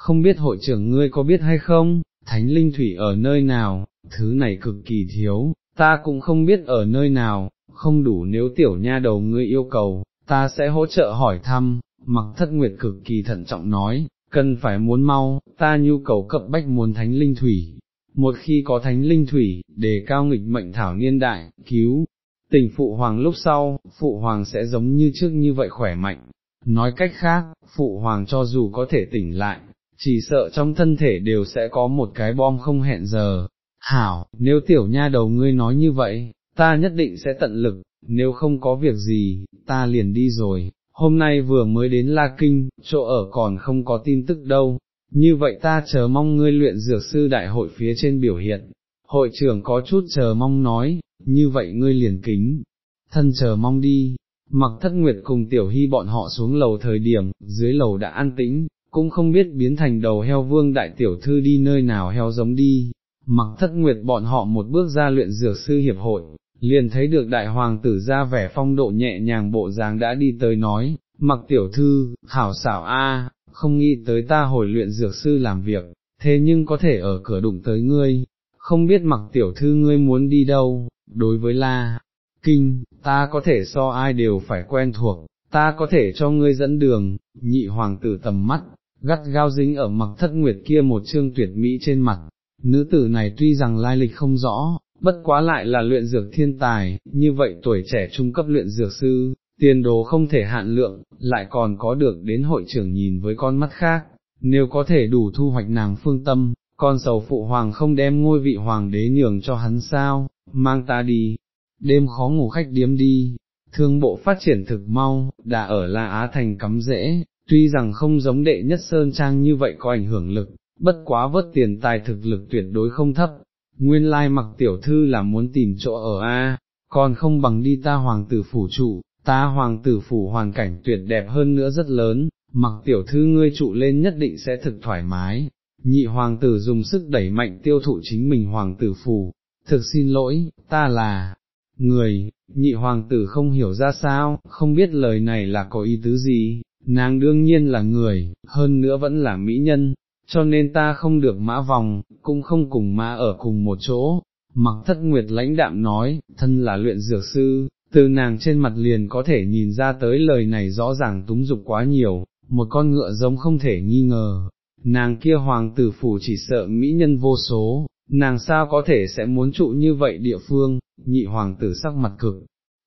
Speaker 1: không biết hội trưởng ngươi có biết hay không, thánh linh thủy ở nơi nào, thứ này cực kỳ thiếu, ta cũng không biết ở nơi nào, không đủ nếu tiểu nha đầu ngươi yêu cầu, ta sẽ hỗ trợ hỏi thăm, mặc thất nguyệt cực kỳ thận trọng nói, cần phải muốn mau, ta nhu cầu cập bách muốn thánh linh thủy. Một khi có thánh linh thủy, đề cao nghịch mệnh thảo niên đại, cứu, tình phụ hoàng lúc sau, phụ hoàng sẽ giống như trước như vậy khỏe mạnh. Nói cách khác, phụ hoàng cho dù có thể tỉnh lại, chỉ sợ trong thân thể đều sẽ có một cái bom không hẹn giờ. Hảo, nếu tiểu nha đầu ngươi nói như vậy, ta nhất định sẽ tận lực, nếu không có việc gì, ta liền đi rồi, hôm nay vừa mới đến La Kinh, chỗ ở còn không có tin tức đâu, như vậy ta chờ mong ngươi luyện dược sư đại hội phía trên biểu hiện. Hội trưởng có chút chờ mong nói, như vậy ngươi liền kính, thân chờ mong đi, mặc thất nguyệt cùng tiểu hy bọn họ xuống lầu thời điểm, dưới lầu đã an tĩnh, cũng không biết biến thành đầu heo vương đại tiểu thư đi nơi nào heo giống đi, mặc thất nguyệt bọn họ một bước ra luyện dược sư hiệp hội, liền thấy được đại hoàng tử ra vẻ phong độ nhẹ nhàng bộ dáng đã đi tới nói, mặc tiểu thư, hảo xảo a, không nghĩ tới ta hồi luyện dược sư làm việc, thế nhưng có thể ở cửa đụng tới ngươi, không biết mặc tiểu thư ngươi muốn đi đâu, đối với la, kinh, ta có thể so ai đều phải quen thuộc, ta có thể cho ngươi dẫn đường, nhị hoàng tử tầm mắt, gắt gao dính ở mặc thất nguyệt kia một chương tuyệt mỹ trên mặt, nữ tử này tuy rằng lai lịch không rõ, bất quá lại là luyện dược thiên tài, như vậy tuổi trẻ trung cấp luyện dược sư, tiền đồ không thể hạn lượng, lại còn có được đến hội trưởng nhìn với con mắt khác, nếu có thể đủ thu hoạch nàng phương tâm, con sầu phụ hoàng không đem ngôi vị hoàng đế nhường cho hắn sao, mang ta đi, đêm khó ngủ khách điếm đi, thương bộ phát triển thực mau, đã ở La Á Thành cắm rễ, tuy rằng không giống đệ nhất Sơn Trang như vậy có ảnh hưởng lực, bất quá vớt tiền tài thực lực tuyệt đối không thấp, nguyên lai mặc tiểu thư là muốn tìm chỗ ở A, còn không bằng đi ta hoàng tử phủ trụ, ta hoàng tử phủ hoàn cảnh tuyệt đẹp hơn nữa rất lớn, mặc tiểu thư ngươi trụ lên nhất định sẽ thực thoải mái. Nhị hoàng tử dùng sức đẩy mạnh tiêu thụ chính mình hoàng tử phủ, thực xin lỗi, ta là người, nhị hoàng tử không hiểu ra sao, không biết lời này là có ý tứ gì, nàng đương nhiên là người, hơn nữa vẫn là mỹ nhân, cho nên ta không được mã vòng, cũng không cùng ma ở cùng một chỗ. Mặc thất nguyệt lãnh đạm nói, thân là luyện dược sư, từ nàng trên mặt liền có thể nhìn ra tới lời này rõ ràng túng dục quá nhiều, một con ngựa giống không thể nghi ngờ. Nàng kia hoàng tử phủ chỉ sợ mỹ nhân vô số, nàng sao có thể sẽ muốn trụ như vậy địa phương, nhị hoàng tử sắc mặt cực,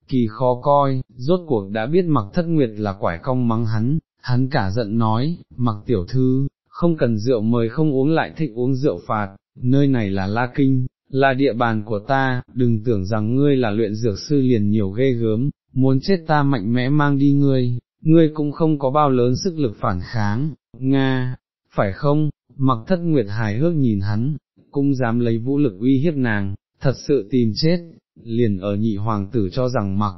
Speaker 1: kỳ khó coi, rốt cuộc đã biết mặc thất nguyệt là quải cong mắng hắn, hắn cả giận nói, mặc tiểu thư, không cần rượu mời không uống lại thích uống rượu phạt, nơi này là La Kinh, là địa bàn của ta, đừng tưởng rằng ngươi là luyện dược sư liền nhiều ghê gớm, muốn chết ta mạnh mẽ mang đi ngươi, ngươi cũng không có bao lớn sức lực phản kháng, Nga, phải không, mặc thất nguyệt hài hước nhìn hắn, cũng dám lấy vũ lực uy hiếp nàng, thật sự tìm chết, liền ở nhị hoàng tử cho rằng mặc.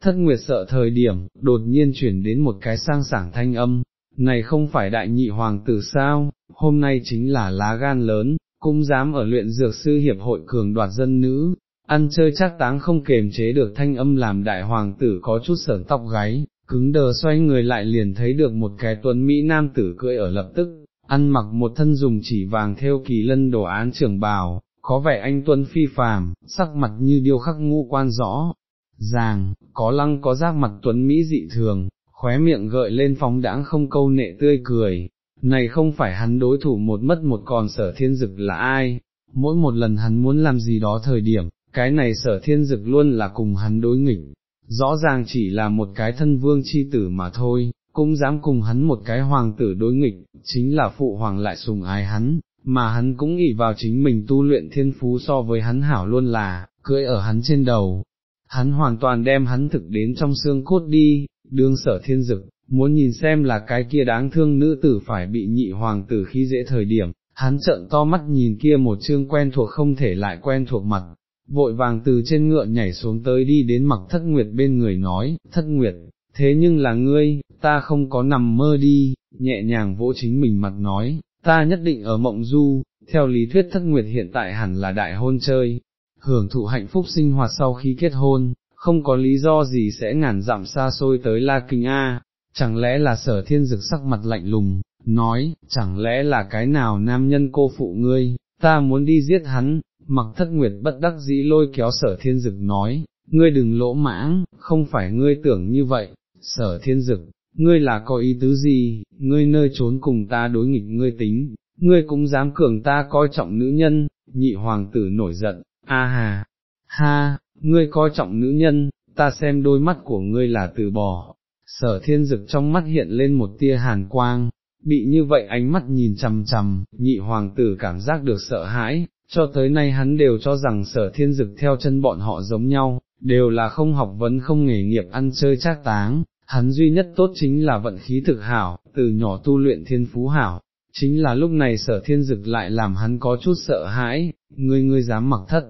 Speaker 1: Thất Nguyệt sợ thời điểm, đột nhiên chuyển đến một cái sang sảng thanh âm, này không phải đại nhị hoàng tử sao, hôm nay chính là lá gan lớn, cũng dám ở luyện dược sư hiệp hội cường đoạt dân nữ, ăn chơi chắc táng không kềm chế được thanh âm làm đại hoàng tử có chút sởn tóc gáy, cứng đờ xoay người lại liền thấy được một cái tuấn Mỹ nam tử cưỡi ở lập tức, ăn mặc một thân dùng chỉ vàng theo kỳ lân đồ án trưởng bào, có vẻ anh tuấn phi phàm, sắc mặt như điêu khắc ngũ quan rõ, ràng, có lăng có giác mặt tuấn Mỹ dị thường, khóe miệng gợi lên phóng đãng không câu nệ tươi cười, này không phải hắn đối thủ một mất một còn sở thiên dực là ai, mỗi một lần hắn muốn làm gì đó thời điểm, cái này sở thiên dực luôn là cùng hắn đối nghịch, rõ ràng chỉ là một cái thân vương chi tử mà thôi, cũng dám cùng hắn một cái hoàng tử đối nghịch, chính là phụ hoàng lại sùng ái hắn, mà hắn cũng nghĩ vào chính mình tu luyện thiên phú so với hắn hảo luôn là, cưỡi ở hắn trên đầu. Hắn hoàn toàn đem hắn thực đến trong xương cốt đi, đương sở thiên dực, muốn nhìn xem là cái kia đáng thương nữ tử phải bị nhị hoàng tử khi dễ thời điểm, hắn trợn to mắt nhìn kia một chương quen thuộc không thể lại quen thuộc mặt, vội vàng từ trên ngựa nhảy xuống tới đi đến mặc thất nguyệt bên người nói, thất nguyệt, thế nhưng là ngươi, ta không có nằm mơ đi, nhẹ nhàng vỗ chính mình mặt nói, ta nhất định ở mộng du, theo lý thuyết thất nguyệt hiện tại hẳn là đại hôn chơi, hưởng thụ hạnh phúc sinh hoạt sau khi kết hôn, không có lý do gì sẽ ngàn dặm xa xôi tới La Kinh A, chẳng lẽ là sở thiên dực sắc mặt lạnh lùng, nói, chẳng lẽ là cái nào nam nhân cô phụ ngươi, ta muốn đi giết hắn, mặc thất nguyệt bất đắc dĩ lôi kéo sở thiên dực nói, ngươi đừng lỗ mãng, không phải ngươi tưởng như vậy, sở thiên dực, ngươi là có ý tứ gì, ngươi nơi trốn cùng ta đối nghịch ngươi tính, ngươi cũng dám cường ta coi trọng nữ nhân, nhị hoàng tử nổi giận, a hà, ha, ngươi coi trọng nữ nhân, ta xem đôi mắt của ngươi là từ bỏ, sở thiên dực trong mắt hiện lên một tia hàn quang, bị như vậy ánh mắt nhìn chằm chằm, nhị hoàng tử cảm giác được sợ hãi, cho tới nay hắn đều cho rằng sở thiên dực theo chân bọn họ giống nhau, đều là không học vấn không nghề nghiệp ăn chơi trác táng, hắn duy nhất tốt chính là vận khí thực hảo, từ nhỏ tu luyện thiên phú hảo, chính là lúc này sở thiên dực lại làm hắn có chút sợ hãi, ngươi ngươi dám mặc thất.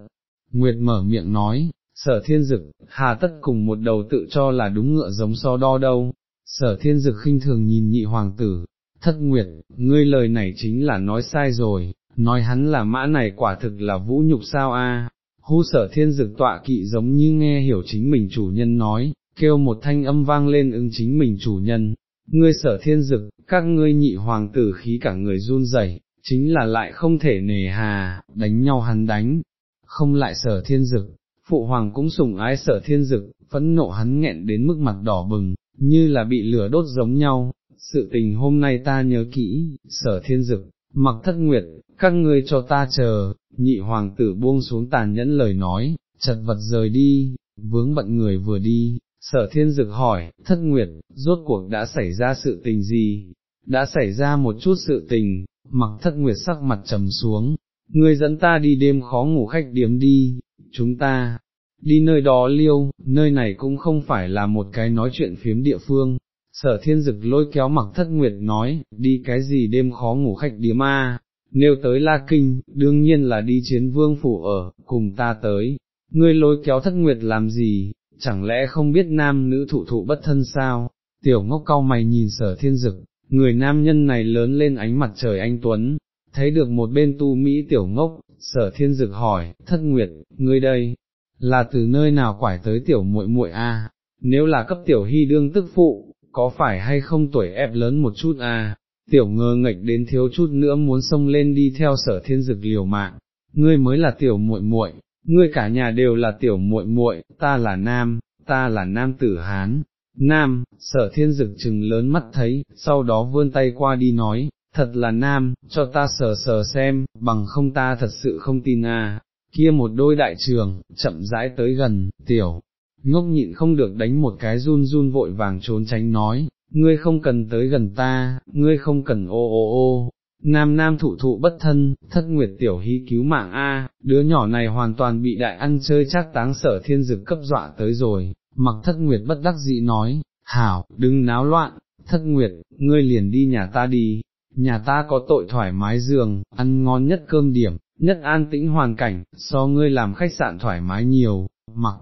Speaker 1: Nguyệt mở miệng nói, sở thiên dực, hà tất cùng một đầu tự cho là đúng ngựa giống so đo đâu, sở thiên dực khinh thường nhìn nhị hoàng tử, thất nguyệt, ngươi lời này chính là nói sai rồi, nói hắn là mã này quả thực là vũ nhục sao a. Hu sở thiên dực tọa kỵ giống như nghe hiểu chính mình chủ nhân nói, kêu một thanh âm vang lên ứng chính mình chủ nhân, ngươi sở thiên dực, các ngươi nhị hoàng tử khí cả người run rẩy, chính là lại không thể nề hà, đánh nhau hắn đánh, không lại sở thiên dực, phụ hoàng cũng sủng ái sở thiên dực, phẫn nộ hắn nghẹn đến mức mặt đỏ bừng, như là bị lửa đốt giống nhau, sự tình hôm nay ta nhớ kỹ, sở thiên dực, mặc thất nguyệt, các ngươi cho ta chờ, nhị hoàng tử buông xuống tàn nhẫn lời nói, chật vật rời đi, vướng bận người vừa đi, sở thiên dực hỏi, thất nguyệt, rốt cuộc đã xảy ra sự tình gì, đã xảy ra một chút sự tình, mặc thất nguyệt sắc mặt trầm xuống, ngươi dẫn ta đi đêm khó ngủ khách điếm đi, chúng ta, đi nơi đó liêu, nơi này cũng không phải là một cái nói chuyện phiếm địa phương. Sở thiên dực lôi kéo mặc thất nguyệt nói, đi cái gì đêm khó ngủ khách điếm a? Nêu tới La Kinh, đương nhiên là đi chiến vương phủ ở, cùng ta tới, ngươi lôi kéo thất nguyệt làm gì, chẳng lẽ không biết nam nữ thụ thụ bất thân sao, tiểu ngốc cao mày nhìn sở thiên dực, người nam nhân này lớn lên ánh mặt trời anh Tuấn, thấy được một bên tu Mỹ tiểu ngốc, sở thiên dực hỏi, thất nguyệt, ngươi đây, là từ nơi nào quải tới tiểu muội muội a? nếu là cấp tiểu hy đương tức phụ, có phải hay không tuổi ép lớn một chút a? tiểu ngơ ngạch đến thiếu chút nữa muốn xông lên đi theo sở thiên dực liều mạng, ngươi mới là tiểu muội muội, ngươi cả nhà đều là tiểu muội muội, ta là nam, ta là nam tử Hán. Nam, sở thiên dực chừng lớn mắt thấy, sau đó vươn tay qua đi nói, thật là nam, cho ta sờ sờ xem, bằng không ta thật sự không tin à, kia một đôi đại trường, chậm rãi tới gần, tiểu, ngốc nhịn không được đánh một cái run run vội vàng trốn tránh nói, ngươi không cần tới gần ta, ngươi không cần ô ô ô, nam nam thụ thụ bất thân, thất nguyệt tiểu hy cứu mạng A, đứa nhỏ này hoàn toàn bị đại ăn chơi chắc táng sở thiên dực cấp dọa tới rồi, mặc thất nguyệt bất đắc dĩ nói, hảo, đừng náo loạn, thất nguyệt, ngươi liền đi nhà ta đi, nhà ta có tội thoải mái giường, ăn ngon nhất cơm điểm, nhất an tĩnh hoàn cảnh, so ngươi làm khách sạn thoải mái nhiều, mặc.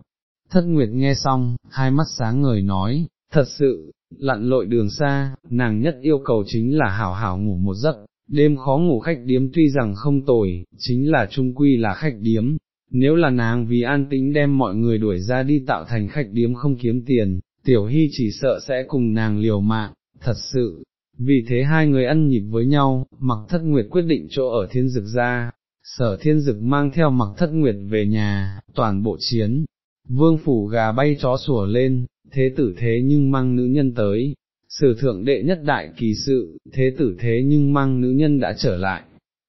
Speaker 1: Thất Nguyệt nghe xong, hai mắt sáng ngời nói, thật sự, lặn lội đường xa, nàng nhất yêu cầu chính là hảo hảo ngủ một giấc, đêm khó ngủ khách điếm tuy rằng không tồi, chính là trung quy là khách điếm, nếu là nàng vì an tĩnh đem mọi người đuổi ra đi tạo thành khách điếm không kiếm tiền, tiểu hy chỉ sợ sẽ cùng nàng liều mạng, thật sự, vì thế hai người ăn nhịp với nhau, mặc thất nguyệt quyết định chỗ ở thiên dực ra, sở thiên dực mang theo mặc thất nguyệt về nhà, toàn bộ chiến, vương phủ gà bay chó sủa lên, thế tử thế nhưng mang nữ nhân tới, sử thượng đệ nhất đại kỳ sự, thế tử thế nhưng mang nữ nhân đã trở lại,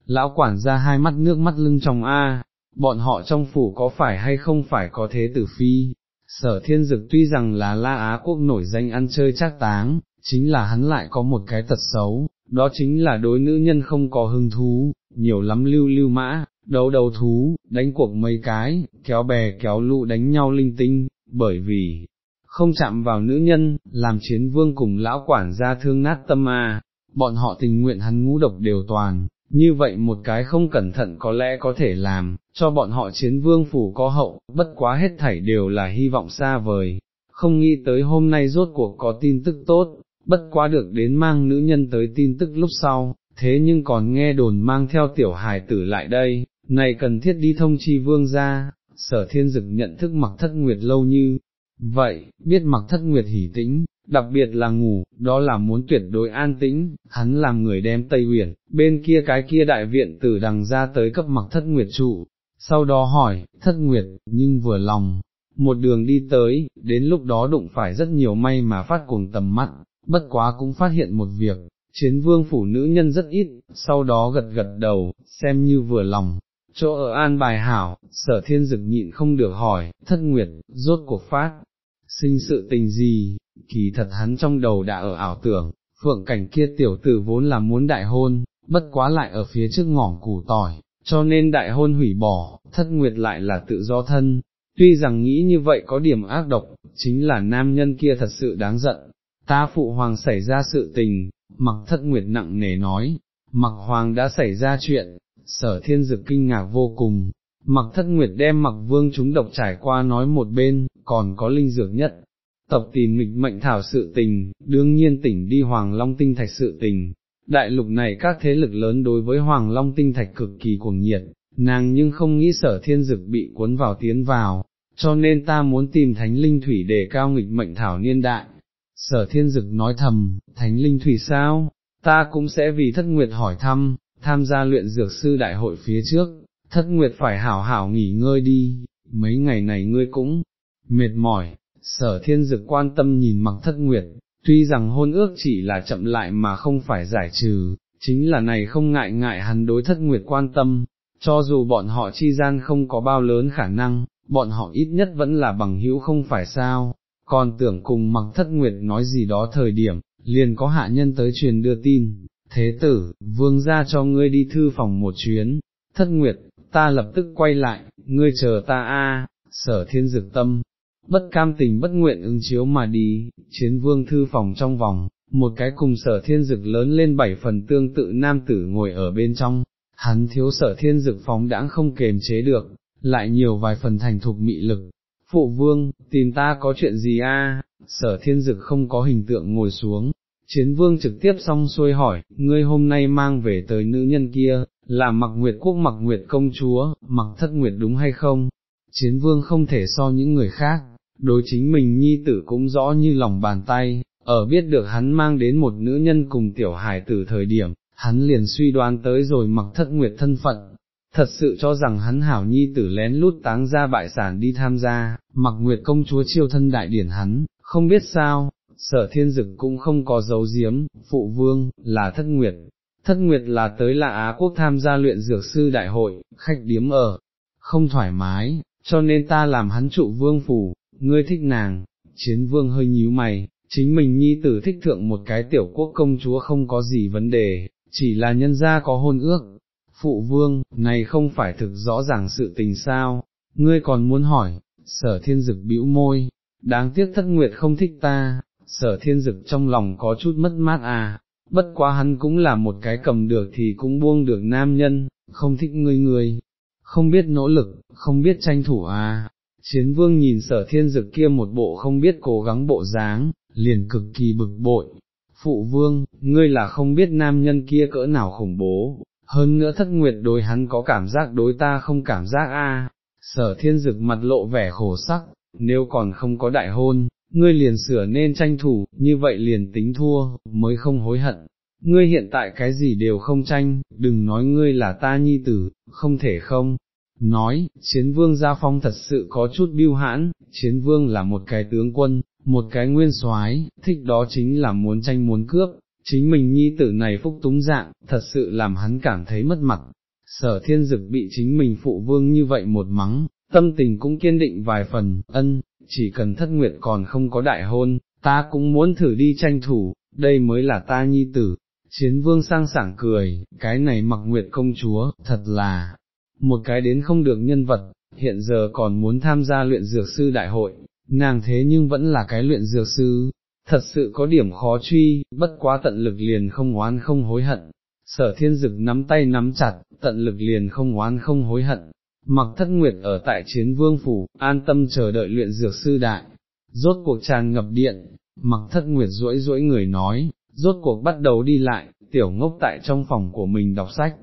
Speaker 1: lão quản ra hai mắt nước mắt lưng trong A, bọn họ trong phủ có phải hay không phải có thế tử phi, sở thiên dực tuy rằng là la Á quốc nổi danh ăn chơi chắc táng, chính là hắn lại có một cái tật xấu, đó chính là đối nữ nhân không có hứng thú, nhiều lắm lưu lưu mã, đấu đầu thú, đánh cuộc mấy cái, kéo bè kéo lụ đánh nhau linh tinh, bởi vì, không chạm vào nữ nhân, làm chiến vương cùng lão quản gia thương nát tâm a, bọn họ tình nguyện hắn ngũ độc đều toàn, như vậy một cái không cẩn thận có lẽ có thể làm, cho bọn họ chiến vương phủ có hậu, bất quá hết thảy đều là hy vọng xa vời, không nghĩ tới hôm nay rốt cuộc có tin tức tốt, bất quá được đến mang nữ nhân tới tin tức lúc sau, thế nhưng còn nghe đồn mang theo tiểu hài tử lại đây, này cần thiết đi thông chi vương ra, sở thiên dực nhận thức mặc thất nguyệt lâu như, vậy, biết mặc thất nguyệt hỉ tĩnh, đặc biệt là ngủ, đó là muốn tuyệt đối an tĩnh, hắn làm người đem Tây uyển bên kia cái kia đại viện tử đằng ra tới cấp mặc thất nguyệt trụ, sau đó hỏi, thất nguyệt, nhưng vừa lòng, một đường đi tới, đến lúc đó đụng phải rất nhiều may mà phát cuồng tầm mắt, bất quá cũng phát hiện một việc, chiến vương phủ nữ nhân rất ít, sau đó gật gật đầu, xem như vừa lòng. Chỗ ở an bài hảo, sở thiên dực nhịn không được hỏi, thất nguyệt, rốt cuộc phát, sinh sự tình gì, kỳ thật hắn trong đầu đã ở ảo tưởng, phượng cảnh kia tiểu tử vốn là muốn đại hôn, bất quá lại ở phía trước ngỏng củ tỏi, cho nên đại hôn hủy bỏ, thất nguyệt lại là tự do thân, tuy rằng nghĩ như vậy có điểm ác độc, chính là nam nhân kia thật sự đáng giận, ta phụ hoàng xảy ra sự tình, mặc thất nguyệt nặng nề nói, mặc hoàng đã xảy ra chuyện, sở thiên dực kinh ngạc vô cùng, mặc thất nguyệt đem mặc vương chúng độc trải qua nói một bên, còn có linh dược nhất. Tập tìm nghịch mệnh thảo sự tình, đương nhiên tỉnh đi Hoàng Long Tinh Thạch sự tình, đại lục này các thế lực lớn đối với Hoàng Long Tinh Thạch cực kỳ cuồng nhiệt, nàng nhưng không nghĩ sở thiên dực bị cuốn vào tiến vào, cho nên ta muốn tìm thánh linh thủy để cao nghịch mệnh thảo niên đại. Sở thiên dực nói thầm, thánh linh thủy sao, ta cũng sẽ vì thất nguyệt hỏi thăm, tham gia luyện dược sư đại hội phía trước, thất nguyệt phải hảo hảo nghỉ ngơi đi, mấy ngày này ngươi cũng mệt mỏi, sở thiên dực quan tâm nhìn mặc thất nguyệt, tuy rằng hôn ước chỉ là chậm lại mà không phải giải trừ, chính là này không ngại ngại hắn đối thất nguyệt quan tâm, cho dù bọn họ chi gian không có bao lớn khả năng, bọn họ ít nhất vẫn là bằng hữu không phải sao, còn tưởng cùng mặc thất nguyệt nói gì đó thời điểm, liền có hạ nhân tới truyền đưa tin, thế tử, vương ra cho ngươi đi thư phòng một chuyến, thất nguyệt, ta lập tức quay lại, ngươi chờ ta a. sở thiên dực tâm, bất cam tình bất nguyện ứng chiếu mà đi, chiến vương thư phòng trong vòng, một cái cùng sở thiên dực lớn lên bảy phần tương tự nam tử ngồi ở bên trong, hắn thiếu sở thiên dực phóng đãng không kềm chế được, lại nhiều vài phần thành thục mị lực. Phụ vương, tìm ta có chuyện gì a? sở thiên dực không có hình tượng ngồi xuống, chiến vương trực tiếp xong xuôi hỏi, ngươi hôm nay mang về tới nữ nhân kia, là mặc nguyệt quốc mặc nguyệt công chúa, mặc thất nguyệt đúng hay không? Chiến vương không thể so những người khác, đối chính mình nhi tử cũng rõ như lòng bàn tay, ở biết được hắn mang đến một nữ nhân cùng tiểu Hải tử thời điểm, hắn liền suy đoán tới rồi mặc thất nguyệt thân phận, thật sự cho rằng hắn hảo nhi tử lén lút táng ra bại sản đi tham gia, mặc nguyệt công chúa chiêu thân đại điển hắn, không biết sao, sở thiên dực cũng không có dấu diếm, phụ vương, là thất nguyệt. Thất Nguyệt là tới là Á Quốc tham gia luyện dược sư đại hội, khách điếm ở, không thoải mái, cho nên ta làm hắn trụ vương phủ, ngươi thích nàng, chiến vương hơi nhíu mày, chính mình nhi tử thích thượng một cái tiểu quốc công chúa không có gì vấn đề, chỉ là nhân gia có hôn ước. Phụ vương, này không phải thực rõ ràng sự tình sao, ngươi còn muốn hỏi, sở thiên dực bĩu môi, đáng tiếc thất nguyệt không thích ta, sở thiên dực trong lòng có chút mất mát à, bất quá hắn cũng là một cái cầm được thì cũng buông được nam nhân, không thích ngươi người, không biết nỗ lực, không biết tranh thủ à, chiến vương nhìn sở thiên dực kia một bộ không biết cố gắng bộ dáng, liền cực kỳ bực bội. Phụ vương, ngươi là không biết nam nhân kia cỡ nào khủng bố, hơn nữa thất nguyệt đối hắn có cảm giác đối ta không cảm giác a. Sở thiên dực mặt lộ vẻ khổ sắc, nếu còn không có đại hôn, ngươi liền sửa nên tranh thủ, như vậy liền tính thua, mới không hối hận. Ngươi hiện tại cái gì đều không tranh, đừng nói ngươi là ta nhi tử, không thể không, nói, chiến vương gia phong thật sự có chút biêu hãn, chiến vương là một cái tướng quân, một cái nguyên soái, thích đó chính là muốn tranh muốn cướp, chính mình nhi tử này phúc túng dạng, thật sự làm hắn cảm thấy mất mặt. Sở thiên dực bị chính mình phụ vương như vậy một mắng, tâm tình cũng kiên định vài phần, ân, chỉ cần thất nguyệt còn không có đại hôn, ta cũng muốn thử đi tranh thủ, đây mới là ta nhi tử. Chiến vương sang sảng cười, cái này mặc nguyệt công chúa, thật là, một cái đến không được nhân vật, hiện giờ còn muốn tham gia luyện dược sư đại hội, nàng thế nhưng vẫn là cái luyện dược sư, thật sự có điểm khó truy, bất quá tận lực liền không oán không hối hận. Sở thiên dực nắm tay nắm chặt, tận lực liền không oán không hối hận, mặc thất nguyệt ở tại chiến vương phủ, an tâm chờ đợi luyện dược sư đại, rốt cuộc tràn ngập điện, mặc thất nguyệt duỗi duỗi người nói, rốt cuộc bắt đầu đi lại, tiểu ngốc tại trong phòng của mình đọc sách.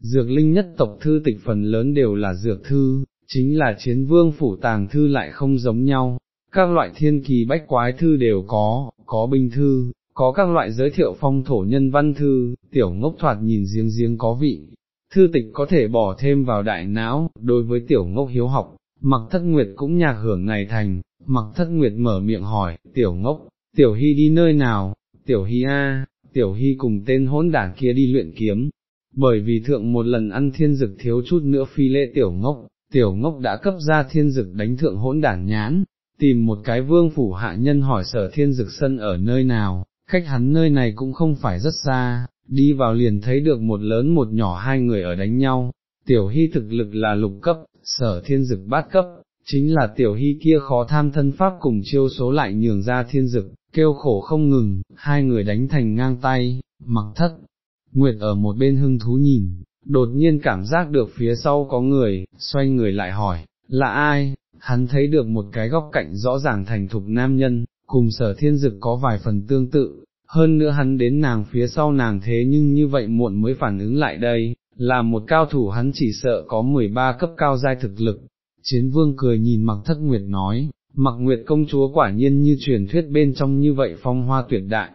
Speaker 1: Dược linh nhất tộc thư tịch phần lớn đều là dược thư, chính là chiến vương phủ tàng thư lại không giống nhau, các loại thiên kỳ bách quái thư đều có, có binh thư, có các loại giới thiệu phong thổ nhân văn thư, tiểu ngốc thoạt nhìn riêng riêng có vị, thư tịch có thể bỏ thêm vào đại não, đối với tiểu ngốc hiếu học, mặc thất nguyệt cũng nhạc hưởng này thành, mặc thất nguyệt mở miệng hỏi, tiểu ngốc, tiểu hy đi nơi nào, tiểu hy a, tiểu hy cùng tên hỗn đảng kia đi luyện kiếm, bởi vì thượng một lần ăn thiên dực thiếu chút nữa phi lệ tiểu ngốc, tiểu ngốc đã cấp ra thiên dực đánh thượng hỗn đảng nhãn, tìm một cái vương phủ hạ nhân hỏi sở thiên dực sân ở nơi nào, cách hắn nơi này cũng không phải rất xa, đi vào liền thấy được một lớn một nhỏ hai người ở đánh nhau, tiểu hy thực lực là lục cấp, sở thiên dực bát cấp, chính là tiểu hy kia khó tham thân pháp cùng chiêu số lại nhường ra thiên dực, kêu khổ không ngừng, hai người đánh thành ngang tay, mặc thất, nguyệt ở một bên hưng thú nhìn, đột nhiên cảm giác được phía sau có người, xoay người lại hỏi, là ai, hắn thấy được một cái góc cạnh rõ ràng thành thục nam nhân, cùng sở thiên dực có vài phần tương tự, hơn nữa hắn đến nàng phía sau nàng thế nhưng như vậy muộn mới phản ứng lại đây, là một cao thủ hắn chỉ sợ có 13 cấp cao giai thực lực. Chiến vương cười nhìn mặc thất nguyệt nói, mặc nguyệt công chúa quả nhiên như truyền thuyết bên trong như vậy phong hoa tuyệt đại.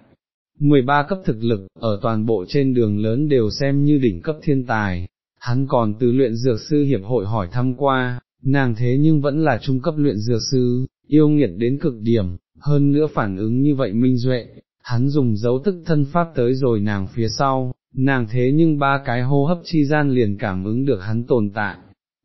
Speaker 1: 13 cấp thực lực, ở toàn bộ trên đường lớn đều xem như đỉnh cấp thiên tài, hắn còn từ luyện dược sư hiệp hội hỏi thăm qua, nàng thế nhưng vẫn là trung cấp luyện dược sư, yêu nghiệt đến cực điểm, hơn nữa phản ứng như vậy minh duệ, hắn dùng dấu tức thân pháp tới rồi nàng phía sau, nàng thế nhưng ba cái hô hấp chi gian liền cảm ứng được hắn tồn tại,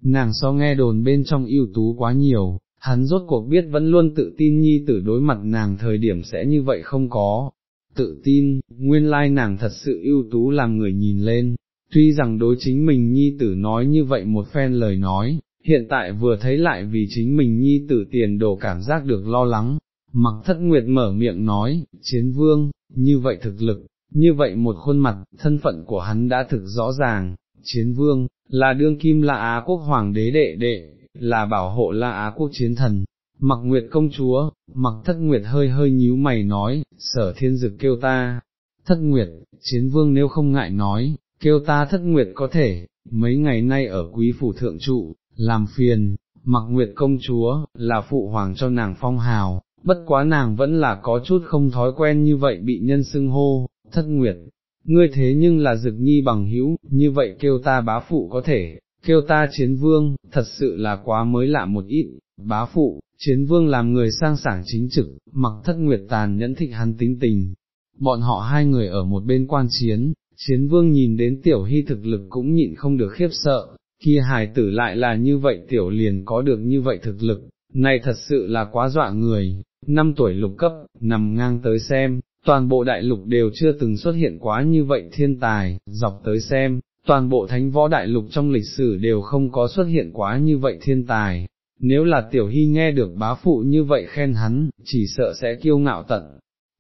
Speaker 1: nàng so nghe đồn bên trong ưu tú quá nhiều, hắn rốt cuộc biết vẫn luôn tự tin nhi tử đối mặt nàng thời điểm sẽ như vậy không có, tự tin, nguyên lai nàng thật sự ưu tú làm người nhìn lên, tuy rằng đối chính mình nhi tử nói như vậy một phen lời nói, hiện tại vừa thấy lại vì chính mình nhi tử tiền đồ cảm giác được lo lắng, mặc thất nguyệt mở miệng nói, chiến vương, như vậy thực lực, như vậy một khuôn mặt, thân phận của hắn đã thực rõ ràng, chiến vương, là đương kim là Á quốc hoàng đế đệ đệ, là bảo hộ là Á quốc chiến thần. Mặc nguyệt công chúa, mặc thất nguyệt hơi hơi nhíu mày nói, sở thiên dực kêu ta, thất nguyệt, chiến vương nếu không ngại nói, kêu ta thất nguyệt có thể, mấy ngày nay ở quý phủ thượng trụ, làm phiền, mặc nguyệt công chúa, là phụ hoàng cho nàng phong hào, bất quá nàng vẫn là có chút không thói quen như vậy bị nhân xưng hô, thất nguyệt, ngươi thế nhưng là dực nhi bằng hữu, như vậy kêu ta bá phụ có thể, kêu ta chiến vương, thật sự là quá mới lạ một ít, bá phụ, chiến vương làm người sang sảng chính trực, mặc thất nguyệt tàn nhẫn thịnh hắn tính tình. Bọn họ hai người ở một bên quan chiến, chiến vương nhìn đến tiểu hy thực lực cũng nhịn không được khiếp sợ, kia hài tử lại là như vậy tiểu liền có được như vậy thực lực, này thật sự là quá dọa người, năm tuổi lục cấp, nằm ngang tới xem, toàn bộ đại lục đều chưa từng xuất hiện quá như vậy thiên tài, dọc tới xem, toàn bộ thánh võ đại lục trong lịch sử đều không có xuất hiện quá như vậy thiên tài. Nếu là tiểu hy nghe được bá phụ như vậy khen hắn, chỉ sợ sẽ kiêu ngạo tận.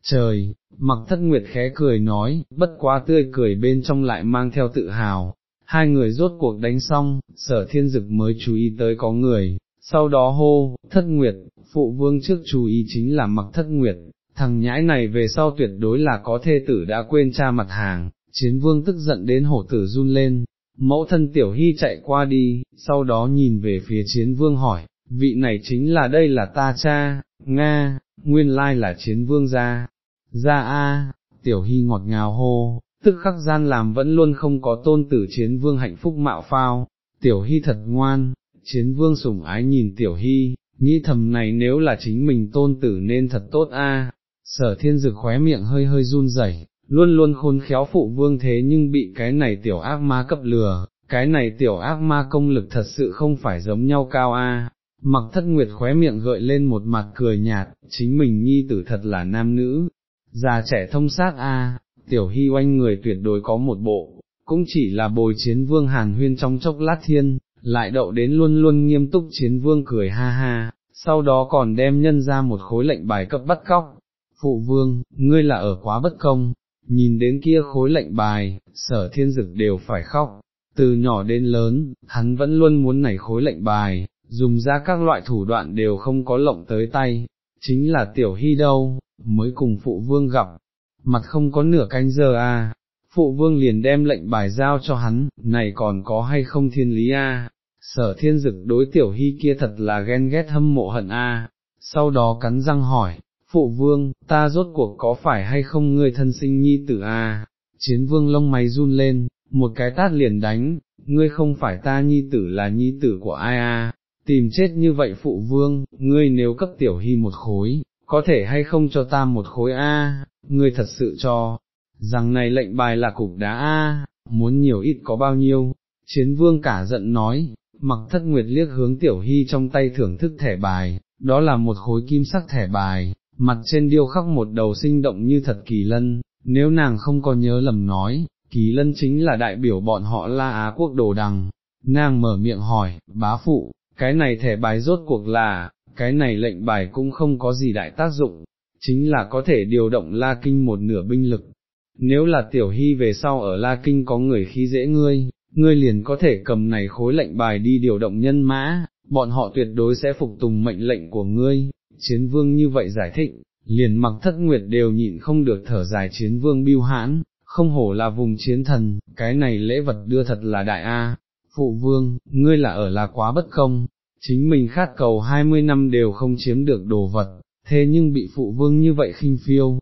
Speaker 1: Trời, mặc thất nguyệt khẽ cười nói, bất quá tươi cười bên trong lại mang theo tự hào, hai người rốt cuộc đánh xong, sở thiên dực mới chú ý tới có người, sau đó hô, thất nguyệt, phụ vương trước chú ý chính là mặc thất nguyệt, thằng nhãi này về sau tuyệt đối là có thê tử đã quên cha mặt hàng, chiến vương tức giận đến hổ tử run lên, mẫu thân tiểu hy chạy qua đi, sau đó nhìn về phía chiến vương hỏi, vị này chính là đây là ta cha, Nga, nguyên lai là chiến vương gia, gia A, tiểu hy ngọt ngào hô, tức khắc gian làm vẫn luôn không có tôn tử chiến vương hạnh phúc mạo phao, tiểu hy thật ngoan, chiến vương sủng ái nhìn tiểu hy, nghĩ thầm này nếu là chính mình tôn tử nên thật tốt a. sở thiên dực khóe miệng hơi hơi run rẩy, luôn luôn khôn khéo phụ vương thế nhưng bị cái này tiểu ác ma cấp lừa, cái này tiểu ác ma công lực thật sự không phải giống nhau cao a. Mặc thất nguyệt khóe miệng gợi lên một mặt cười nhạt, chính mình nhi tử thật là nam nữ, già trẻ thông sát a, tiểu hy oanh người tuyệt đối có một bộ, cũng chỉ là bồi chiến vương hàn huyên trong chốc lát thiên, lại đậu đến luôn luôn nghiêm túc chiến vương cười ha ha, sau đó còn đem nhân ra một khối lệnh bài cấp bắt cóc. Phụ vương, ngươi là ở quá bất công, nhìn đến kia khối lệnh bài, sở thiên dực đều phải khóc, từ nhỏ đến lớn, hắn vẫn luôn muốn nảy khối lệnh bài, dùng ra các loại thủ đoạn đều không có lộng tới tay, chính là tiểu hy đâu, mới cùng phụ vương gặp, mặt không có nửa canh giờ à, phụ vương liền đem lệnh bài giao cho hắn, này còn có hay không thiên lý à, sở thiên dực đối tiểu hy kia thật là ghen ghét hâm mộ hận a. sau đó cắn răng hỏi, phụ vương, ta rốt cuộc có phải hay không ngươi thân sinh nhi tử a? chiến vương lông mày run lên, một cái tát liền đánh, ngươi không phải ta nhi tử là nhi tử của ai a? tìm chết như vậy phụ vương, ngươi nếu cấp tiểu hy một khối, có thể hay không cho ta một khối a? ngươi thật sự cho, rằng này lệnh bài là cục đá a, muốn nhiều ít có bao nhiêu, chiến vương cả giận nói, mặc thất nguyệt liếc hướng tiểu hy trong tay thưởng thức thẻ bài, đó là một khối kim sắc thẻ bài, mặt trên điêu khắc một đầu sinh động như thật kỳ lân, nếu nàng không có nhớ lầm nói, kỳ lân chính là đại biểu bọn họ La Á quốc đồ đằng, nàng mở miệng hỏi, bá phụ, cái này thẻ bài rốt cuộc là, cái này lệnh bài cũng không có gì đại tác dụng, chính là có thể điều động La Kinh một nửa binh lực. Nếu là tiểu hy về sau ở La Kinh có người khi dễ ngươi, ngươi liền có thể cầm này khối lệnh bài đi điều động nhân mã, bọn họ tuyệt đối sẽ phục tùng mệnh lệnh của ngươi, chiến vương như vậy giải thích, liền mặc thất nguyệt đều nhịn không được thở dài chiến vương biêu hãn, không hổ là vùng chiến thần, cái này lễ vật đưa thật là đại A, phụ vương, ngươi là ở là quá bất công, chính mình khát cầu hai mươi năm đều không chiếm được đồ vật, thế nhưng bị phụ vương như vậy khinh phiêu,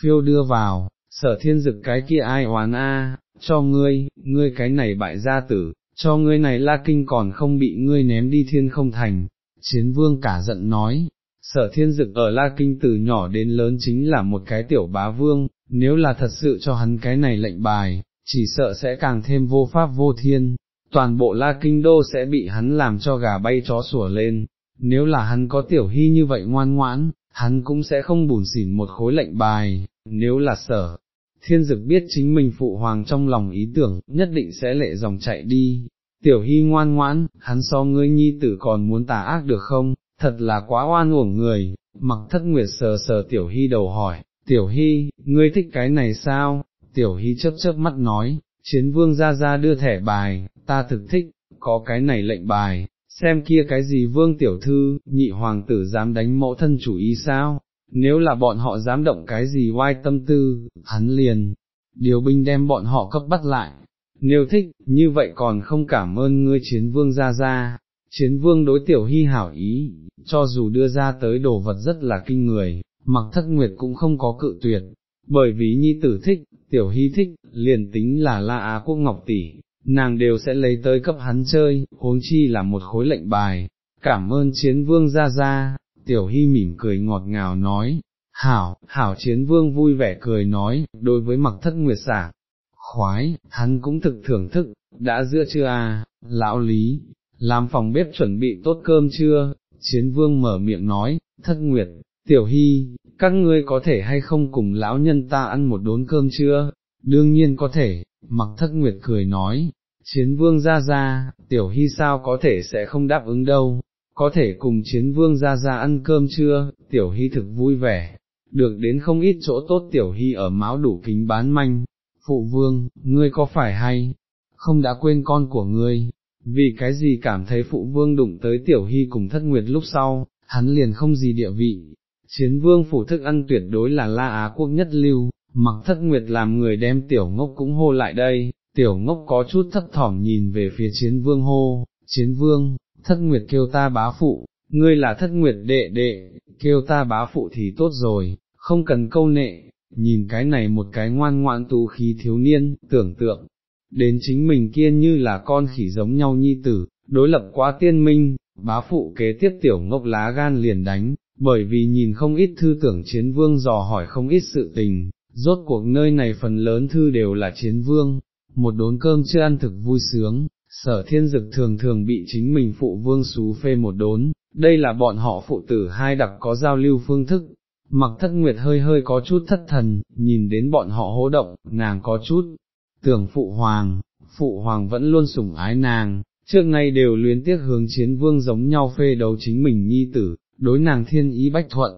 Speaker 1: phiêu đưa vào, sở thiên dực cái kia ai oán A, cho ngươi, ngươi cái này bại gia tử, cho ngươi này la kinh còn không bị ngươi ném đi thiên không thành, chiến vương cả giận nói, sở thiên dực ở la kinh từ nhỏ đến lớn chính là một cái tiểu bá vương, nếu là thật sự cho hắn cái này lệnh bài, chỉ sợ sẽ càng thêm vô pháp vô thiên, toàn bộ la kinh đô sẽ bị hắn làm cho gà bay chó sủa lên, nếu là hắn có tiểu hy như vậy ngoan ngoãn, hắn cũng sẽ không bùn xỉn một khối lệnh bài, nếu là sở, thiên dực biết chính mình phụ hoàng trong lòng ý tưởng, nhất định sẽ lệ dòng chạy đi, tiểu hy ngoan ngoãn, hắn so ngươi nhi tử còn muốn tà ác được không, thật là quá oan uổng người, mặc thất nguyệt sờ sờ tiểu hy đầu hỏi, tiểu hy, ngươi thích cái này sao, tiểu hy chớp chớp mắt nói, chiến vương ra ra đưa thẻ bài, ta thực thích, có cái này lệnh bài, xem kia cái gì vương tiểu thư, nhị hoàng tử dám đánh mẫu thân chủ ý sao, nếu là bọn họ dám động cái gì oai tâm tư, hắn liền, điều binh đem bọn họ cấp bắt lại, nếu thích, như vậy còn không cảm ơn ngươi chiến vương ra ra, chiến vương đối tiểu hy hảo ý, cho dù đưa ra tới đồ vật rất là kinh người, mặc thất nguyệt cũng không có cự tuyệt, bởi vì nhi tử thích, tiểu hy thích, liền tính là la á quốc ngọc tỷ, nàng đều sẽ lấy tới cấp hắn chơi, huống chi là một khối lệnh bài, cảm ơn chiến vương ra ra, tiểu hy mỉm cười ngọt ngào nói, hảo, hảo chiến vương vui vẻ cười nói, đối với mặc thất nguyệt xả, khoái, hắn cũng thực thưởng thức, đã giữa chưa à, lão lý, làm phòng bếp chuẩn bị tốt cơm chưa, chiến vương mở miệng nói, thất nguyệt, tiểu hy, các ngươi có thể hay không cùng lão nhân ta ăn một đốn cơm chưa, đương nhiên có thể, mặc thất nguyệt cười nói, chiến vương ra ra, tiểu hy sao có thể sẽ không đáp ứng đâu, có thể cùng chiến vương ra ra ăn cơm chưa, tiểu hy thực vui vẻ, được đến không ít chỗ tốt tiểu hy ở máu đủ kính bán manh, phụ vương, ngươi có phải hay, không đã quên con của ngươi, vì cái gì cảm thấy phụ vương đụng tới tiểu hy cùng thất nguyệt lúc sau, hắn liền không gì địa vị, chiến vương phủ thức ăn tuyệt đối là la á quốc nhất lưu, mặc thất nguyệt làm người đem tiểu ngốc cũng hô lại đây, tiểu ngốc có chút thấp thỏm nhìn về phía chiến vương hô, chiến vương, thất nguyệt kêu ta bá phụ, ngươi là thất nguyệt đệ đệ, kêu ta bá phụ thì tốt rồi, không cần câu nệ, nhìn cái này một cái ngoan ngoãn tú khí thiếu niên, tưởng tượng, đến chính mình kia như là con khỉ giống nhau nhi tử, đối lập quá tiên minh, bá phụ kế tiếp tiểu ngốc lá gan liền đánh, bởi vì nhìn không ít thư tưởng chiến vương dò hỏi không ít sự tình, rốt cuộc nơi này phần lớn thư đều là chiến vương, một đốn cơm chưa ăn thực vui sướng, sở thiên dực thường thường bị chính mình phụ vương xú phê một đốn, đây là bọn họ phụ tử hai đặc có giao lưu phương thức. Mặc thất nguyệt hơi hơi có chút thất thần, nhìn đến bọn họ hố động, nàng có chút, tưởng phụ hoàng, phụ hoàng vẫn luôn sủng ái nàng, trước nay đều luyến tiếc hướng chiến vương giống nhau phê đấu chính mình nhi tử, đối nàng thiên ý bách thuận,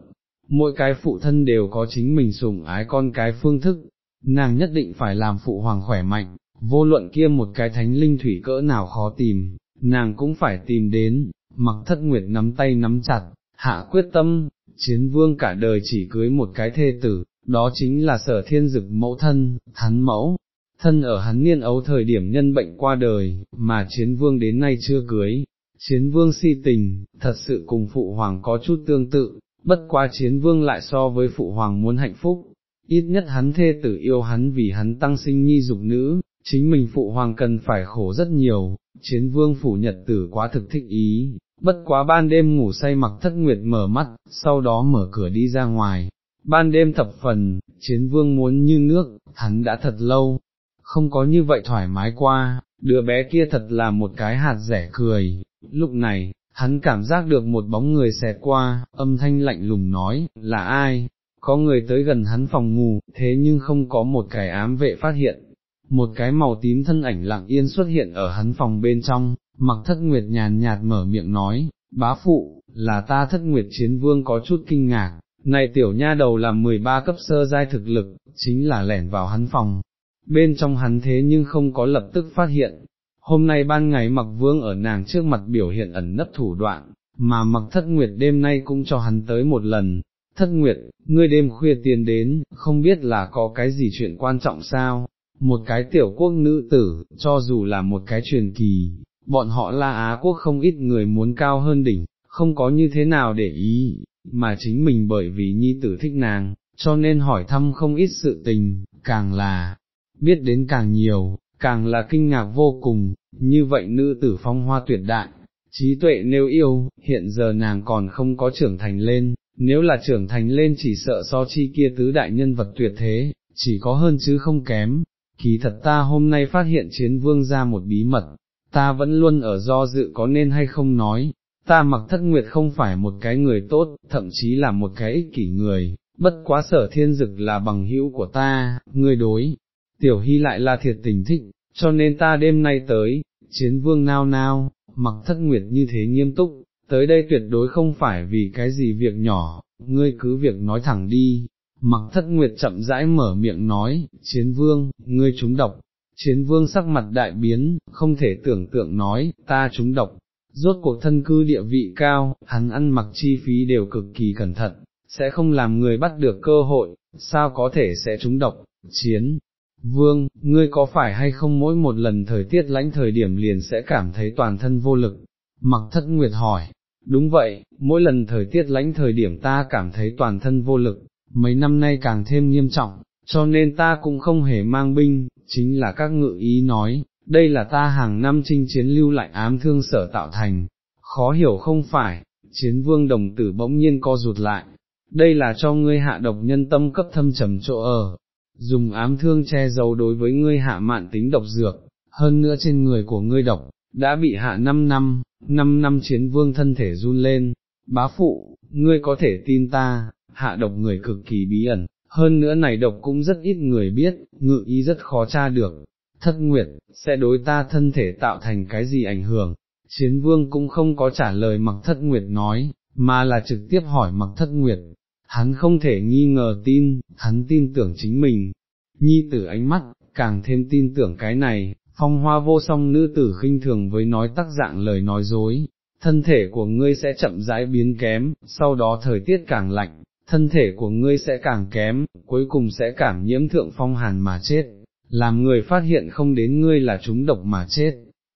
Speaker 1: mỗi cái phụ thân đều có chính mình sủng ái con cái phương thức, nàng nhất định phải làm phụ hoàng khỏe mạnh, vô luận kia một cái thánh linh thủy cỡ nào khó tìm, nàng cũng phải tìm đến, mặc thất nguyệt nắm tay nắm chặt, hạ quyết tâm, chiến vương cả đời chỉ cưới một cái thê tử, đó chính là sở thiên dực mẫu thân, hắn mẫu, thân ở hắn niên ấu thời điểm nhân bệnh qua đời, mà chiến vương đến nay chưa cưới. Chiến vương si tình, thật sự cùng phụ hoàng có chút tương tự, bất quá chiến vương lại so với phụ hoàng muốn hạnh phúc, ít nhất hắn thê tử yêu hắn vì hắn tăng sinh nhi dục nữ, chính mình phụ hoàng cần phải khổ rất nhiều, chiến vương phủ nhật tử quá thực thích ý, bất quá ban đêm ngủ say mặc thất nguyệt mở mắt, sau đó mở cửa đi ra ngoài, ban đêm thập phần, chiến vương muốn như nước, hắn đã thật lâu, không có như vậy thoải mái qua, đứa bé kia thật là một cái hạt rẻ cười, lúc này, hắn cảm giác được một bóng người xẹt qua, âm thanh lạnh lùng nói, là ai, có người tới gần hắn phòng ngủ, thế nhưng không có một cái ám vệ phát hiện, một cái màu tím thân ảnh lặng yên xuất hiện ở hắn phòng bên trong, mặc thất nguyệt nhàn nhạt mở miệng nói, bá phụ, là ta thất nguyệt chiến vương có chút kinh ngạc, này tiểu nha đầu là 13 cấp sơ giai thực lực, chính là lẻn vào hắn phòng, bên trong hắn thế nhưng không có lập tức phát hiện, hôm nay ban ngày mặc vương ở nàng trước mặt biểu hiện ẩn nấp thủ đoạn, mà mặc thất nguyệt đêm nay cũng cho hắn tới một lần, thất nguyệt, ngươi đêm khuya tiền đến, không biết là có cái gì chuyện quan trọng sao, một cái tiểu quốc nữ tử, cho dù là một cái truyền kỳ, bọn họ La Á quốc không ít người muốn cao hơn đỉnh, không có như thế nào để ý, mà chính mình bởi vì nhi tử thích nàng, cho nên hỏi thăm không ít sự tình, càng là, biết đến càng nhiều, càng là kinh ngạc vô cùng, như vậy nữ tử phong hoa tuyệt đại, trí tuệ nêu yêu, hiện giờ nàng còn không có trưởng thành lên, nếu là trưởng thành lên chỉ sợ so chi kia tứ đại nhân vật tuyệt thế, chỉ có hơn chứ không kém, kỳ thật ta hôm nay phát hiện chiến vương ra một bí mật, ta vẫn luôn ở do dự có nên hay không nói, ta mặc thất nguyệt không phải một cái người tốt, thậm chí là một cái ích kỷ người, bất quá sở thiên dực là bằng hữu của ta, người đối, tiểu hy lại là thiệt tình thích, cho nên ta đêm nay tới, chiến vương nao nao, mặc thất nguyệt như thế nghiêm túc, tới đây tuyệt đối không phải vì cái gì việc nhỏ, ngươi cứ việc nói thẳng đi. Mặc thất nguyệt chậm rãi mở miệng nói, chiến vương, ngươi trúng độc, chiến vương sắc mặt đại biến, không thể tưởng tượng nói, ta trúng độc, rốt cuộc thân cư địa vị cao, hắn ăn mặc chi phí đều cực kỳ cẩn thận, sẽ không làm người bắt được cơ hội, sao có thể sẽ trúng độc, chiến. Vương, ngươi có phải hay không mỗi một lần thời tiết lãnh thời điểm liền sẽ cảm thấy toàn thân vô lực? Mặc thất nguyệt hỏi, đúng vậy, mỗi lần thời tiết lãnh thời điểm ta cảm thấy toàn thân vô lực, mấy năm nay càng thêm nghiêm trọng, cho nên ta cũng không hề mang binh, chính là các ngự ý nói, đây là ta hàng năm chinh chiến lưu lại ám thương sở tạo thành, khó hiểu không phải, chiến vương đồng tử bỗng nhiên co rụt lại, đây là cho ngươi hạ độc nhân tâm cấp thâm trầm chỗ ở, dùng ám thương che giấu đối với ngươi hạ mạn tính độc dược, hơn nữa trên người của ngươi độc, đã bị hạ 5 năm, 5 năm chiến vương thân thể run lên, bá phụ, ngươi có thể tin ta, hạ độc người cực kỳ bí ẩn, hơn nữa này độc cũng rất ít người biết, ngự ý rất khó tra được, thất nguyệt, sẽ đối ta thân thể tạo thành cái gì ảnh hưởng, chiến vương cũng không có trả lời mặc thất nguyệt nói, mà là trực tiếp hỏi mặc thất nguyệt, hắn không thể nghi ngờ tin, hắn tin tưởng chính mình, nhi tử ánh mắt, càng thêm tin tưởng cái này, phong hoa vô song nữ tử khinh thường với nói tác dạng lời nói dối, thân thể của ngươi sẽ chậm rãi biến kém, sau đó thời tiết càng lạnh, thân thể của ngươi sẽ càng kém, cuối cùng sẽ cảm nhiễm thượng phong hàn mà chết, làm người phát hiện không đến ngươi là chúng độc mà chết.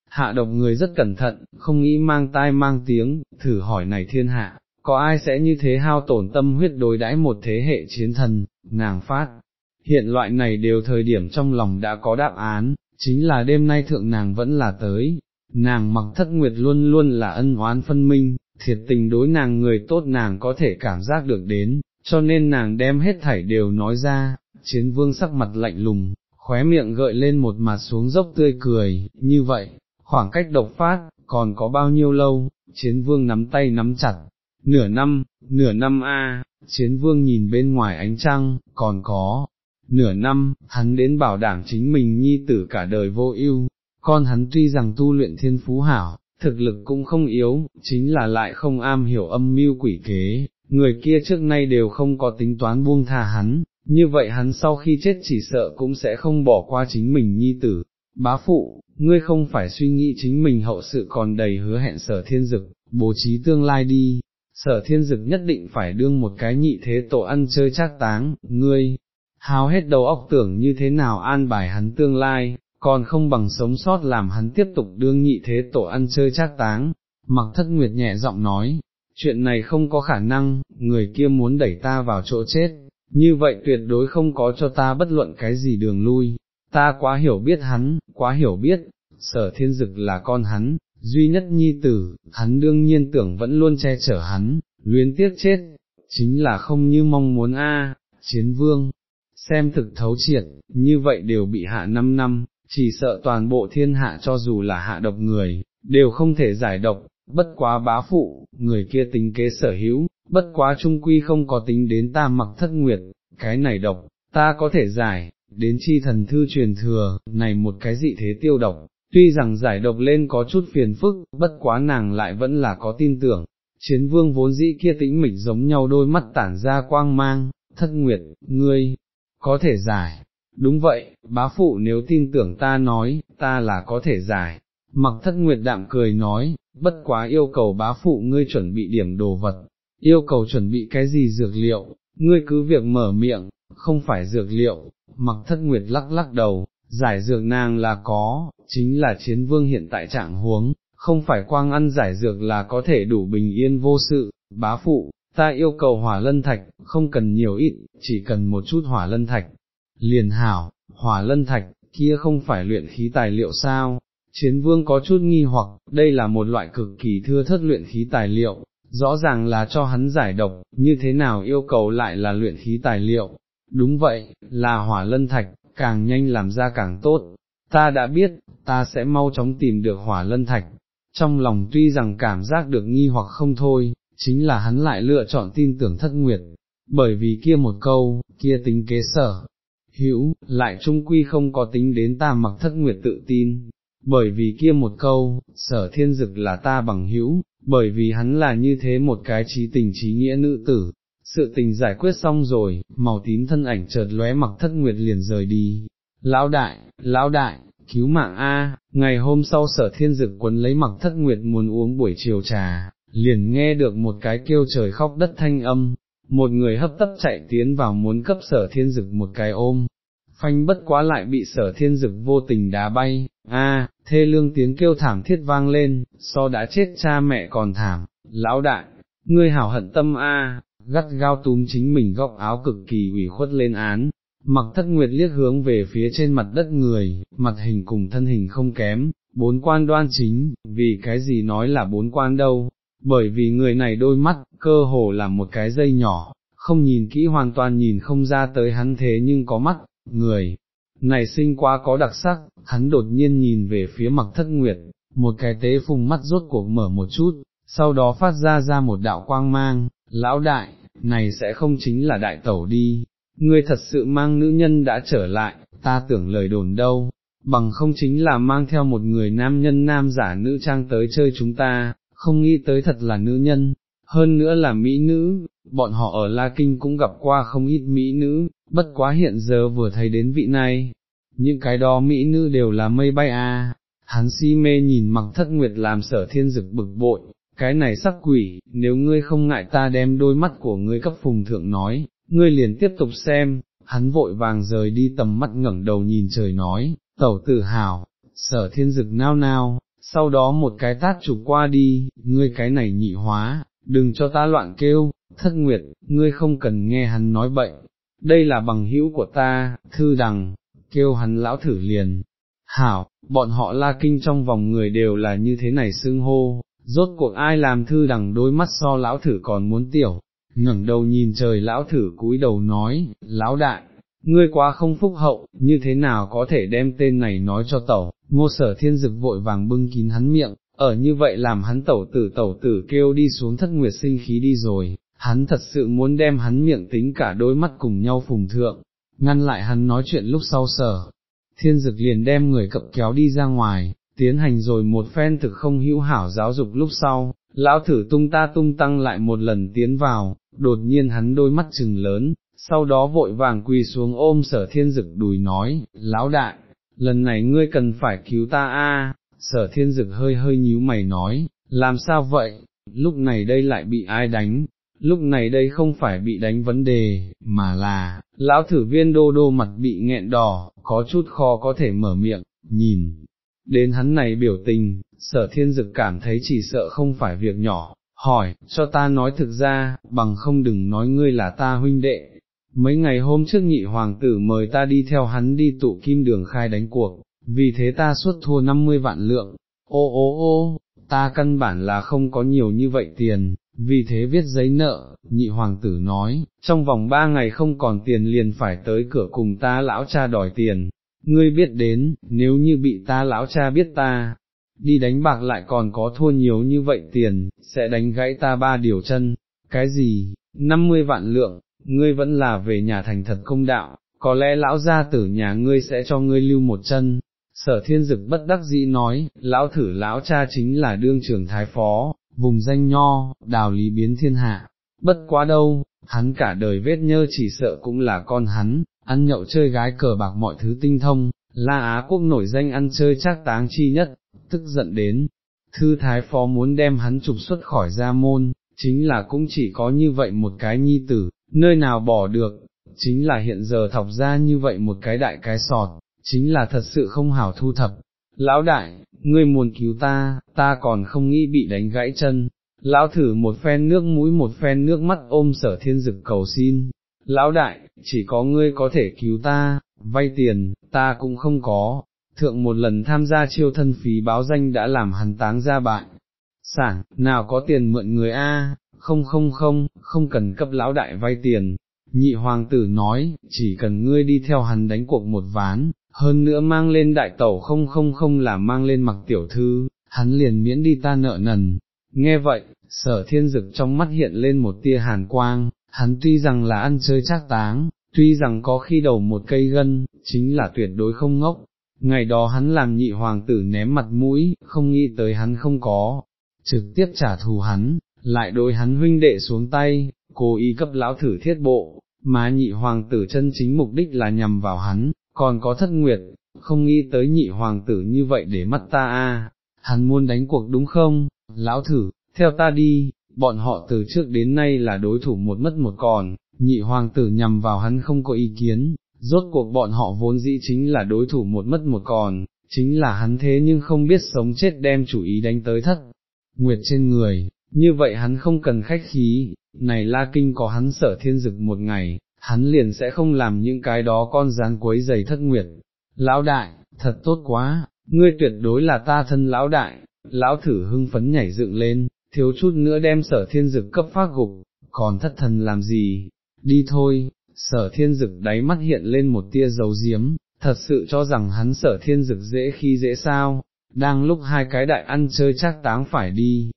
Speaker 1: Hạ độc người rất cẩn thận, không nghĩ mang tai mang tiếng, thử hỏi này thiên hạ, có ai sẽ như thế hao tổn tâm huyết đối đãi một thế hệ chiến thần, nàng phát. Hiện loại này đều thời điểm trong lòng đã có đáp án, chính là đêm nay thượng nàng vẫn là tới, nàng mặc thất nguyệt luôn luôn là ân oán phân minh, thiệt tình đối nàng người tốt nàng có thể cảm giác được đến, cho nên nàng đem hết thảy đều nói ra, chiến vương sắc mặt lạnh lùng, khóe miệng gợi lên một mặt xuống dốc tươi cười, như vậy, khoảng cách độc phát, còn có bao nhiêu lâu, chiến vương nắm tay nắm chặt, nửa năm, nửa năm a, chiến vương nhìn bên ngoài ánh trăng, còn có, nửa năm, hắn đến bảo đảm chính mình nhi tử cả đời vô ưu, con hắn tuy rằng tu luyện thiên phú hảo, thực lực cũng không yếu, chính là lại không am hiểu âm mưu quỷ kế, người kia trước nay đều không có tính toán buông tha hắn, như vậy hắn sau khi chết chỉ sợ cũng sẽ không bỏ qua chính mình nhi tử. Bá phụ, ngươi không phải suy nghĩ chính mình hậu sự còn đầy hứa hẹn sở thiên dực, bố trí tương lai đi, sở thiên dực nhất định phải đương một cái nhị thế tổ ăn chơi trác táng, ngươi, hao hết đầu óc tưởng như thế nào an bài hắn tương lai, còn không bằng sống sót làm hắn tiếp tục đương nhị thế tổ ăn chơi trác táng, mặc thất nguyệt nhẹ giọng nói, chuyện này không có khả năng, người kia muốn đẩy ta vào chỗ chết, như vậy tuyệt đối không có cho ta bất luận cái gì đường lui, ta quá hiểu biết hắn, quá hiểu biết, sở thiên dực là con hắn, duy nhất nhi tử, hắn đương nhiên tưởng vẫn luôn che chở hắn, luyến tiếc chết, chính là không như mong muốn a chiến vương, xem thực thấu triệt, như vậy đều bị hạ 5 năm, chỉ sợ toàn bộ thiên hạ cho dù là hạ độc người, đều không thể giải độc, bất quá bá phụ, người kia tính kế sở hữu, bất quá trung quy không có tính đến ta mặc thất nguyệt, cái này độc, ta có thể giải, đến chi thần thư truyền thừa, này một cái dị thế tiêu độc, tuy rằng giải độc lên có chút phiền phức, bất quá nàng lại vẫn là có tin tưởng, chiến vương vốn dĩ kia tĩnh mịch giống nhau đôi mắt tản ra quang mang, thất nguyệt, ngươi, có thể giải, đúng vậy, bá phụ nếu tin tưởng ta nói, ta là có thể giải, mặc thất nguyệt đạm cười nói, bất quá yêu cầu bá phụ ngươi chuẩn bị điểm đồ vật, yêu cầu chuẩn bị cái gì dược liệu, ngươi cứ việc mở miệng, không phải dược liệu, mặc thất nguyệt lắc lắc đầu, giải dược nàng là có, chính là chiến vương hiện tại trạng huống, không phải quang ăn giải dược là có thể đủ bình yên vô sự, bá phụ, ta yêu cầu hỏa lân thạch, không cần nhiều ít, chỉ cần một chút hỏa lân thạch, liền hảo, hỏa lân thạch, kia không phải luyện khí tài liệu sao, chiến vương có chút nghi hoặc, đây là một loại cực kỳ thưa thất luyện khí tài liệu, rõ ràng là cho hắn giải độc, như thế nào yêu cầu lại là luyện khí tài liệu, đúng vậy, là hỏa lân thạch, càng nhanh làm ra càng tốt, ta đã biết, ta sẽ mau chóng tìm được hỏa lân thạch, trong lòng tuy rằng cảm giác được nghi hoặc không thôi, chính là hắn lại lựa chọn tin tưởng thất nguyệt, bởi vì kia một câu, kia tính kế sở, hữu, lại trung quy không có tính đến ta mặc thất nguyệt tự tin, bởi vì kia một câu, sở thiên dực là ta bằng hữu, bởi vì hắn là như thế một cái trí tình trí nghĩa nữ tử. Sự tình giải quyết xong rồi, màu tím thân ảnh chợt lóe mặc thất nguyệt liền rời đi. Lão đại, lão đại, cứu mạng A, ngày hôm sau sở thiên dực quấn lấy mặc thất nguyệt muốn uống buổi chiều trà, liền nghe được một cái kêu trời khóc đất thanh âm, một người hấp tấp chạy tiến vào muốn cấp sở thiên dực một cái ôm, phanh bất quá lại bị sở thiên dực vô tình đá bay, a thê lương tiếng kêu thảm thiết vang lên, so đã chết cha mẹ còn thảm, lão đại, ngươi hảo hận tâm a gắt gao túm chính mình góc áo cực kỳ ủy khuất lên án, mặc thất nguyệt liếc hướng về phía trên mặt đất người, mặt hình cùng thân hình không kém, bốn quan đoan chính, vì cái gì nói là bốn quan đâu, bởi vì người này đôi mắt, cơ hồ là một cái dây nhỏ, không nhìn kỹ hoàn toàn nhìn không ra tới hắn thế nhưng có mắt, người, này sinh quá có đặc sắc, hắn đột nhiên nhìn về phía mặc thất nguyệt, một cái tế phùng mắt rốt cuộc mở một chút, sau đó phát ra ra một đạo quang mang, lão đại, này sẽ không chính là đại tẩu đi, ngươi thật sự mang nữ nhân đã trở lại, ta tưởng lời đồn đâu, bằng không chính là mang theo một người nam nhân nam giả nữ trang tới chơi chúng ta, không nghĩ tới thật là nữ nhân, hơn nữa là mỹ nữ, bọn họ ở La Kinh cũng gặp qua không ít mỹ nữ, bất quá hiện giờ vừa thấy đến vị này, những cái đó mỹ nữ đều là mây bay a. Hắn si mê nhìn mặc thất nguyệt làm sở thiên dực bực bội, cái này sắc quỷ, nếu ngươi không ngại ta đem đôi mắt của ngươi cấp phùng thượng nói, ngươi liền tiếp tục xem, hắn vội vàng rời đi tầm mắt ngẩng đầu nhìn trời nói, tẩu tự hào, sở thiên dực nao nao, sau đó một cái tát chụp qua đi, ngươi cái này nhị hóa, đừng cho ta loạn kêu, thất nguyệt, ngươi không cần nghe hắn nói bệnh, đây là bằng hữu của ta, thư đằng, kêu hắn lão thử liền, hảo, bọn họ la kinh trong vòng người đều là như thế này xưng hô, rốt cuộc ai làm thư đằng đôi mắt so lão thử còn muốn tiểu, ngẩng đầu nhìn trời lão thử cúi đầu nói, lão đại, ngươi quá không phúc hậu, như thế nào có thể đem tên này nói cho tẩu, ngô sở thiên dực vội vàng bưng kín hắn miệng, ở như vậy làm hắn tẩu tử tẩu tử kêu đi xuống thất nguyệt sinh khí đi rồi, hắn thật sự muốn đem hắn miệng tính cả đôi mắt cùng nhau phùng thượng, ngăn lại hắn nói chuyện lúc sau sở. Thiên dực liền đem người cập kéo đi ra ngoài, tiến hành rồi một phen thực không hữu hảo giáo dục lúc sau, lão thử tung ta tung tăng lại một lần tiến vào, đột nhiên hắn đôi mắt trừng lớn, sau đó vội vàng quỳ xuống ôm sở thiên dực đùi nói, lão đại, lần này ngươi cần phải cứu ta a sở thiên dực hơi hơi nhíu mày nói, làm sao vậy, lúc này đây lại bị ai đánh, lúc này đây không phải bị đánh vấn đề, mà là, lão thử viên đô đô mặt bị nghẹn đỏ, có chút khó có thể mở miệng, nhìn, đến hắn này biểu tình, sở thiên dực cảm thấy chỉ sợ không phải việc nhỏ, hỏi, cho ta nói thực ra, bằng không đừng nói ngươi là ta huynh đệ. Mấy ngày hôm trước nhị hoàng tử mời ta đi theo hắn đi tụ kim đường khai đánh cuộc, vì thế ta suốt thua 50 vạn lượng, ô ô ô, ta căn bản là không có nhiều như vậy tiền, vì thế viết giấy nợ, nhị hoàng tử nói, trong vòng ba ngày không còn tiền liền phải tới cửa cùng ta lão cha đòi tiền, ngươi biết đến, nếu như bị ta lão cha biết ta, đi đánh bạc lại còn có thua nhiều như vậy tiền, sẽ đánh gãy ta ba điều chân, cái gì, 50 vạn lượng, ngươi vẫn là về nhà thành thật công đạo, có lẽ lão gia tử nhà ngươi sẽ cho ngươi lưu một chân. Sở thiên dực bất đắc dĩ nói, lão thử lão cha chính là đương trưởng thái phó, vùng danh nho, đào lý biến thiên hạ, bất quá đâu, hắn cả đời vết nhơ chỉ sợ cũng là con hắn, ăn nhậu chơi gái cờ bạc mọi thứ tinh thông, La Á Quốc nổi danh ăn chơi chắc táng chi nhất, tức giận đến, thư thái phó muốn đem hắn trục xuất khỏi gia môn, chính là cũng chỉ có như vậy một cái nhi tử, nơi nào bỏ được, chính là hiện giờ thọc ra như vậy một cái đại cái sọt, chính là thật sự không hảo thu thập. Lão đại, ngươi muốn cứu ta, ta còn không nghĩ bị đánh gãy chân. Lão thử một phen nước mũi một phen nước mắt ôm sở thiên dực cầu xin. Lão đại, chỉ có ngươi có thể cứu ta, vay tiền, ta cũng không có, thượng một lần tham gia chiêu thân phí báo danh đã làm hắn táng ra bại. sảng, nào có tiền mượn người A, không không không, không cần cấp lão đại vay tiền. Nhị hoàng tử nói, chỉ cần ngươi đi theo hắn đánh cuộc một ván, hơn nữa mang lên đại tẩu không không không là mang lên mặc tiểu thư, hắn liền miễn đi ta nợ nần. Nghe vậy, sở thiên dực trong mắt hiện lên một tia hàn quang, hắn tuy rằng là ăn chơi chắc táng, tuy rằng có khi đầu một cây gân, chính là tuyệt đối không ngốc, ngày đó hắn làm nhị hoàng tử ném mặt mũi, không nghĩ tới hắn không có, trực tiếp trả thù hắn, lại đối hắn huynh đệ xuống tay, cố ý cấp lão thử thiết bộ, mà nhị hoàng tử chân chính mục đích là nhằm vào hắn, còn có thất nguyệt, không nghĩ tới nhị hoàng tử như vậy để mắt ta a, hắn muốn đánh cuộc đúng không, lão thử, theo ta đi, bọn họ từ trước đến nay là đối thủ một mất một còn, nhị hoàng tử nhằm vào hắn không có ý kiến, rốt cuộc bọn họ vốn dĩ chính là đối thủ một mất một còn, chính là hắn thế nhưng không biết sống chết đem chủ ý đánh tới thất, nguyệt trên người, như vậy hắn không cần khách khí, này la kinh có hắn sở thiên dực một ngày, hắn liền sẽ không làm những cái đó con rán quấy giày thất nguyệt. Lão đại, thật tốt quá, ngươi tuyệt đối là ta thân lão đại, lão thử hưng phấn nhảy dựng lên, thiếu chút nữa đem sở thiên dực cấp phát gục, còn thất thần làm gì, đi thôi, sở thiên dực đáy mắt hiện lên một tia dấu diếm, thật sự cho rằng hắn sở thiên dực dễ khi dễ sao, đang lúc hai cái đại ăn chơi chắc táng phải đi.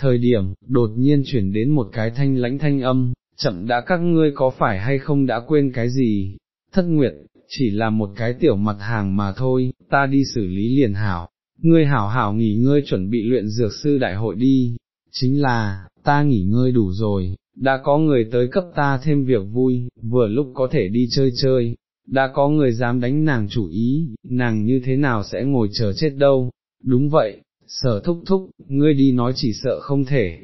Speaker 1: Thời điểm, đột nhiên chuyển đến một cái thanh lãnh thanh âm, chậm đã các ngươi có phải hay không đã quên cái gì, thất nguyệt, chỉ là một cái tiểu mặt hàng mà thôi, ta đi xử lý liền hảo, ngươi hảo hảo nghỉ ngơi chuẩn bị luyện dược sư đại hội đi, chính là, ta nghỉ ngơi đủ rồi, đã có người tới cấp ta thêm việc vui, vừa lúc có thể đi chơi chơi, đã có người dám đánh nàng chủ ý, nàng như thế nào sẽ ngồi chờ chết đâu, đúng vậy, sở thúc thúc, ngươi đi nói chỉ sợ không thể,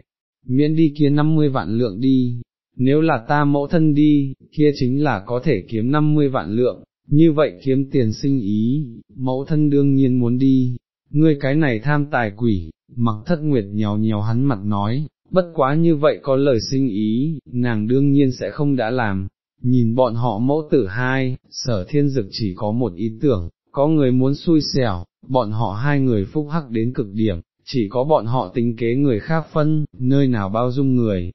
Speaker 1: miễn đi kia 50 vạn lượng đi, nếu là ta mẫu thân đi, kia chính là có thể kiếm 50 vạn lượng, như vậy kiếm tiền sinh ý, mẫu thân đương nhiên muốn đi, ngươi cái này tham tài quỷ, mặc thất nguyệt nhèo nhèo hắn mặt nói, bất quá như vậy có lời sinh ý, nàng đương nhiên sẽ không đã làm, nhìn bọn họ mẫu tử hai, sở thiên dực chỉ có một ý tưởng, có người muốn xui xẻo, bọn họ hai người phúc hắc đến cực điểm, chỉ có bọn họ tính kế người khác phân, nơi nào bao dung người,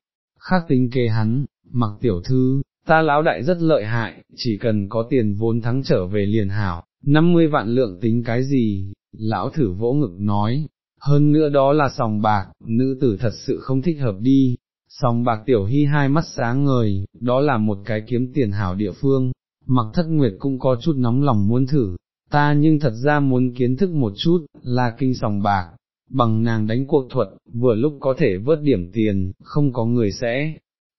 Speaker 1: khác tính kế hắn, mặc tiểu thư, ta lão đại rất lợi hại, chỉ cần có tiền vốn thắng trở về liền hảo, 50 vạn lượng tính cái gì, lão thử vỗ ngực nói, hơn nữa đó là sòng bạc, nữ tử thật sự không thích hợp đi, sòng bạc tiểu hy hai mắt sáng ngời, đó là một cái kiếm tiền hảo địa phương, mặc thất nguyệt cũng có chút nóng lòng muốn thử, ta nhưng thật ra muốn kiến thức một chút, là kinh sòng bạc, bằng nàng đánh cuộc thuật, vừa lúc có thể vớt điểm tiền, không có người sẽ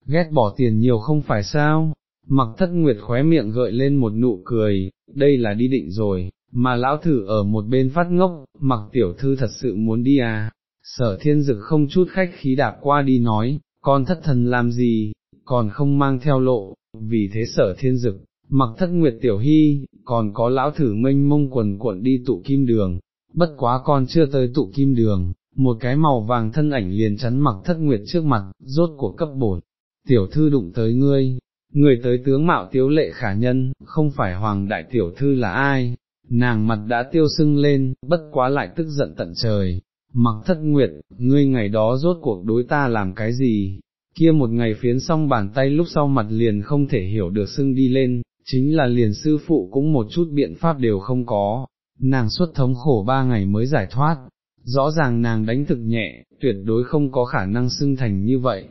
Speaker 1: ghét bỏ tiền nhiều không phải sao, mặc thất nguyệt khóe miệng gợi lên một nụ cười, đây là đi định rồi, mà lão thử ở một bên phát ngốc, mặc tiểu thư thật sự muốn đi à, sở thiên dực không chút khách khí đạp qua đi nói, con thất thần làm gì, còn không mang theo lộ, vì thế sở thiên dực, mặc thất nguyệt tiểu hy, còn có lão thử mênh mông quần cuộn đi tụ kim đường, bất quá con chưa tới tụ kim đường, một cái màu vàng thân ảnh liền chắn mặc thất nguyệt trước mặt, rốt của cấp bổn, tiểu thư đụng tới ngươi, người tới tướng mạo tiếu lệ khả nhân, không phải hoàng đại tiểu thư là ai, nàng mặt đã tiêu sưng lên, bất quá lại tức giận tận trời, mặc thất nguyệt, ngươi ngày đó rốt cuộc đối ta làm cái gì, kia một ngày phiến xong bàn tay lúc sau mặt liền không thể hiểu được sưng đi lên, chính là liền sư phụ cũng một chút biện pháp đều không có, nàng xuất thống khổ ba ngày mới giải thoát, rõ ràng nàng đánh thực nhẹ, tuyệt đối không có khả năng xưng thành như vậy,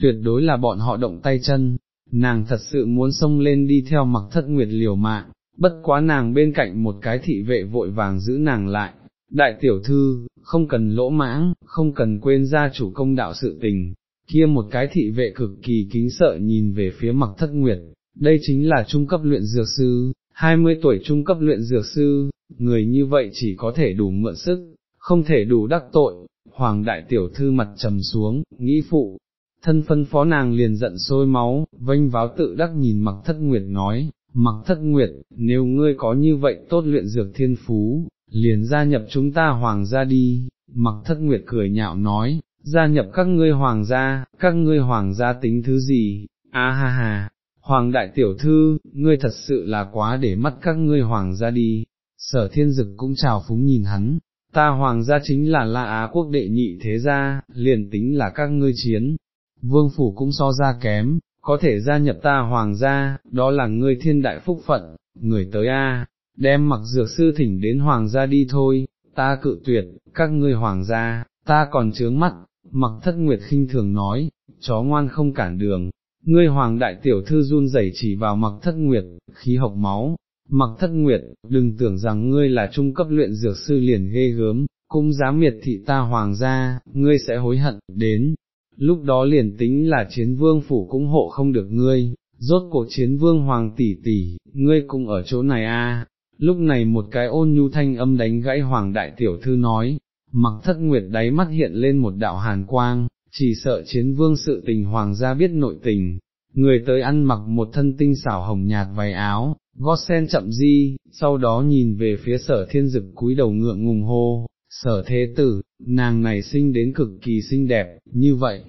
Speaker 1: tuyệt đối là bọn họ động tay chân, nàng thật sự muốn xông lên đi theo mặc thất nguyệt liều mạng, bất quá nàng bên cạnh một cái thị vệ vội vàng giữ nàng lại, đại tiểu thư, không cần lỗ mãng, không cần quên gia chủ công đạo sự tình, kia một cái thị vệ cực kỳ kính sợ nhìn về phía mặc thất nguyệt, đây chính là trung cấp luyện dược sư, 20 tuổi trung cấp luyện dược sư, người như vậy chỉ có thể đủ mượn sức, không thể đủ đắc tội, hoàng đại tiểu thư mặt trầm xuống, nghĩ phụ, thân phân phó nàng liền giận sôi máu, vênh váo tự đắc nhìn mặc thất nguyệt nói, mặc thất nguyệt, nếu ngươi có như vậy tốt luyện dược thiên phú, liền gia nhập chúng ta hoàng gia đi, mặc thất nguyệt cười nhạo nói, gia nhập các ngươi hoàng gia, các ngươi hoàng gia tính thứ gì, a ha ha, hoàng đại tiểu thư, ngươi thật sự là quá để mắt các ngươi hoàng gia đi, sở thiên dực cũng chào phúng nhìn hắn, ta hoàng gia chính là La Á quốc đệ nhị thế gia, liền tính là các ngươi chiến, vương phủ cũng so ra kém, có thể gia nhập ta hoàng gia, đó là ngươi thiên đại phúc phận, người tới a, đem mặc dược sư thỉnh đến hoàng gia đi thôi, ta cự tuyệt, các ngươi hoàng gia, ta còn chướng mắt, mặc thất nguyệt khinh thường nói, chó ngoan không cản đường, ngươi hoàng đại tiểu thư run rẩy chỉ vào mặc thất nguyệt, khí hộc máu, mặc thất nguyệt, đừng tưởng rằng ngươi là trung cấp luyện dược sư liền ghê gớm, cũng dám miệt thị ta hoàng gia, ngươi sẽ hối hận, đến, lúc đó liền tính là chiến vương phủ cũng hộ không được ngươi, rốt cuộc chiến vương hoàng tỷ tỷ, ngươi cũng ở chỗ này a. À. Lúc này một cái ôn nhu thanh âm đánh gãy hoàng đại tiểu thư nói, mặc thất nguyệt đáy mắt hiện lên một đạo hàn quang, chỉ sợ chiến vương sự tình hoàng gia biết nội tình, người tới ăn mặc một thân tinh xảo hồng nhạt váy áo, gót sen chậm di, sau đó nhìn về phía sở thiên dực cúi đầu ngượng ngùng hô, sở thế tử, nàng này sinh đến cực kỳ xinh đẹp, như vậy,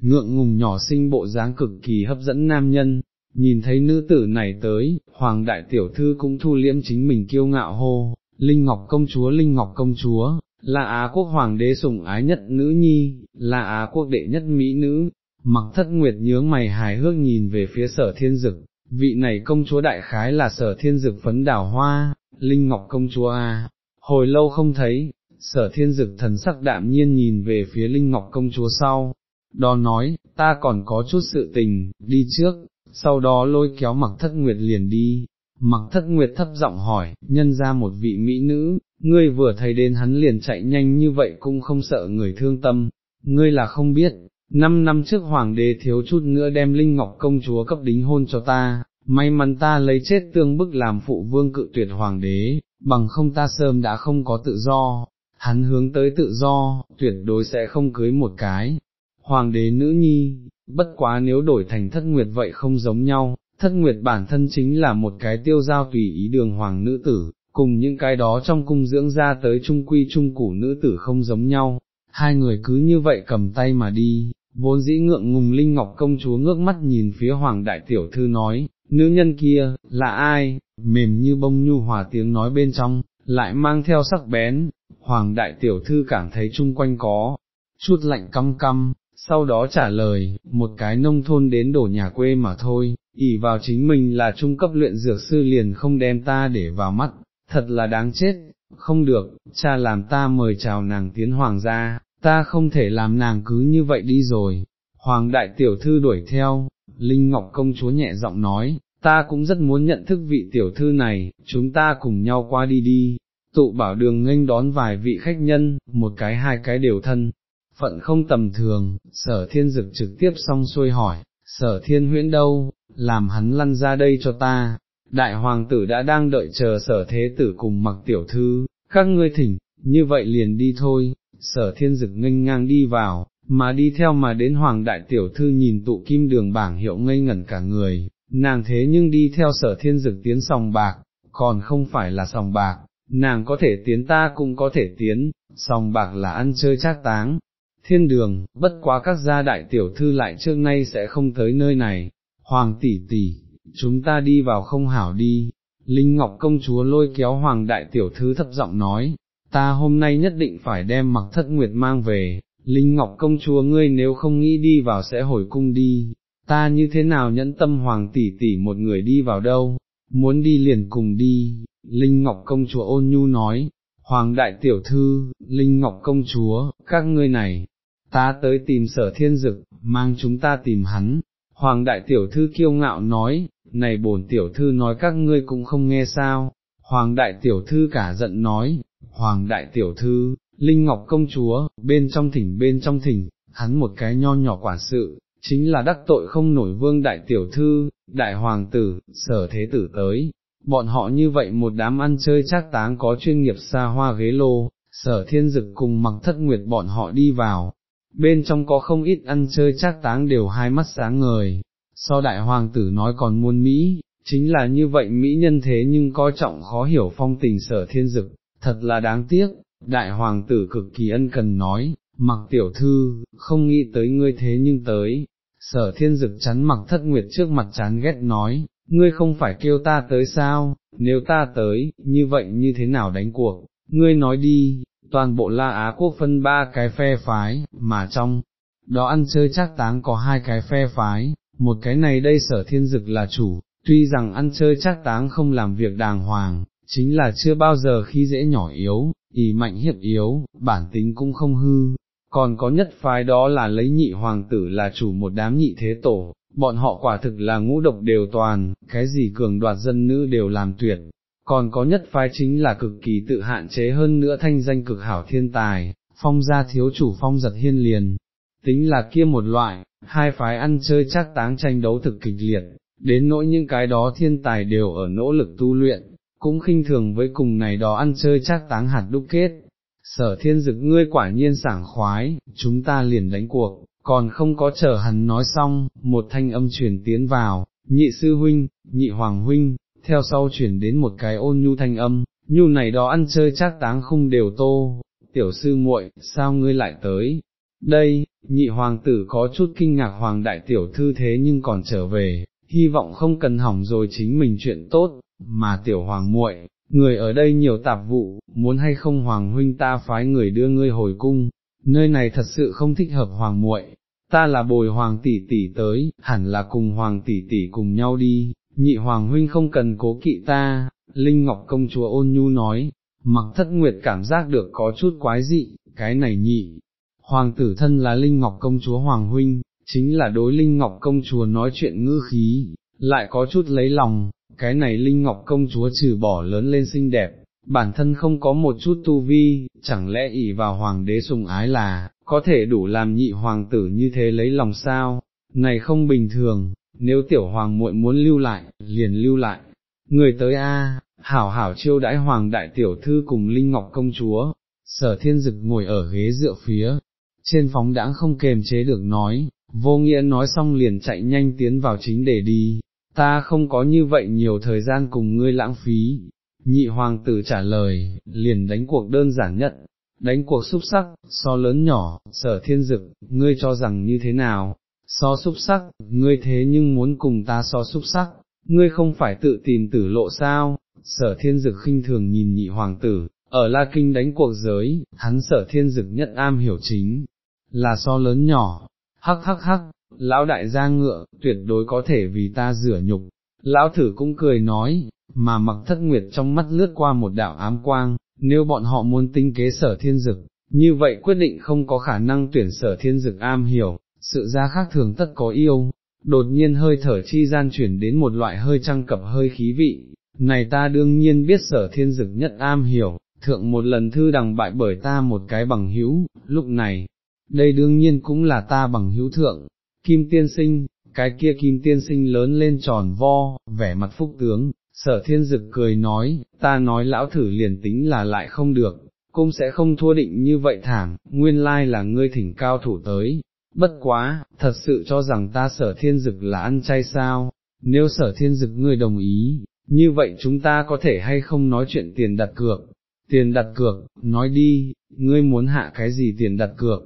Speaker 1: ngượng ngùng nhỏ sinh bộ dáng cực kỳ hấp dẫn nam nhân, nhìn thấy nữ tử này tới, hoàng đại tiểu thư cũng thu liễm chính mình kiêu ngạo hô, Linh Ngọc công chúa Linh Ngọc công chúa, là Á quốc hoàng đế sủng ái nhất nữ nhi, là Á quốc đệ nhất mỹ nữ, mặc thất nguyệt nhướng mày hài hước nhìn về phía sở thiên dực, vị này công chúa đại khái là sở thiên dực phấn đảo hoa, Linh Ngọc công chúa à, hồi lâu không thấy, sở thiên dực thần sắc đạm nhiên nhìn về phía Linh Ngọc công chúa sau, đó nói, ta còn có chút sự tình, đi trước, sau đó lôi kéo mặc thất nguyệt liền đi, mặc thất nguyệt thấp giọng hỏi, nhân ra một vị mỹ nữ, ngươi vừa thấy đến hắn liền chạy nhanh như vậy cũng không sợ người thương tâm, ngươi là không biết, năm năm trước hoàng đế thiếu chút nữa đem Linh Ngọc công chúa cấp đính hôn cho ta, may mắn ta lấy chết tương bức làm phụ vương cự tuyệt hoàng đế, bằng không ta sớm đã không có tự do, hắn hướng tới tự do, tuyệt đối sẽ không cưới một cái. Hoàng đế nữ nhi, bất quá nếu đổi thành thất nguyệt vậy không giống nhau, thất nguyệt bản thân chính là một cái tiêu giao tùy ý đường hoàng nữ tử, cùng những cái đó trong cung dưỡng ra tới trung quy trung củ nữ tử không giống nhau, hai người cứ như vậy cầm tay mà đi, vốn dĩ ngượng ngùng Linh Ngọc công chúa ngước mắt nhìn phía hoàng đại tiểu thư nói, nữ nhân kia, là ai, mềm như bông nhu hòa tiếng nói bên trong, lại mang theo sắc bén, hoàng đại tiểu thư cảm thấy chung quanh có, chút lạnh căm căm, sau đó trả lời, một cái nông thôn đến đổ nhà quê mà thôi, ỉ vào chính mình là trung cấp luyện dược sư liền không đem ta để vào mắt, thật là đáng chết, không được, cha làm ta mời chào nàng tiến hoàng gia, ta không thể làm nàng cứ như vậy đi rồi. Hoàng đại tiểu thư đuổi theo, Linh Ngọc công chúa nhẹ giọng nói, ta cũng rất muốn nhận thức vị tiểu thư này, chúng ta cùng nhau qua đi đi. Tụ bảo đường nghênh đón vài vị khách nhân, một cái hai cái đều thân, phận không tầm thường, sở thiên dực trực tiếp xong xuôi hỏi, sở thiên huyễn đâu, làm hắn lăn ra đây cho ta, đại hoàng tử đã đang đợi chờ sở thế tử cùng mặc tiểu thư, các ngươi thỉnh, như vậy liền đi thôi, sở thiên dực nghênh ngang đi vào, mà đi theo mà đến hoàng đại tiểu thư nhìn tụ kim đường bảng hiệu ngây ngẩn cả người, nàng thế nhưng đi theo sở thiên dực tiến sòng bạc, còn không phải là sòng bạc, nàng có thể tiến ta cũng có thể tiến, sòng bạc là ăn chơi trác táng. Thiên đường, bất quá các gia đại tiểu thư lại trước nay sẽ không tới nơi này, hoàng tỷ tỷ, chúng ta đi vào không hảo đi, Linh Ngọc công chúa lôi kéo hoàng đại tiểu thư thấp giọng nói, ta hôm nay nhất định phải đem mặc thất nguyệt mang về, Linh Ngọc công chúa ngươi nếu không nghĩ đi vào sẽ hồi cung đi, ta như thế nào nhẫn tâm hoàng tỷ tỷ một người đi vào đâu, muốn đi liền cùng đi, Linh Ngọc công chúa ôn nhu nói, Hoàng đại tiểu thư, Linh Ngọc công chúa, các ngươi này, ta tới tìm sở thiên dực, mang chúng ta tìm hắn. Hoàng đại tiểu thư kiêu ngạo nói, này bổn tiểu thư nói các ngươi cũng không nghe sao. Hoàng đại tiểu thư cả giận nói, Hoàng đại tiểu thư, Linh Ngọc công chúa, bên trong thỉnh bên trong thỉnh, hắn một cái nho nhỏ quản sự, chính là đắc tội không nổi vương đại tiểu thư, đại hoàng tử, sở thế tử tới, bọn họ như vậy một đám ăn chơi chắc táng có chuyên nghiệp xa hoa ghế lô, sở thiên dực cùng mặc thất nguyệt bọn họ đi vào, bên trong có không ít ăn chơi chắc táng đều hai mắt sáng ngời, so đại hoàng tử nói còn muôn Mỹ, chính là như vậy Mỹ nhân thế nhưng coi trọng khó hiểu phong tình sở thiên dực, thật là đáng tiếc, đại hoàng tử cực kỳ ân cần nói, mặc tiểu thư, không nghĩ tới ngươi thế nhưng tới, sở thiên dực chắn mặc thất nguyệt trước mặt chán ghét nói, ngươi không phải kêu ta tới sao, nếu ta tới, như vậy như thế nào đánh cuộc, ngươi nói đi, toàn bộ La Á quốc phân ba cái phe phái, mà trong đó ăn chơi chắc táng có hai cái phe phái, một cái này đây sở thiên dực là chủ, tuy rằng ăn chơi chắc táng không làm việc đàng hoàng, chính là chưa bao giờ khi dễ nhỏ yếu, ý mạnh hiệp yếu, bản tính cũng không hư, còn có nhất phái đó là lấy nhị hoàng tử là chủ một đám nhị thế tổ, bọn họ quả thực là ngũ độc đều toàn, cái gì cường đoạt dân nữ đều làm tuyệt, còn có nhất phái chính là cực kỳ tự hạn chế hơn nữa thanh danh cực hảo thiên tài, phong gia thiếu chủ phong giật hiên liền, tính là kia một loại, hai phái ăn chơi chắc táng tranh đấu thực kịch liệt, đến nỗi những cái đó thiên tài đều ở nỗ lực tu luyện, cũng khinh thường với cùng này đó ăn chơi chắc táng hạt đúc kết. Sở thiên dực ngươi quả nhiên sảng khoái, chúng ta liền đánh cuộc, còn không có chờ hắn nói xong, một thanh âm truyền tiến vào, nhị sư huynh, nhị hoàng huynh, theo sau chuyển đến một cái ôn nhu thanh âm, nhu này đó ăn chơi chắc táng không đều tô, tiểu sư muội, sao ngươi lại tới? Đây, nhị hoàng tử có chút kinh ngạc hoàng đại tiểu thư thế nhưng còn trở về, hy vọng không cần hỏng rồi chính mình chuyện tốt, mà tiểu hoàng muội, người ở đây nhiều tạp vụ, muốn hay không hoàng huynh ta phái người đưa ngươi hồi cung, nơi này thật sự không thích hợp hoàng muội, ta là bồi hoàng tỷ tỷ tới, hẳn là cùng hoàng tỷ tỷ cùng nhau đi, nhị hoàng huynh không cần cố kỵ ta, Linh Ngọc công chúa ôn nhu nói, mặc thất nguyệt cảm giác được có chút quái dị, cái này nhị, hoàng tử thân là Linh Ngọc công chúa hoàng huynh, chính là đối Linh Ngọc công chúa nói chuyện ngữ khí, lại có chút lấy lòng, cái này Linh Ngọc công chúa trừ bỏ lớn lên xinh đẹp, bản thân không có một chút tu vi, chẳng lẽ ỷ vào hoàng đế sùng ái là, có thể đủ làm nhị hoàng tử như thế lấy lòng sao, này không bình thường, nếu tiểu hoàng muội muốn lưu lại, liền lưu lại, người tới a, hảo hảo chiêu đãi hoàng đại tiểu thư cùng Linh Ngọc công chúa, sở thiên dực ngồi ở ghế dựa phía, trên phóng đãng không kềm chế được nói, vô nghĩa nói xong liền chạy nhanh tiến vào chính để đi, ta không có như vậy nhiều thời gian cùng ngươi lãng phí, nhị hoàng tử trả lời, liền đánh cuộc đơn giản nhất, đánh cuộc xúc sắc, so lớn nhỏ, sở thiên dực, ngươi cho rằng như thế nào, so xúc sắc, ngươi thế nhưng muốn cùng ta so xúc sắc, ngươi không phải tự tìm tử lộ sao, sở thiên dực khinh thường nhìn nhị hoàng tử, ở La Kinh đánh cuộc giới, hắn sở thiên dực nhất am hiểu chính, là so lớn nhỏ, hắc hắc hắc, lão đại gia ngựa, tuyệt đối có thể vì ta rửa nhục, lão thử cũng cười nói, mà mặc thất nguyệt trong mắt lướt qua một đạo ám quang, nếu bọn họ muốn tinh kế sở thiên dực, như vậy quyết định không có khả năng tuyển sở thiên dực am hiểu, sự ra khác thường tất có yêu, đột nhiên hơi thở chi gian chuyển đến một loại hơi trăng cập hơi khí vị, này ta đương nhiên biết sở thiên dực nhất am hiểu, thượng một lần thư đằng bại bởi ta một cái bằng hữu, lúc này, đây đương nhiên cũng là ta bằng hữu thượng, kim tiên sinh, cái kia kim tiên sinh lớn lên tròn vo, vẻ mặt phúc tướng, sở thiên dực cười nói, ta nói lão thử liền tính là lại không được, cũng sẽ không thua định như vậy thảm, nguyên lai là ngươi thỉnh cao thủ tới, bất quá, thật sự cho rằng ta sở thiên dực là ăn chay sao, nếu sở thiên dực ngươi đồng ý, như vậy chúng ta có thể hay không nói chuyện tiền đặt cược, tiền đặt cược, nói đi, ngươi muốn hạ cái gì tiền đặt cược,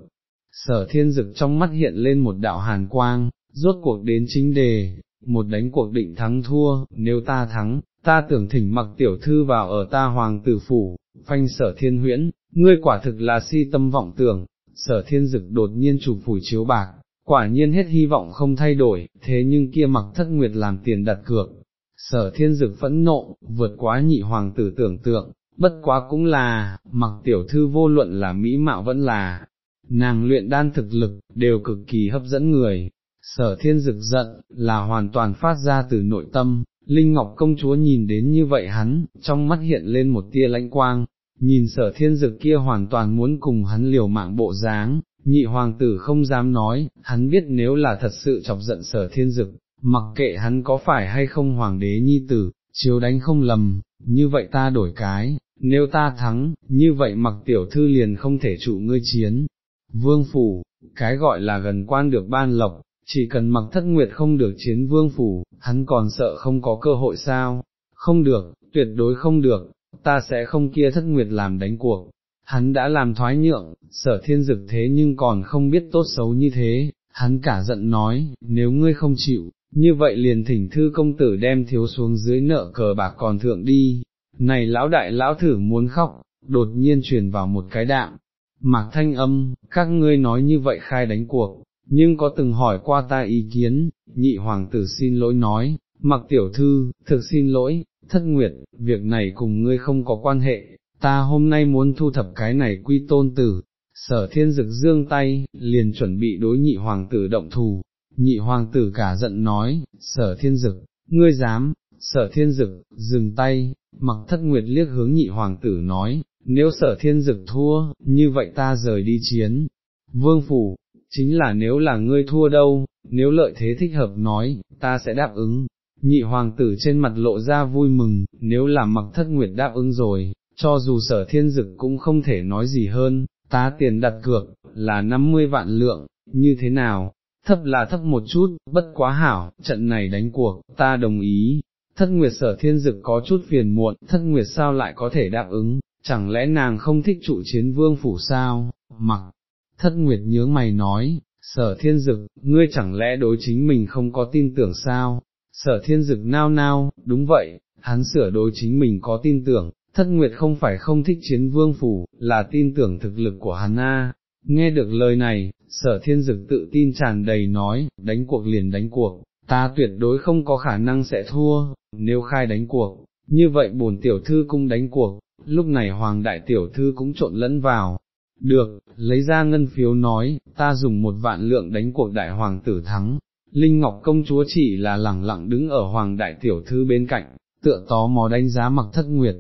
Speaker 1: sở thiên dực trong mắt hiện lên một đạo hàn quang, rốt cuộc đến chính đề, một đánh cuộc định thắng thua, nếu ta thắng, ta tưởng thỉnh mặc tiểu thư vào ở ta hoàng tử phủ, phanh sở thiên huyễn, ngươi quả thực là si tâm vọng tưởng, sở thiên dực đột nhiên chụp phủi chiếu bạc, quả nhiên hết hy vọng không thay đổi, thế nhưng kia mặc thất nguyệt làm tiền đặt cược. Sở thiên dực phẫn nộ, vượt quá nhị hoàng tử tưởng tượng, bất quá cũng là, mặc tiểu thư vô luận là mỹ mạo vẫn là, nàng luyện đan thực lực, đều cực kỳ hấp dẫn người. Sở thiên dực giận, là hoàn toàn phát ra từ nội tâm, Linh Ngọc công chúa nhìn đến như vậy hắn, trong mắt hiện lên một tia lãnh quang, nhìn sở thiên dực kia hoàn toàn muốn cùng hắn liều mạng bộ dáng, nhị hoàng tử không dám nói, hắn biết nếu là thật sự chọc giận sở thiên dực, mặc kệ hắn có phải hay không hoàng đế nhi tử, chiếu đánh không lầm, như vậy ta đổi cái, nếu ta thắng, như vậy mặc tiểu thư liền không thể trụ ngươi chiến. Vương phủ, cái gọi là gần quan được ban lộc, chỉ cần mặc thất nguyệt không được chiến vương phủ, hắn còn sợ không có cơ hội sao, không được, tuyệt đối không được, ta sẽ không kia thất nguyệt làm đánh cuộc. Hắn đã làm thoái nhượng, sở thiên dực thế nhưng còn không biết tốt xấu như thế, hắn cả giận nói, nếu ngươi không chịu, như vậy liền thỉnh thư công tử đem thiếu xuống dưới nợ cờ bạc còn thượng đi, này lão đại lão thử muốn khóc, đột nhiên truyền vào một cái đạm, mạc thanh âm, các ngươi nói như vậy khai đánh cuộc, nhưng có từng hỏi qua ta ý kiến, nhị hoàng tử xin lỗi nói, mặc tiểu thư, thực xin lỗi, thất nguyệt, việc này cùng ngươi không có quan hệ, ta hôm nay muốn thu thập cái này quy tôn tử, sở thiên dực dương tay, liền chuẩn bị đối nhị hoàng tử động thù, nhị hoàng tử cả giận nói, sở thiên dực, ngươi dám, sở thiên dực, dừng tay, mặc thất nguyệt liếc hướng nhị hoàng tử nói, nếu sở thiên dực thua, như vậy ta rời đi chiến, vương phủ, chính là nếu là ngươi thua đâu, nếu lợi thế thích hợp nói, ta sẽ đáp ứng. Nhị hoàng tử trên mặt lộ ra vui mừng, nếu là mặc thất nguyệt đáp ứng rồi, cho dù sở thiên dực cũng không thể nói gì hơn, ta tiền đặt cược, là 50 vạn lượng, như thế nào, thấp là thấp một chút, bất quá hảo, trận này đánh cuộc, ta đồng ý. Thất Nguyệt sở thiên dực có chút phiền muộn, thất Nguyệt sao lại có thể đáp ứng, chẳng lẽ nàng không thích trụ chiến vương phủ sao, mặc, thất nguyệt nhướng mày nói, sở thiên dực, ngươi chẳng lẽ đối chính mình không có tin tưởng sao, sở thiên dực nao nao, đúng vậy, hắn sửa đối chính mình có tin tưởng, thất nguyệt không phải không thích chiến vương phủ, là tin tưởng thực lực của hắn a. Nghe được lời này, sở thiên dực tự tin tràn đầy nói, đánh cuộc liền đánh cuộc, ta tuyệt đối không có khả năng sẽ thua, nếu khai đánh cuộc, như vậy bổn tiểu thư cũng đánh cuộc, lúc này hoàng đại tiểu thư cũng trộn lẫn vào, được, lấy ra ngân phiếu nói, ta dùng một vạn lượng đánh cuộc đại hoàng tử thắng, Linh Ngọc công chúa chỉ là lẳng lặng đứng ở hoàng đại tiểu thư bên cạnh, tựa tó mò đánh giá mặc thất nguyệt,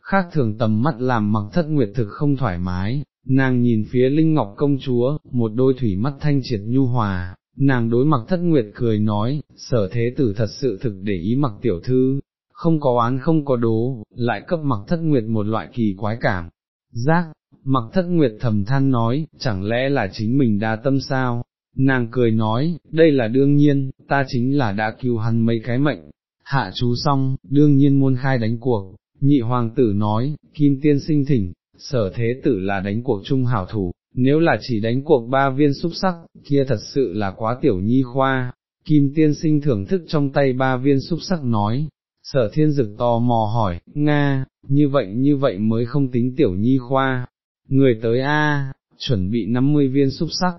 Speaker 1: khác thường tầm mắt làm mặc thất nguyệt thực không thoải mái, nàng nhìn phía Linh Ngọc công chúa, một đôi thủy mắt thanh triệt nhu hòa, nàng đối mặc thất nguyệt cười nói, sở thế tử thật sự thực để ý mặc tiểu thư, không có oán không có đố, lại cấp mặc thất nguyệt một loại kỳ quái cảm, giác, mặc thất nguyệt thầm than nói, chẳng lẽ là chính mình đa tâm sao, nàng cười nói, đây là đương nhiên, ta chính là đã cứu hắn mấy cái mệnh, hạ chú xong, đương nhiên muôn khai đánh cuộc, nhị hoàng tử nói, kim tiên sinh thỉnh, sở thế tử là đánh cuộc chung hảo thủ, nếu là chỉ đánh cuộc ba viên xúc sắc, kia thật sự là quá tiểu nhi khoa, kim tiên sinh thưởng thức trong tay ba viên xúc sắc nói, sở thiên dực tò mò hỏi, Nga, như vậy như vậy mới không tính tiểu nhi khoa, người tới A, chuẩn bị 50 viên xúc sắc,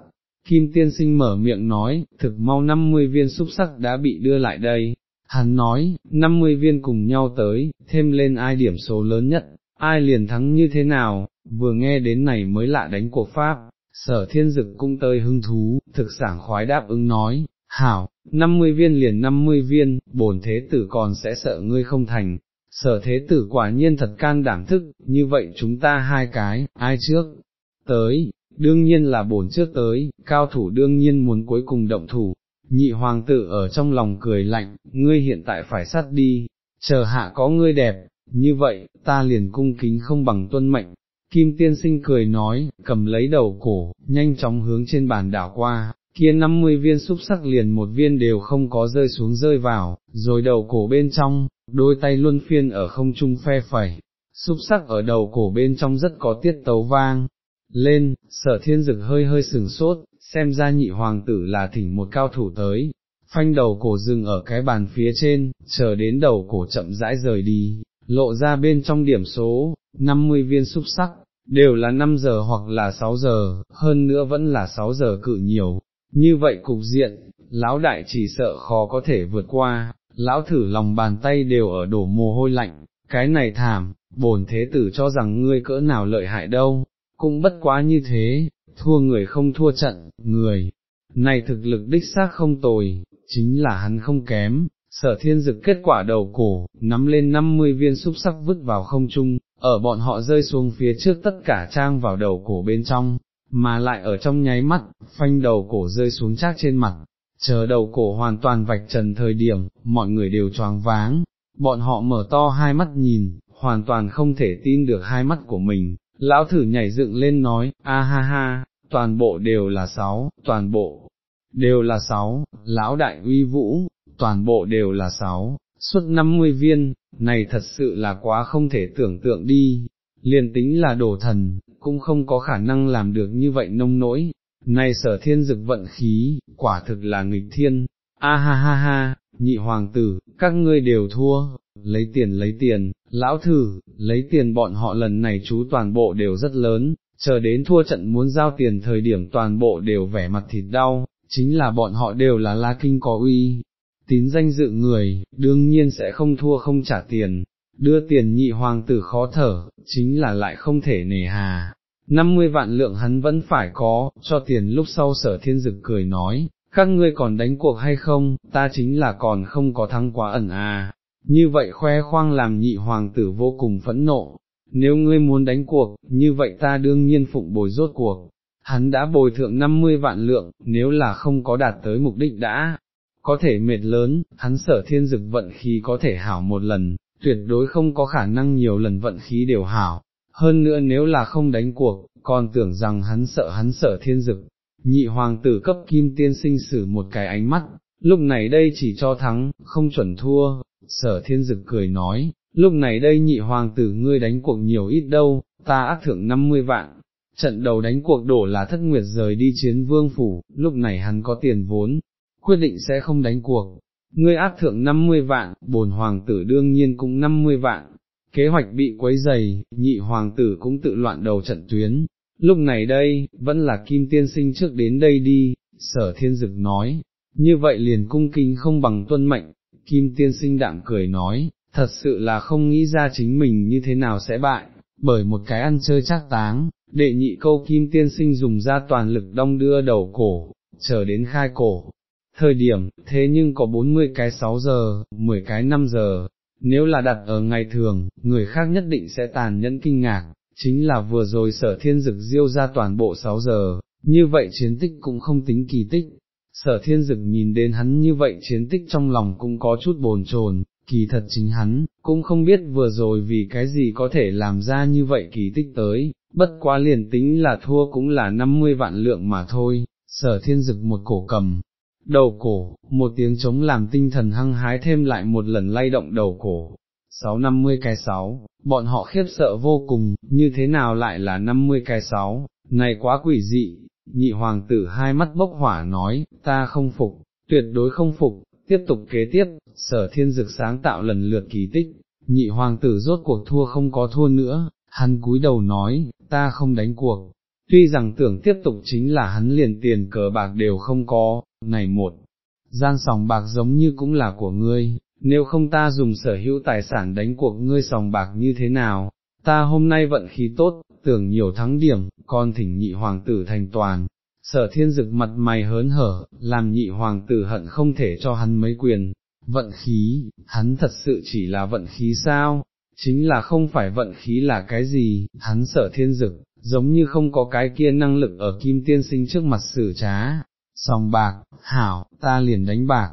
Speaker 1: Kim Tiên Sinh mở miệng nói, thực mau 50 viên xúc sắc đã bị đưa lại đây, hắn nói, 50 viên cùng nhau tới, thêm lên ai điểm số lớn nhất, ai liền thắng như thế nào, vừa nghe đến này mới lạ đánh cuộc Pháp, sở thiên dực cũng tới hưng thú, thực sảng khoái đáp ứng nói, hảo, 50 viên liền 50 viên, bổn thế tử còn sẽ sợ ngươi không thành, sở thế tử quả nhiên thật can đảm thức, như vậy chúng ta hai cái, ai trước, tới, đương nhiên là bổn trước tới, cao thủ đương nhiên muốn cuối cùng động thủ, nhị hoàng tử ở trong lòng cười lạnh, ngươi hiện tại phải sát đi, chờ hạ có ngươi đẹp, như vậy, ta liền cung kính không bằng tuân mệnh, Kim tiên sinh cười nói, cầm lấy đầu cổ, nhanh chóng hướng trên bàn đảo qua, kia 50 viên xúc sắc liền một viên đều không có rơi xuống rơi vào, rồi đầu cổ bên trong, đôi tay luân phiên ở không trung phe phẩy, xúc sắc ở đầu cổ bên trong rất có tiết tấu vang. Lên, sở thiên dực hơi hơi sừng sốt, xem ra nhị hoàng tử là thỉnh một cao thủ tới, phanh đầu cổ dừng ở cái bàn phía trên, chờ đến đầu cổ chậm rãi rời đi, lộ ra bên trong điểm số, 50 viên xúc sắc, đều là 5 giờ hoặc là 6 giờ, hơn nữa vẫn là 6 giờ cự nhiều, như vậy cục diện, lão đại chỉ sợ khó có thể vượt qua, lão thử lòng bàn tay đều ở đổ mồ hôi lạnh, cái này thảm, bổn thế tử cho rằng ngươi cỡ nào lợi hại đâu, cũng bất quá như thế, thua người không thua trận, người, này thực lực đích xác không tồi, chính là hắn không kém, sở thiên dực kết quả đầu cổ, nắm lên 50 viên xúc sắc vứt vào không trung, ở bọn họ rơi xuống phía trước tất cả trang vào đầu cổ bên trong, mà lại ở trong nháy mắt, phanh đầu cổ rơi xuống chác trên mặt, chờ đầu cổ hoàn toàn vạch trần thời điểm, mọi người đều choáng váng, bọn họ mở to hai mắt nhìn, hoàn toàn không thể tin được hai mắt của mình, lão thử nhảy dựng lên nói, a ha ha, toàn bộ đều là sáu, toàn bộ đều là sáu, lão đại uy vũ, toàn bộ đều là sáu, suốt 50 viên, này thật sự là quá không thể tưởng tượng đi, liền tính là đổ thần, cũng không có khả năng làm được như vậy nông nỗi, này sở thiên dực vận khí, quả thực là nghịch thiên, a ha ha ha, nhị hoàng tử, các ngươi đều thua, lấy tiền lấy tiền, lão thử, lấy tiền bọn họ lần này chú toàn bộ đều rất lớn, chờ đến thua trận muốn giao tiền thời điểm toàn bộ đều vẻ mặt thịt đau, chính là bọn họ đều là la kinh có uy, tín danh dự người, đương nhiên sẽ không thua không trả tiền, đưa tiền nhị hoàng tử khó thở, chính là lại không thể nề hà. 50 vạn lượng hắn vẫn phải có, cho tiền lúc sau sở thiên dực cười nói, các ngươi còn đánh cuộc hay không, ta chính là còn không có thắng quá ẩn à, như vậy khoe khoang làm nhị hoàng tử vô cùng phẫn nộ, nếu ngươi muốn đánh cuộc, như vậy ta đương nhiên phụng bồi rốt cuộc, hắn đã bồi thượng 50 vạn lượng, nếu là không có đạt tới mục đích đã, có thể mệt lớn, hắn sở thiên dực vận khí có thể hảo một lần, tuyệt đối không có khả năng nhiều lần vận khí đều hảo, hơn nữa nếu là không đánh cuộc, còn tưởng rằng hắn sợ hắn sợ thiên dực, nhị hoàng tử cấp kim tiên sinh sử một cái ánh mắt, lúc này đây chỉ cho thắng, không chuẩn thua, sở thiên dực cười nói, lúc này đây nhị hoàng tử ngươi đánh cuộc nhiều ít đâu, ta ác thưởng 50 vạn. Trận đầu đánh cuộc đổ là thất nguyệt rời đi chiến vương phủ, lúc này hắn có tiền vốn, quyết định sẽ không đánh cuộc, ngươi ác thượng 50 vạn, bồn hoàng tử đương nhiên cũng 50 vạn, kế hoạch bị quấy dày, nhị hoàng tử cũng tự loạn đầu trận tuyến, lúc này đây, vẫn là kim tiên sinh trước đến đây đi, sở thiên dực nói, như vậy liền cung kính không bằng tuân mệnh, kim tiên sinh đạm cười nói, thật sự là không nghĩ ra chính mình như thế nào sẽ bại, bởi một cái ăn chơi chắc táng, đệ nhị câu kim tiên sinh dùng ra toàn lực đong đưa đầu cổ, chờ đến khai cổ, thời điểm, thế nhưng có 40 cái 6 giờ, 10 cái 5 giờ, nếu là đặt ở ngày thường, người khác nhất định sẽ tàn nhẫn kinh ngạc, chính là vừa rồi sở thiên dực diêu ra toàn bộ 6 giờ, như vậy chiến tích cũng không tính kỳ tích. Sở thiên dực nhìn đến hắn như vậy chiến tích trong lòng cũng có chút bồn chồn, kỳ thật chính hắn, cũng không biết vừa rồi vì cái gì có thể làm ra như vậy kỳ tích tới, bất quá liền tính là thua cũng là 50 vạn lượng mà thôi, sở thiên dực một cổ cầm, đầu cổ, một tiếng trống làm tinh thần hăng hái thêm lại một lần lay động đầu cổ. Sáu năm mươi cái sáu, bọn họ khiếp sợ vô cùng, như thế nào lại là năm mươi cái sáu, này quá quỷ dị, nhị hoàng tử hai mắt bốc hỏa nói, ta không phục, tuyệt đối không phục, tiếp tục kế tiếp, sở thiên dực sáng tạo lần lượt kỳ tích, nhị hoàng tử rốt cuộc thua không có thua nữa, hắn cúi đầu nói, ta không đánh cuộc, tuy rằng tưởng tiếp tục chính là hắn liền tiền cờ bạc đều không có, này một, gian sòng bạc giống như cũng là của ngươi, nếu không ta dùng sở hữu tài sản đánh cuộc ngươi sòng bạc như thế nào, ta hôm nay vận khí tốt, tưởng nhiều thắng điểm, con thỉnh nhị hoàng tử thành toàn. Sở thiên dực mặt mày hớn hở, làm nhị hoàng tử hận không thể cho hắn mấy quyền, vận khí, hắn thật sự chỉ là vận khí sao, chính là không phải vận khí là cái gì, hắn sở thiên dực, giống như không có cái kia năng lực ở kim tiên sinh trước mặt xử trá, sòng bạc, hảo, ta liền đánh bạc,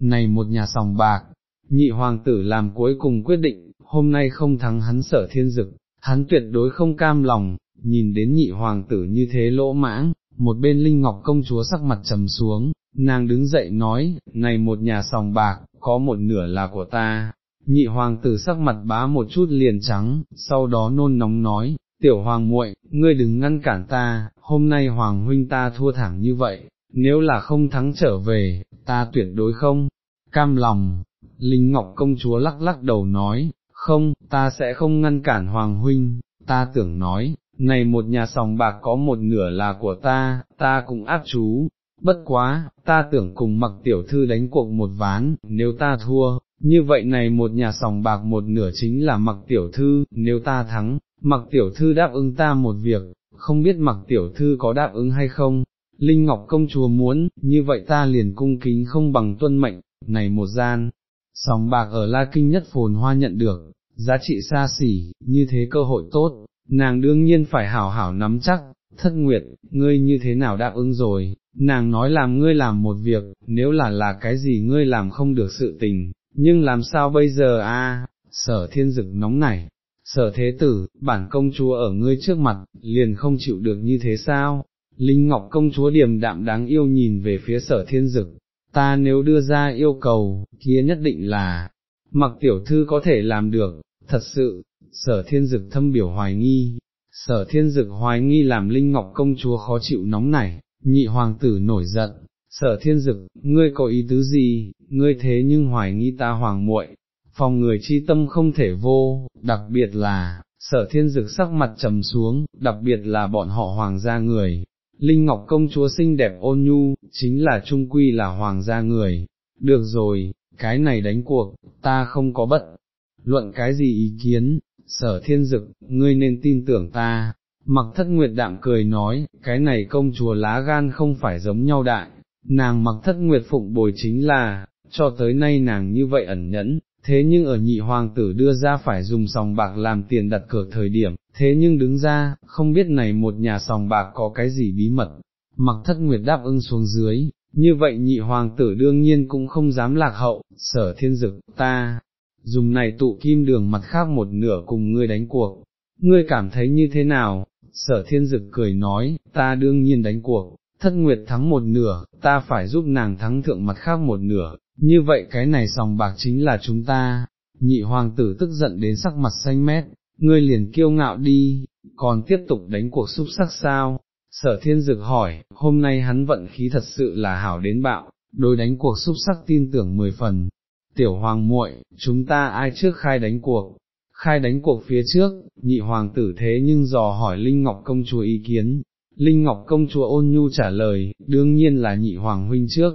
Speaker 1: này một nhà sòng bạc, nhị hoàng tử làm cuối cùng quyết định, hôm nay không thắng hắn sở thiên dực, hắn tuyệt đối không cam lòng, nhìn đến nhị hoàng tử như thế lỗ mãng, một bên Linh Ngọc công chúa sắc mặt trầm xuống, nàng đứng dậy nói, này một nhà sòng bạc, có một nửa là của ta, nhị hoàng tử sắc mặt bá một chút liền trắng, sau đó nôn nóng nói, tiểu hoàng muội, ngươi đừng ngăn cản ta, hôm nay hoàng huynh ta thua thẳng như vậy, nếu là không thắng trở về, ta tuyệt đối không, cam lòng, Linh Ngọc công chúa lắc lắc đầu nói, không, ta sẽ không ngăn cản hoàng huynh, ta tưởng nói, này một nhà sòng bạc có một nửa là của ta, ta cũng áp chú, bất quá, ta tưởng cùng mặc tiểu thư đánh cuộc một ván, nếu ta thua, như vậy này một nhà sòng bạc một nửa chính là mặc tiểu thư, nếu ta thắng, mặc tiểu thư đáp ứng ta một việc, không biết mặc tiểu thư có đáp ứng hay không, Linh Ngọc công chúa muốn, như vậy ta liền cung kính không bằng tuân mệnh, này một gian, sòng bạc ở La Kinh nhất phồn hoa nhận được, giá trị xa xỉ, như thế cơ hội tốt, nàng đương nhiên phải hảo hảo nắm chắc, thất nguyệt, ngươi như thế nào đáp ứng rồi, nàng nói làm ngươi làm một việc, nếu là là cái gì ngươi làm không được sự tình, nhưng làm sao bây giờ a? sở thiên dực nóng nảy, sở thế tử, bản công chúa ở ngươi trước mặt, liền không chịu được như thế sao, Linh Ngọc công chúa điềm đạm đáng yêu nhìn về phía sở thiên dực, ta nếu đưa ra yêu cầu, kia nhất định là, mặc tiểu thư có thể làm được, thật sự, sở thiên dực thâm biểu hoài nghi, sở thiên dực hoài nghi làm Linh Ngọc công chúa khó chịu nóng nảy, nhị hoàng tử nổi giận, sở thiên dực, ngươi có ý tứ gì, ngươi thế nhưng hoài nghi ta hoàng muội, phòng người chi tâm không thể vô, đặc biệt là, sở thiên dực sắc mặt trầm xuống, đặc biệt là bọn họ hoàng gia người. Linh Ngọc công chúa xinh đẹp ôn nhu, chính là trung quy là hoàng gia người. Được rồi, cái này đánh cuộc, ta không có bất, luận cái gì ý kiến, sở thiên dực, ngươi nên tin tưởng ta. Mặc thất nguyệt đạm cười nói, cái này công chúa lá gan không phải giống nhau đại, nàng mặc thất nguyệt phụng bồi chính là, cho tới nay nàng như vậy ẩn nhẫn, thế nhưng ở nhị hoàng tử đưa ra phải dùng sòng bạc làm tiền đặt cược thời điểm, thế nhưng đứng ra, không biết này một nhà sòng bạc có cái gì bí mật, mặc thất nguyệt đáp ưng xuống dưới, như vậy nhị hoàng tử đương nhiên cũng không dám lạc hậu, sở thiên dực, ta, dùng này tụ kim đường mặt khác một nửa cùng ngươi đánh cuộc, ngươi cảm thấy như thế nào, sở thiên dực cười nói, ta đương nhiên đánh cuộc, thất nguyệt thắng một nửa, ta phải giúp nàng thắng thượng mặt khác một nửa, như vậy cái này sòng bạc chính là chúng ta, nhị hoàng tử tức giận đến sắc mặt xanh mét, ngươi liền kiêu ngạo đi, còn tiếp tục đánh cuộc xúc sắc sao, sở thiên dực hỏi, hôm nay hắn vận khí thật sự là hảo đến bạo, đối đánh cuộc xúc sắc tin tưởng mười phần, tiểu hoàng muội, chúng ta ai trước khai đánh cuộc, khai đánh cuộc phía trước, nhị hoàng tử thế nhưng dò hỏi Linh Ngọc công chúa ý kiến, Linh Ngọc công chúa ôn nhu trả lời, đương nhiên là nhị hoàng huynh trước,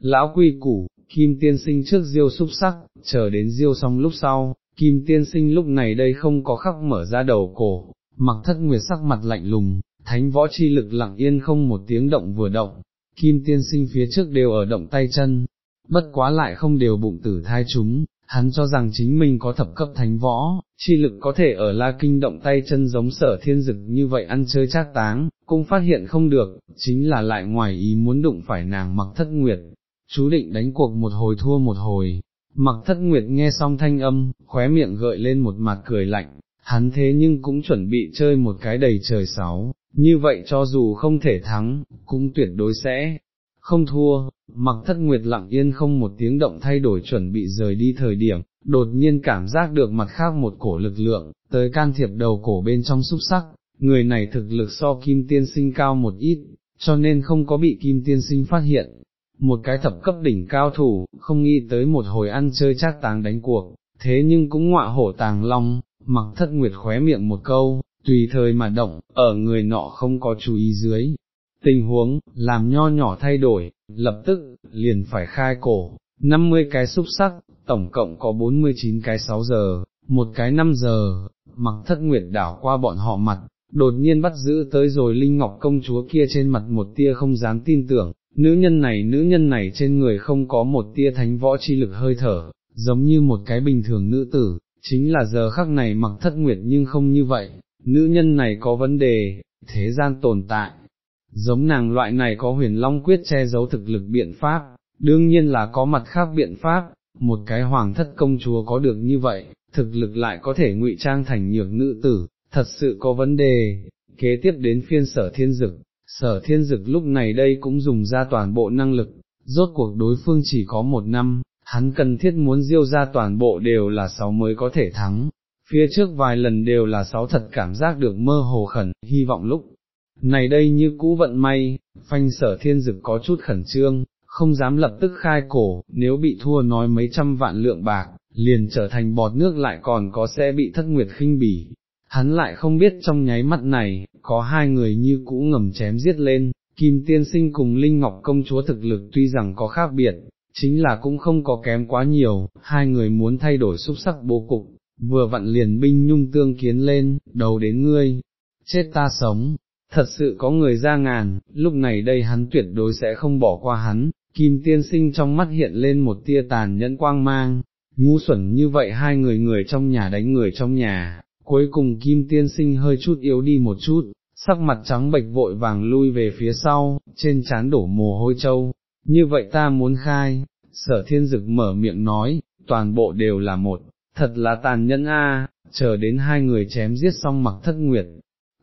Speaker 1: lão quy củ, kim tiên sinh trước diêu xúc sắc, chờ đến diêu xong lúc sau, kim tiên sinh lúc này đây không có khắc mở ra đầu cổ, mặc thất nguyệt sắc mặt lạnh lùng, thánh võ chi lực lặng yên không một tiếng động vừa động, kim tiên sinh phía trước đều ở động tay chân, bất quá lại không đều bụng tử thai chúng, hắn cho rằng chính mình có thập cấp thánh võ, chi lực có thể ở la kinh động tay chân giống sở thiên dực như vậy ăn chơi trác táng, cũng phát hiện không được, chính là lại ngoài ý muốn đụng phải nàng mặc thất nguyệt, chú định đánh cuộc một hồi thua một hồi. Mặc thất nguyệt nghe xong thanh âm, khóe miệng gợi lên một mặt cười lạnh, hắn thế nhưng cũng chuẩn bị chơi một cái đầy trời sáu, như vậy cho dù không thể thắng, cũng tuyệt đối sẽ không thua, mặc thất nguyệt lặng yên không một tiếng động thay đổi chuẩn bị rời đi thời điểm, đột nhiên cảm giác được mặt khác một cổ lực lượng, tới can thiệp đầu cổ bên trong xúc sắc, người này thực lực so kim tiên sinh cao một ít, cho nên không có bị kim tiên sinh phát hiện. Một cái thập cấp đỉnh cao thủ, không nghĩ tới một hồi ăn chơi chắc táng đánh cuộc, thế nhưng cũng ngọa hổ tàng long, mặc thất nguyệt khóe miệng một câu, tùy thời mà động, ở người nọ không có chú ý dưới, tình huống, làm nho nhỏ thay đổi, lập tức, liền phải khai cổ, 50 cái xúc sắc, tổng cộng có 49 cái 6 giờ, một cái 5 giờ, mặc thất nguyệt đảo qua bọn họ mặt, đột nhiên bắt giữ tới rồi Linh Ngọc công chúa kia trên mặt một tia không dám tin tưởng, nữ nhân này nữ nhân này trên người không có một tia thánh võ chi lực hơi thở, giống như một cái bình thường nữ tử, chính là giờ khắc này mặc thất nguyệt nhưng không như vậy, nữ nhân này có vấn đề, thế gian tồn tại, giống nàng loại này có huyền long quyết che giấu thực lực biện pháp, đương nhiên là có mặt khác biện pháp, một cái hoàng thất công chúa có được như vậy, thực lực lại có thể ngụy trang thành nhược nữ tử, thật sự có vấn đề, kế tiếp đến phiên sở thiên dực, sở thiên dực lúc này đây cũng dùng ra toàn bộ năng lực, rốt cuộc đối phương chỉ có một năm, hắn cần thiết muốn diêu ra toàn bộ đều là sáu mới có thể thắng, phía trước vài lần đều là sáu thật cảm giác được mơ hồ khẩn, hy vọng lúc này đây như cũ vận may, phanh sở thiên dực có chút khẩn trương, không dám lập tức khai cổ, nếu bị thua nói mấy trăm vạn lượng bạc, liền trở thành bọt nước lại còn có sẽ bị thất nguyệt khinh bỉ. Hắn lại không biết trong nháy mắt này, có hai người như cũ ngầm chém giết lên, Kim Tiên Sinh cùng Linh Ngọc Công Chúa thực lực tuy rằng có khác biệt, chính là cũng không có kém quá nhiều, hai người muốn thay đổi xúc sắc bố cục, vừa vặn liền binh nhung tương kiến lên, đầu đến ngươi, chết ta sống, thật sự có người ra ngàn, lúc này đây hắn tuyệt đối sẽ không bỏ qua hắn, Kim Tiên Sinh trong mắt hiện lên một tia tàn nhẫn quang mang, ngu xuẩn như vậy hai người người trong nhà đánh người trong nhà, cuối cùng Kim Tiên Sinh hơi chút yếu đi một chút, sắc mặt trắng bệch vội vàng lui về phía sau, trên trán đổ mồ hôi trâu, như vậy ta muốn khai, sở thiên dực mở miệng nói, toàn bộ đều là một, thật là tàn nhẫn a. chờ đến hai người chém giết xong mặc thất nguyệt,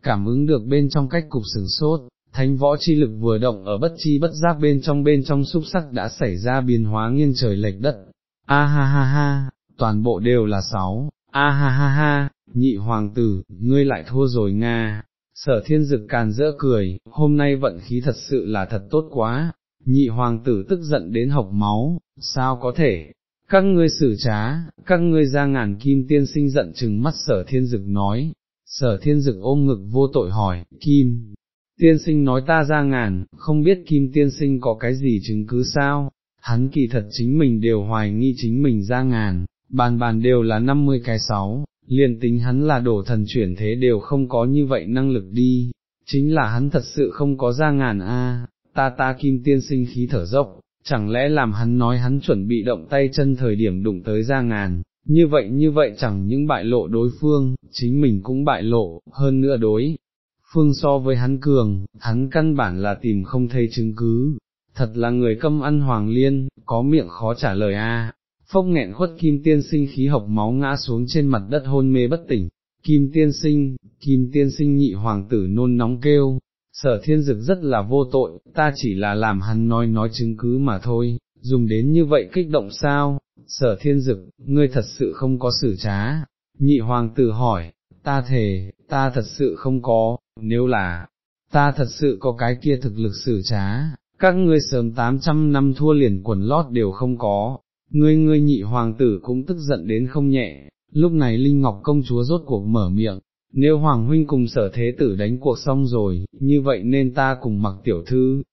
Speaker 1: cảm ứng được bên trong cách cục sừng sốt, thánh võ chi lực vừa động ở bất chi bất giác bên trong bên trong xúc sắc đã xảy ra biến hóa nghiêng trời lệch đất, a ha ha ha, toàn bộ đều là sáu, a ha ha ha, nhị hoàng tử, ngươi lại thua rồi Nga, sở thiên dực càn rỡ cười, hôm nay vận khí thật sự là thật tốt quá, nhị hoàng tử tức giận đến học máu, sao có thể, các ngươi xử trá, các ngươi ra ngàn kim tiên sinh giận chừng mắt sở thiên dực nói, sở thiên dực ôm ngực vô tội hỏi, kim, tiên sinh nói ta ra ngàn, không biết kim tiên sinh có cái gì chứng cứ sao, hắn kỳ thật chính mình đều hoài nghi chính mình ra ngàn, bàn bàn đều là 50 cái sáu, liền tính hắn là đổ thần chuyển thế đều không có như vậy năng lực đi, chính là hắn thật sự không có ra ngàn a. ta ta kim tiên sinh khí thở dốc, chẳng lẽ làm hắn nói hắn chuẩn bị động tay chân thời điểm đụng tới ra ngàn, như vậy như vậy chẳng những bại lộ đối phương, chính mình cũng bại lộ, hơn nữa đối. Phương so với hắn cường, hắn căn bản là tìm không thấy chứng cứ, thật là người câm ăn hoàng liên, có miệng khó trả lời a. Phốc nghẹn khuất kim tiên sinh khí hộc máu ngã xuống trên mặt đất hôn mê bất tỉnh, kim tiên sinh, kim tiên sinh nhị hoàng tử nôn nóng kêu, sở thiên dực rất là vô tội, ta chỉ là làm hắn nói nói chứng cứ mà thôi, dùng đến như vậy kích động sao, sở thiên dực, ngươi thật sự không có xử trá, nhị hoàng tử hỏi, ta thề, ta thật sự không có, nếu là, ta thật sự có cái kia thực lực xử trá, các ngươi sớm 800 năm thua liền quần lót đều không có, ngươi ngươi nhị hoàng tử cũng tức giận đến không nhẹ, lúc này Linh Ngọc công chúa rốt cuộc mở miệng, nếu hoàng huynh cùng sở thế tử đánh cuộc xong rồi, như vậy nên ta cùng mặc tiểu thư,